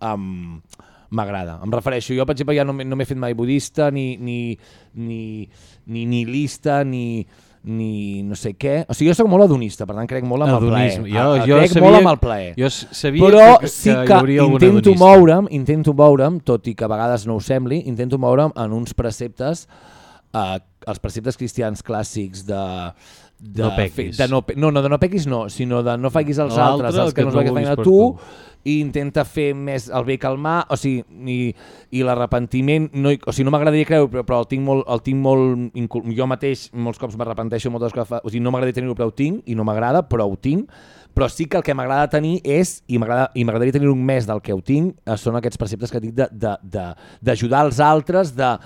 um, m'agrada. Em refereixo, jo per exemple ja no m'he no m'he fet mai budista, ni, ni, ni, ni nihilista, ni, ni no sé què. O sigui, jo sóc molt hedonista, per tant crec molt en el plaer. Adonisme. Jo- Ah, jo crec sabia molt en el plaer. jo sabia Però que- que sí que intento moure'm, intento moure'm, tot i que a vegades no ho sembli, intento moure'm en uns preceptes, eh, els preceptes cristians clàssics de... de No pequis. fer- De no, no, no, de no pequis no, sinó de no faiguis als altres els el que que no no es facin a tu, tu. i intenta fer més el bé que el mal, o sigui, i, i l'arrepentiment, no, o sigui, no m'agradaria creure, però, però el tinc molt, el tinc molt jo mateix molts cops m'arrepenteixo moltes coses o sigui, no m'agradaria tenir-ho, però ho tinc, i no m'agrada, però ho tinc, però sí que el que m'agrada tenir és, i m'agrada- i m'agradaria tenir un més del que ho tinc, eh, són aquests preceptes que dic de- de- de- d'ajudar els altres, de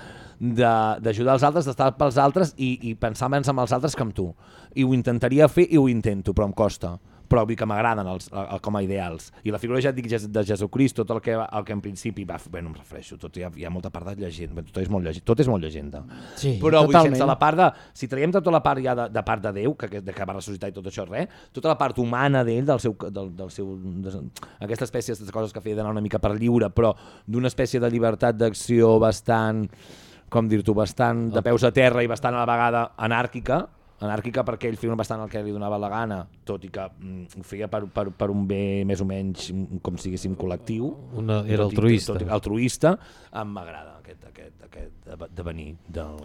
de- d'ajudar els altres, d'estar pels altres i, i pensar menys amb els altres que amb tu. I ho intentaria fer i ho intento, però em costa però vull que m'agraden com a ideals. I la figura, ja et dic, de Jesucrist, tot el que, el que en principi va... Bueno, em refereixo, tot, hi, ha, hi ha molta part de llegenda, tot és molt, llegenda, tot és molt llegenda. Sí, però vull totalment. sense la part de... Si traiem tota la part ja de, de part de Déu, que, que, de que va ressuscitar i tot això, res, tota la part humana d'ell, del seu, del, del seu, de, aquesta espècie de coses que feia d'anar una mica per lliure, però d'una espècie de llibertat d'acció bastant com dir-t'ho, bastant de peus a terra i bastant a la vegada anàrquica, anàrquica perquè ell feia bastant el que li donava la gana, tot i que mm, ho feia per, per, per un bé més o menys mm, com si diguéssim col·lectiu. Una- era Tot altruista. Tot, i- altruista, em m'agrada aquest, aquest, aquest de- devenir. Del...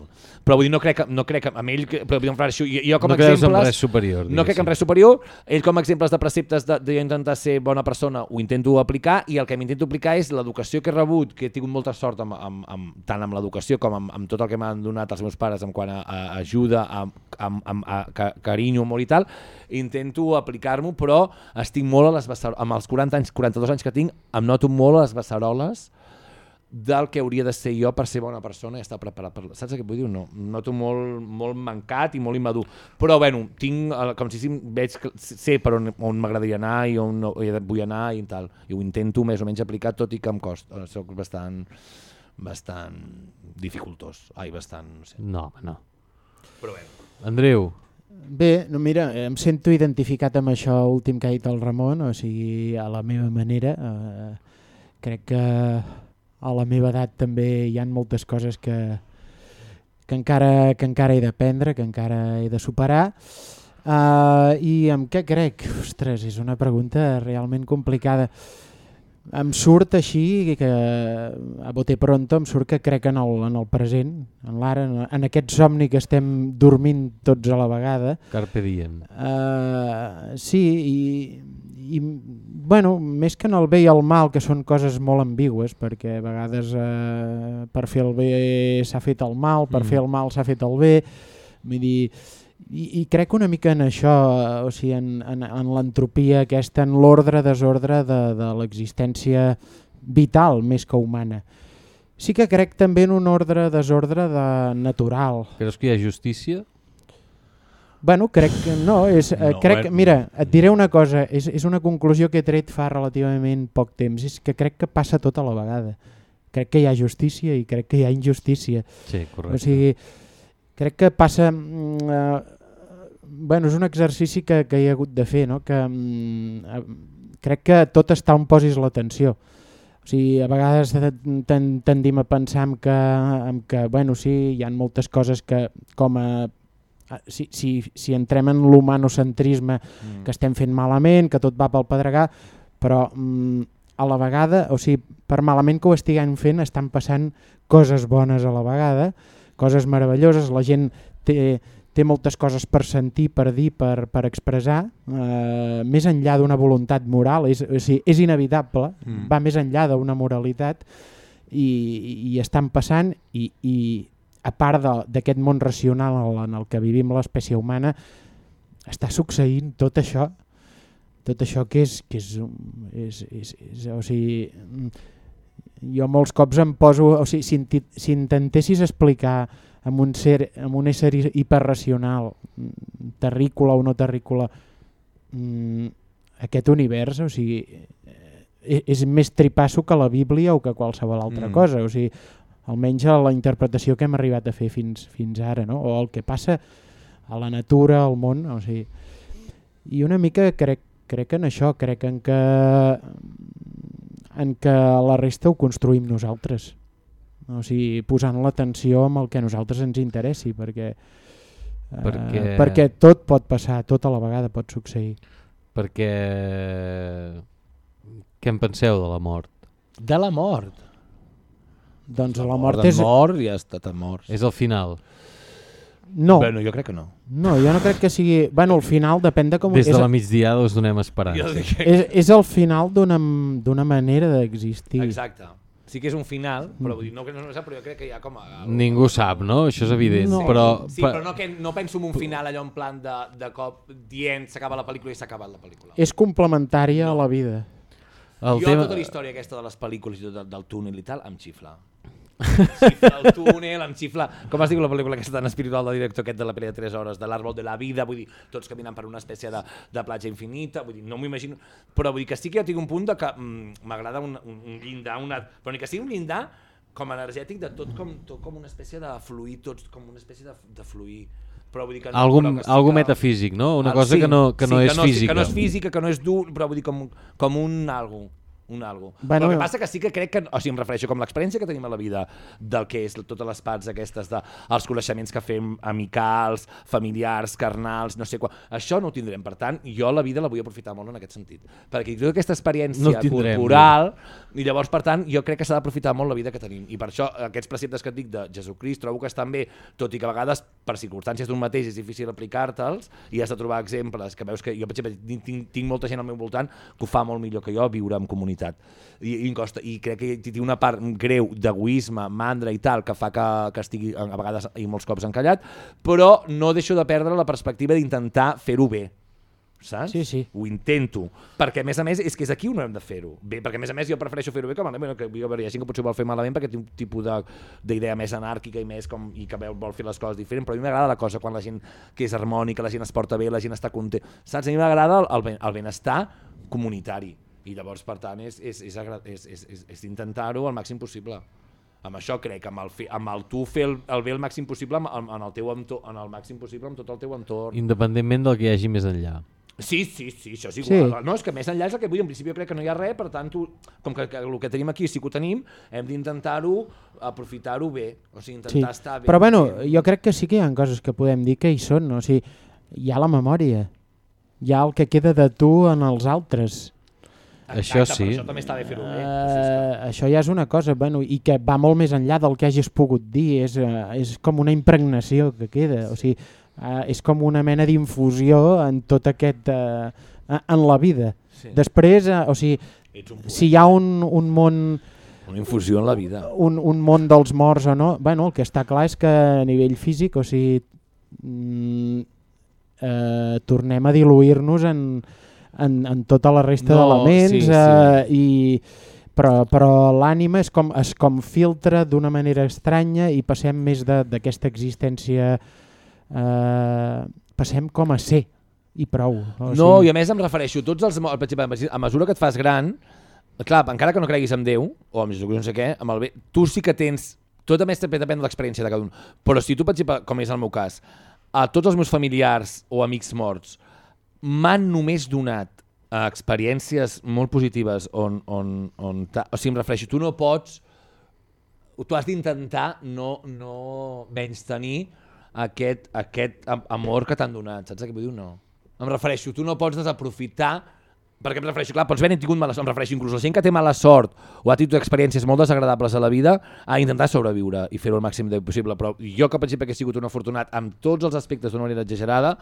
Però vull dir, no crec que, no crec amb ell, però en jo, jo com No exemples... res superior, No crec en res superior. Ell com a exemples de preceptes d'intentar ser bona persona ho intento aplicar i el que m'intento aplicar és l'educació que he rebut, que he tingut molta sort amb, amb, amb, tant amb l'educació com amb, amb tot el que m'han donat els meus pares en quant a, a ajuda, a, a, a, a, a carinyo, amor i tal, intento aplicar-m'ho, però estic molt a les beceroles, amb els 40 anys, 42 anys que tinc, em noto molt a les beceroles del que hauria de ser jo per ser bona persona i estar preparat per... Saps què vull dir? No, noto molt, molt mancat i molt immadur. Però, bueno, tinc, eh, com si veig que sé per on, on m'agradaria anar i on vull anar i tal. I ho intento més o menys aplicar, tot i que em costa. Eh, Soc bastant, bastant dificultós. Ai, bastant, no sé. No, no. Però bé. Andreu, Bé, no, mira, em sento identificat amb això últim que ha dit el Ramon, o sigui, a la meva manera. Eh, crec que a la meva edat també hi han moltes coses que, que, encara, que encara he d'aprendre, que encara he de superar. Uh, I amb què crec? Ostres, és una pregunta realment complicada. Em surt així, que a bote pronto, em surt que crec en el, en el present, en l'ara, en, en aquest somni que estem dormint tots a la vegada. Carpe diem. Uh, sí, i, i bueno, més que en el bé i el mal, que són coses molt ambigües, perquè a vegades uh, per fer el bé s'ha fet el mal, per Mm. fer el mal s'ha fet el bé, vull dir, i, i crec una mica en això, eh, o sigui, en, en, en l'entropia aquesta, en l'ordre-desordre de, de l'existència vital més que humana. Sí que crec també en un ordre-desordre de natural. Creus que hi ha justícia? Bueno, crec que no, és, no No, crec, bueno. mira, et diré una cosa, és, és una conclusió que he tret fa relativament poc temps, és que crec que passa tot a la vegada. Crec que hi ha justícia i crec que hi ha injustícia. Sí, correcte. O sigui, crec que passa... mm, Eh, bueno, és un exercici que, que hi ha hagut de fer, no? que mm, eh, crec que tot està on posis l'atenció. O sigui, a vegades ten- tendim a pensar en que, en que bueno, sí, hi ha moltes coses que com a a- si, si, si entrem en l'humanocentrisme mm. que estem fent malament, que tot va pel pedregar, però mm, a la vegada, o sigui, per malament que ho estiguem fent, estan passant coses bones a la vegada, coses meravelloses, la gent té, té moltes coses per sentir, per dir, per, per expressar, eh, més enllà d'una voluntat moral, és, o sigui, és inevitable, Mm. va més enllà d'una moralitat i, i estan passant i, i a part d'aquest món racional en el que vivim l'espècie humana, està succeint tot això, tot això que és, que és, és, és, és o sigui, jo molts cops em poso, o sigui, si, si intentessis explicar amb un, ser, amb un ésser hi- hiperracional, terrícola o no terrícola, mm, aquest univers, o sigui, eh, és més tripasso que la Bíblia o que qualsevol altra mm. cosa, o sigui, almenys a la interpretació que hem arribat a fer fins, fins ara, no? o el que passa a la natura, al món, o sigui, i una mica crec, crec en això, crec en que, en que la resta ho construïm nosaltres, o sigui, posant l'atenció amb el que a nosaltres ens interessi, perquè, eh, Perquè- perquè tot pot passar, tot a la vegada pot succeir. Perquè... Què en penseu de la mort? De la mort? Doncs la mort mort del és... mort ja ha estat mort. És el final. No. Bueno, jo crec que no. No, jo no crec que sigui... Bueno, al final depèn de com... Des de és- la migdiada us donem esperança. és, és el final d'una d'una manera d'existir. Exacte. Sí que és un final, però vull dir, no, que no, no sé, però jo crec que hi ha com a... Ningú sap, no? Això és evident. No. Però, Sí, però no, que, no penso en un final allò en plan de, de cop dient s'acaba la pel·lícula i s'ha acabat la pel·lícula. És complementària a la vida. El jo tema- tota la història aquesta de les pel·lícules i tot del, del túnel i tal, em xifla. Xifla el túnel, em xifla... Com es diu la pel·lícula aquesta tan espiritual del director aquest de la pel·li de 3 hores, de l'àrbol de la vida, vull dir, tots caminant per una espècie de, de platja infinita, vull dir, no m'ho imagino... Però vull dir que sí que jo tinc un punt de que mm, m'agrada un, un, un llindar, una, però ni que sigui un llindar com energètic de tot com, tot com una espècie de fluir, tots com una espècie de, de fluir però vull dir que no, Algú- però que sí algú que- metafísic, no? Una Ah, cosa que no- que no és Que no física. és física, que no és dur, però vull dir com, com un algo. Un algo. Bueno, el que passa que sí que crec que, o sigui, em refereixo com l'experiència que tenim a la vida del que és totes les parts aquestes de els coneixements que fem amicals, familiars, carnals, no sé quan. Això no ho tindrem, per tant, jo la vida la vull aprofitar molt en aquest sentit. Perquè tota aquesta No experiència ho tindrem, corporal, i llavors, per tant, jo crec que s'ha d'aprofitar molt la vida que tenim. I per això, aquests preceptes que et dic de Jesucrist trobo que estan bé, tot i que a vegades, per circumstàncies d'un mateix, és difícil aplicar-te'ls i has de trobar exemples que veus que jo, per exemple, tinc, tinc, tinc molta gent al meu voltant que ho fa molt millor que jo, viure en comunitat. I, i, em costa, i crec que té una part greu d'egoisme, mandra i tal, que fa que, que estigui a vegades i molts cops encallat, però no deixo de perdre la perspectiva d'intentar fer-ho bé saps? Sí, sí. Ho intento, perquè a més a més és que és aquí on hem de fer-ho. Bé, perquè a més a més jo prefereixo fer-ho bé que malament, bueno, que jo, hi ha gent que potser vol fer malament perquè té un tipus de- d'idea més anàrquica i més com i que vol fer les coses diferent, però a mi m'agrada la cosa quan la gent que és harmònica, la gent es porta bé, la gent està content. Saps? A mi m'agrada el, el benestar comunitari i llavors, per tant, és, és, és, és, és, és, és intentar-ho al màxim possible. Amb això crec, amb el, fi, amb el tu fer el, el bé el màxim possible, amb, amb, en el teu entorn, en el màxim possible amb tot el teu entorn. Independentment del que hi hagi més enllà. Sí, sí, sí, això és Sí. igual. No, és que més enllà és el que vull. En principi crec que no hi ha res, per tant, tu, com que, que el que tenim aquí sí que ho tenim, hem d'intentar-ho, aprofitar-ho bé. O sigui, intentar Sí. estar bé. Però bueno, jo crec que sí que hi ha coses que podem dir que hi són, no? o sigui, hi ha la memòria, hi ha el que queda de tu en els altres. Això Exacte, sí. Per això també està bé fer-ho bé. Uh, això ja és una cosa, bueno, i que va molt més enllà del que hagis pogut dir, és, uh, és com una impregnació que queda, o sigui, uh, és com una mena d'infusió en tot aquest, uh, en la vida. Sí. Després, uh, o sigui, si hi ha un, un món Una infusió en la vida. un, un món dels morts o no, bueno, el que està clar és que a nivell físic, o sigui, mm, eh, tornem a diluir-nos en, en, en tota la resta No, d'elements sí, sí. eh, i però, però l'ànima és com, es com filtra d'una manera estranya i passem més d'aquesta existència eh, passem com a ser i prou. O No, sigui, i a més em refereixo, tots els, per exemple, a mesura que et fas gran, clar, encara que no creguis en Déu, o en Jesucrist, no sé què, amb el bé, tu sí que tens, tot a més també depèn de l'experiència de cada un, però si tu, per exemple, com és el meu cas, a tots els meus familiars o amics morts m'han només donat eh, experiències molt positives on, on, on o sigui, em refereixo, tu no pots tu has d'intentar no, no menys tenir aquest, aquest am- amor que t'han donat, saps què vull dir? No. Em refereixo, tu no pots desaprofitar perquè em refereixo, clar, pots haver tingut mala sort, em refereixo inclús la gent que té mala sort o ha tingut experiències molt desagradables a la vida a intentar sobreviure i fer-ho el màxim de possible, però jo que per exemple que he sigut un afortunat amb tots els aspectes d'una manera exagerada,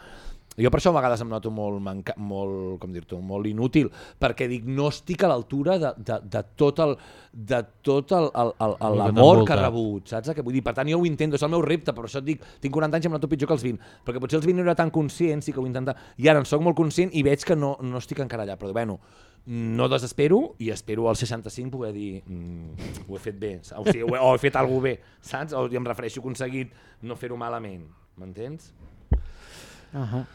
jo per això a vegades em noto molt, manca, molt com dir-t'ho, molt inútil, perquè dic, no estic a l'altura de, de, de tot el de tot que l'amor que, t'envolta. he rebut, saps què vull dir? Per tant, jo ho intento, és el meu repte, per això et dic, tinc 40 anys i em noto pitjor que els 20, perquè potser els 20 no era tan conscient, sí que ho intenta, i ara en sóc molt conscient i veig que no, no estic encara allà, però bueno, no desespero i espero als 65 poder dir mm, ho he fet bé, o, sigui, ho he, o he fet alguna bé, saps? O em refereixo aconseguit no fer-ho malament, m'entens? Ahà.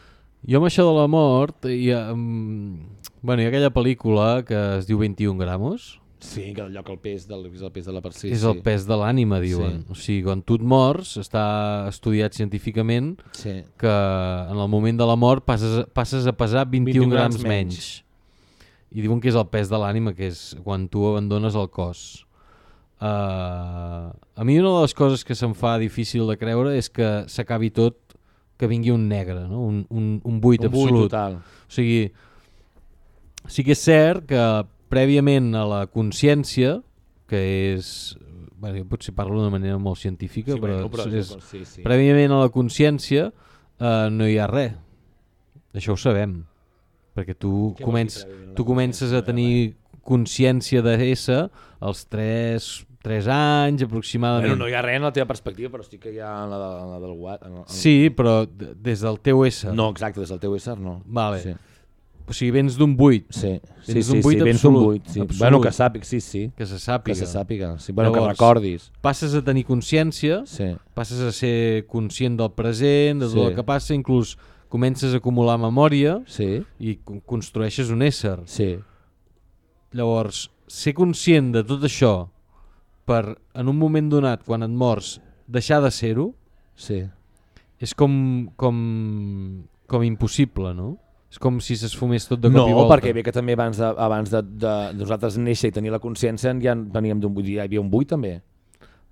Jo amb això de la mort, hi ha, um, bueno, hi ha aquella pel·lícula que es diu 21 gramos, Sí, que el lloc el pes, del, és el pes de la persona. és el pes de l'ànima, diuen. Sí. O sigui, quan tu et mors, està estudiat científicament Sí. que en el moment de la mort passes, passes a pesar 21, 21 grams grams menys. menys. I diuen que és el pes de l'ànima, que és quan tu abandones el cos. Uh, a mi una de les coses que se'm fa difícil de creure és que s'acabi tot, que vingui un negre, no? un, un, un buit Un buit absolut. total. O sigui, sí que és cert que prèviament a la consciència, que és... Bueno, jo potser parlo d'una manera molt científica, Sí, però, bueno, però és, sí, sí. prèviament a la consciència eh, no hi ha res. Això ho sabem. Perquè tu, comences, tu comences a tenir consciència d'ésser als 3, 3 anys aproximadament. Bueno, no hi ha res en la teva perspectiva, però sí que hi ha en la, de, en la del Watt. En, en... Sí, però des del teu ésser. No, exacte, des del teu ésser no. Vale. Sí. O sigui, vens d'un buit. Sí, sí, Vens sí, d'un buit sí, vens d'un buit, sí. absolut. Bueno, que sàpiga, sí, sí. Que se sàpiga. Que se sàpiga, sí. Bueno, que recordis. Passes a tenir consciència, Sí. passes a ser conscient del present, de tot Sí. el que passa, inclús comences a acumular memòria sí. i con- construeixes un ésser. Sí. Llavors, ser conscient de tot això per, en un moment donat, quan et mors, deixar de ser-ho, sí. és com, com, com impossible, no? És com si s'esfumés tot de no, cop i volta. perquè bé que també abans de, abans de, de, de nosaltres néixer i tenir la consciència ja veníem d'un buit, ja hi havia un buit també.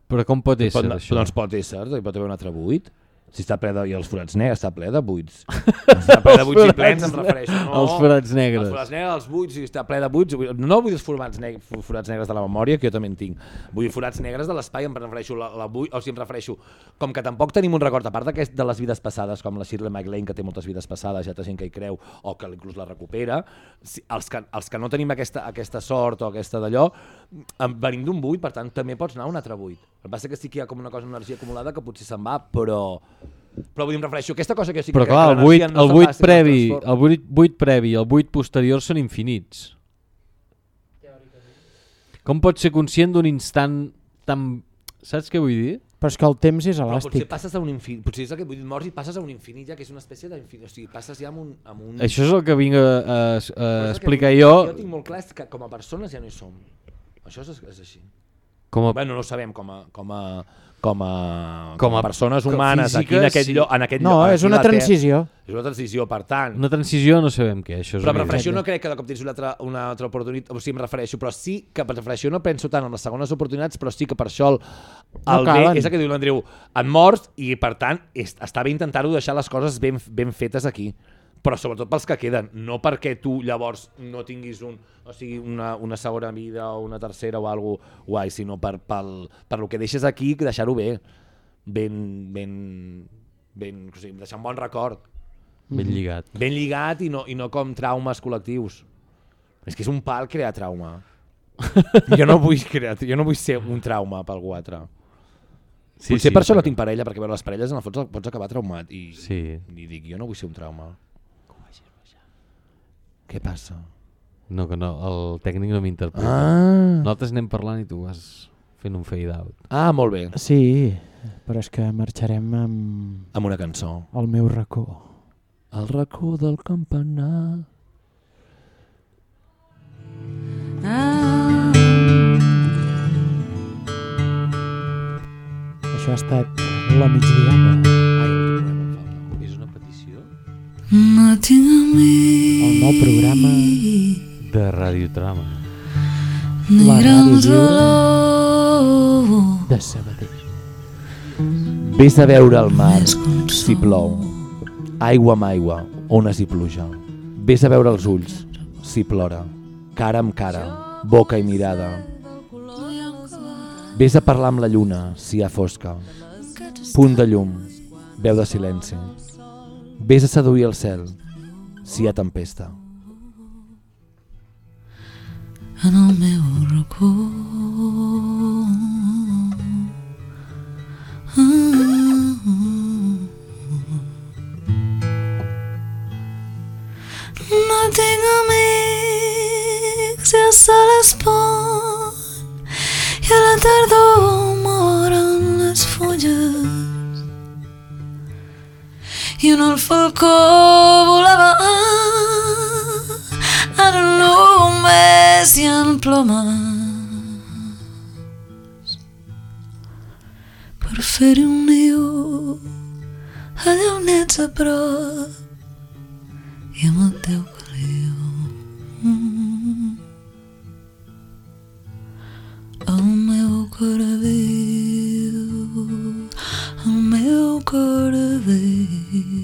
Però com pot ésser, pot, això? Doncs pot ésser, hi pot haver un altre buit. Si està ple de... I els forats negres està ple de buits. Si està ple de buits i plens, em refereixo. No, els forats negres. Els forats negres, els buits, si està ple de buits. No vull els forats, neg forats negres de la memòria, que jo també en tinc. Vull forats negres de l'espai, em refereixo la, la buit, o sigui, em refereixo, com que tampoc tenim un record, a part d'aquest- de les vides passades, com la Shirley MacLaine, que té moltes vides passades, hi ha gent que hi creu, o que inclús la recupera, si, els, que, els que no tenim aquesta, aquesta sort o aquesta d'allò, venim d'un buit, per tant, també pots anar a un altre buit. El que passa que sí que hi ha com una cosa, una energia acumulada que potser se'n va, però... Però vull dir, em refereixo, aquesta cosa que jo sí que Però clar, que el buit, no el buit previ, el buit, buit previ i el buit posterior són infinits. Com pots ser conscient d'un instant tan... Saps què vull dir? Però és que el temps és Però potser elàstic. passes a un infinit, potser és el que vull dir, mors i passes a un infinit ja, que és una espècie d'infinit, o sigui, passes ja amb un... Amb un... Això és el que vinc a, a, a explicar jo. Jo tinc molt clar que com a persones ja no hi som. Això és, és així. Com a- Bueno, no sabem, com a, com a, com a, Com a- persones humanes aquí físiques, en aquest sí. lloc. En aquest No, lloc, és aquí una la Terra. transició. És una transició, per tant. Una transició no sabem què, això és Però em evident. refereixo, no crec que de cop tens una altra, una altra oportunitat, o sigui, em refereixo, però sí que em refereixo, no penso tant en les segones oportunitats, però sí que per això el, No el bé, calen. és el que diu l'Andreu, et mors i per tant és, està bé intentar-ho deixar les coses ben, ben fetes aquí però sobretot pels que queden, no perquè tu llavors no tinguis un, o sigui, una, una segona vida o una tercera o algo guai, sinó per, pel, per lo que deixes aquí, deixar-ho bé, ben, ben, ben, o sigui, deixar un bon record. Ben lligat. Ben lligat i no, i no com traumes col·lectius. És que és un pal crear trauma. jo no vull crear, jo no vull ser un trauma per algú altre. Sí, Potser sí, per això no tinc parella, perquè veure, les parelles en el fons pots acabar traumat i, Sí. i dic, jo no vull ser un trauma. Què passa? No, que no, el tècnic no m'interpreta. Ah. Nosaltres anem parlant i tu vas fent un fade out. Ah, molt bé. Sí, però és que marxarem amb... Amb una cançó. El meu racó. El racó del campanar. Això ha estat la migdiada. El nou programa De Radiotrama. La ràdio de Sabadell. Vés a veure el mar si plou, aigua amb aigua, ones i pluja. Vés a veure els ulls si plora, cara amb cara, boca i mirada. Vés a parlar amb la lluna si hi ha fosca, punt de llum, veu de silenci. Vés a seduir el cel si hi ha tempesta. en el meu racó. No tinc amics i el sol es i a la tardor moren les fulles i en el falcó volava ara només hi ha plomes per fer-hi un niu allà on ets a prop i amb el teu caliu el meu el meu cor viu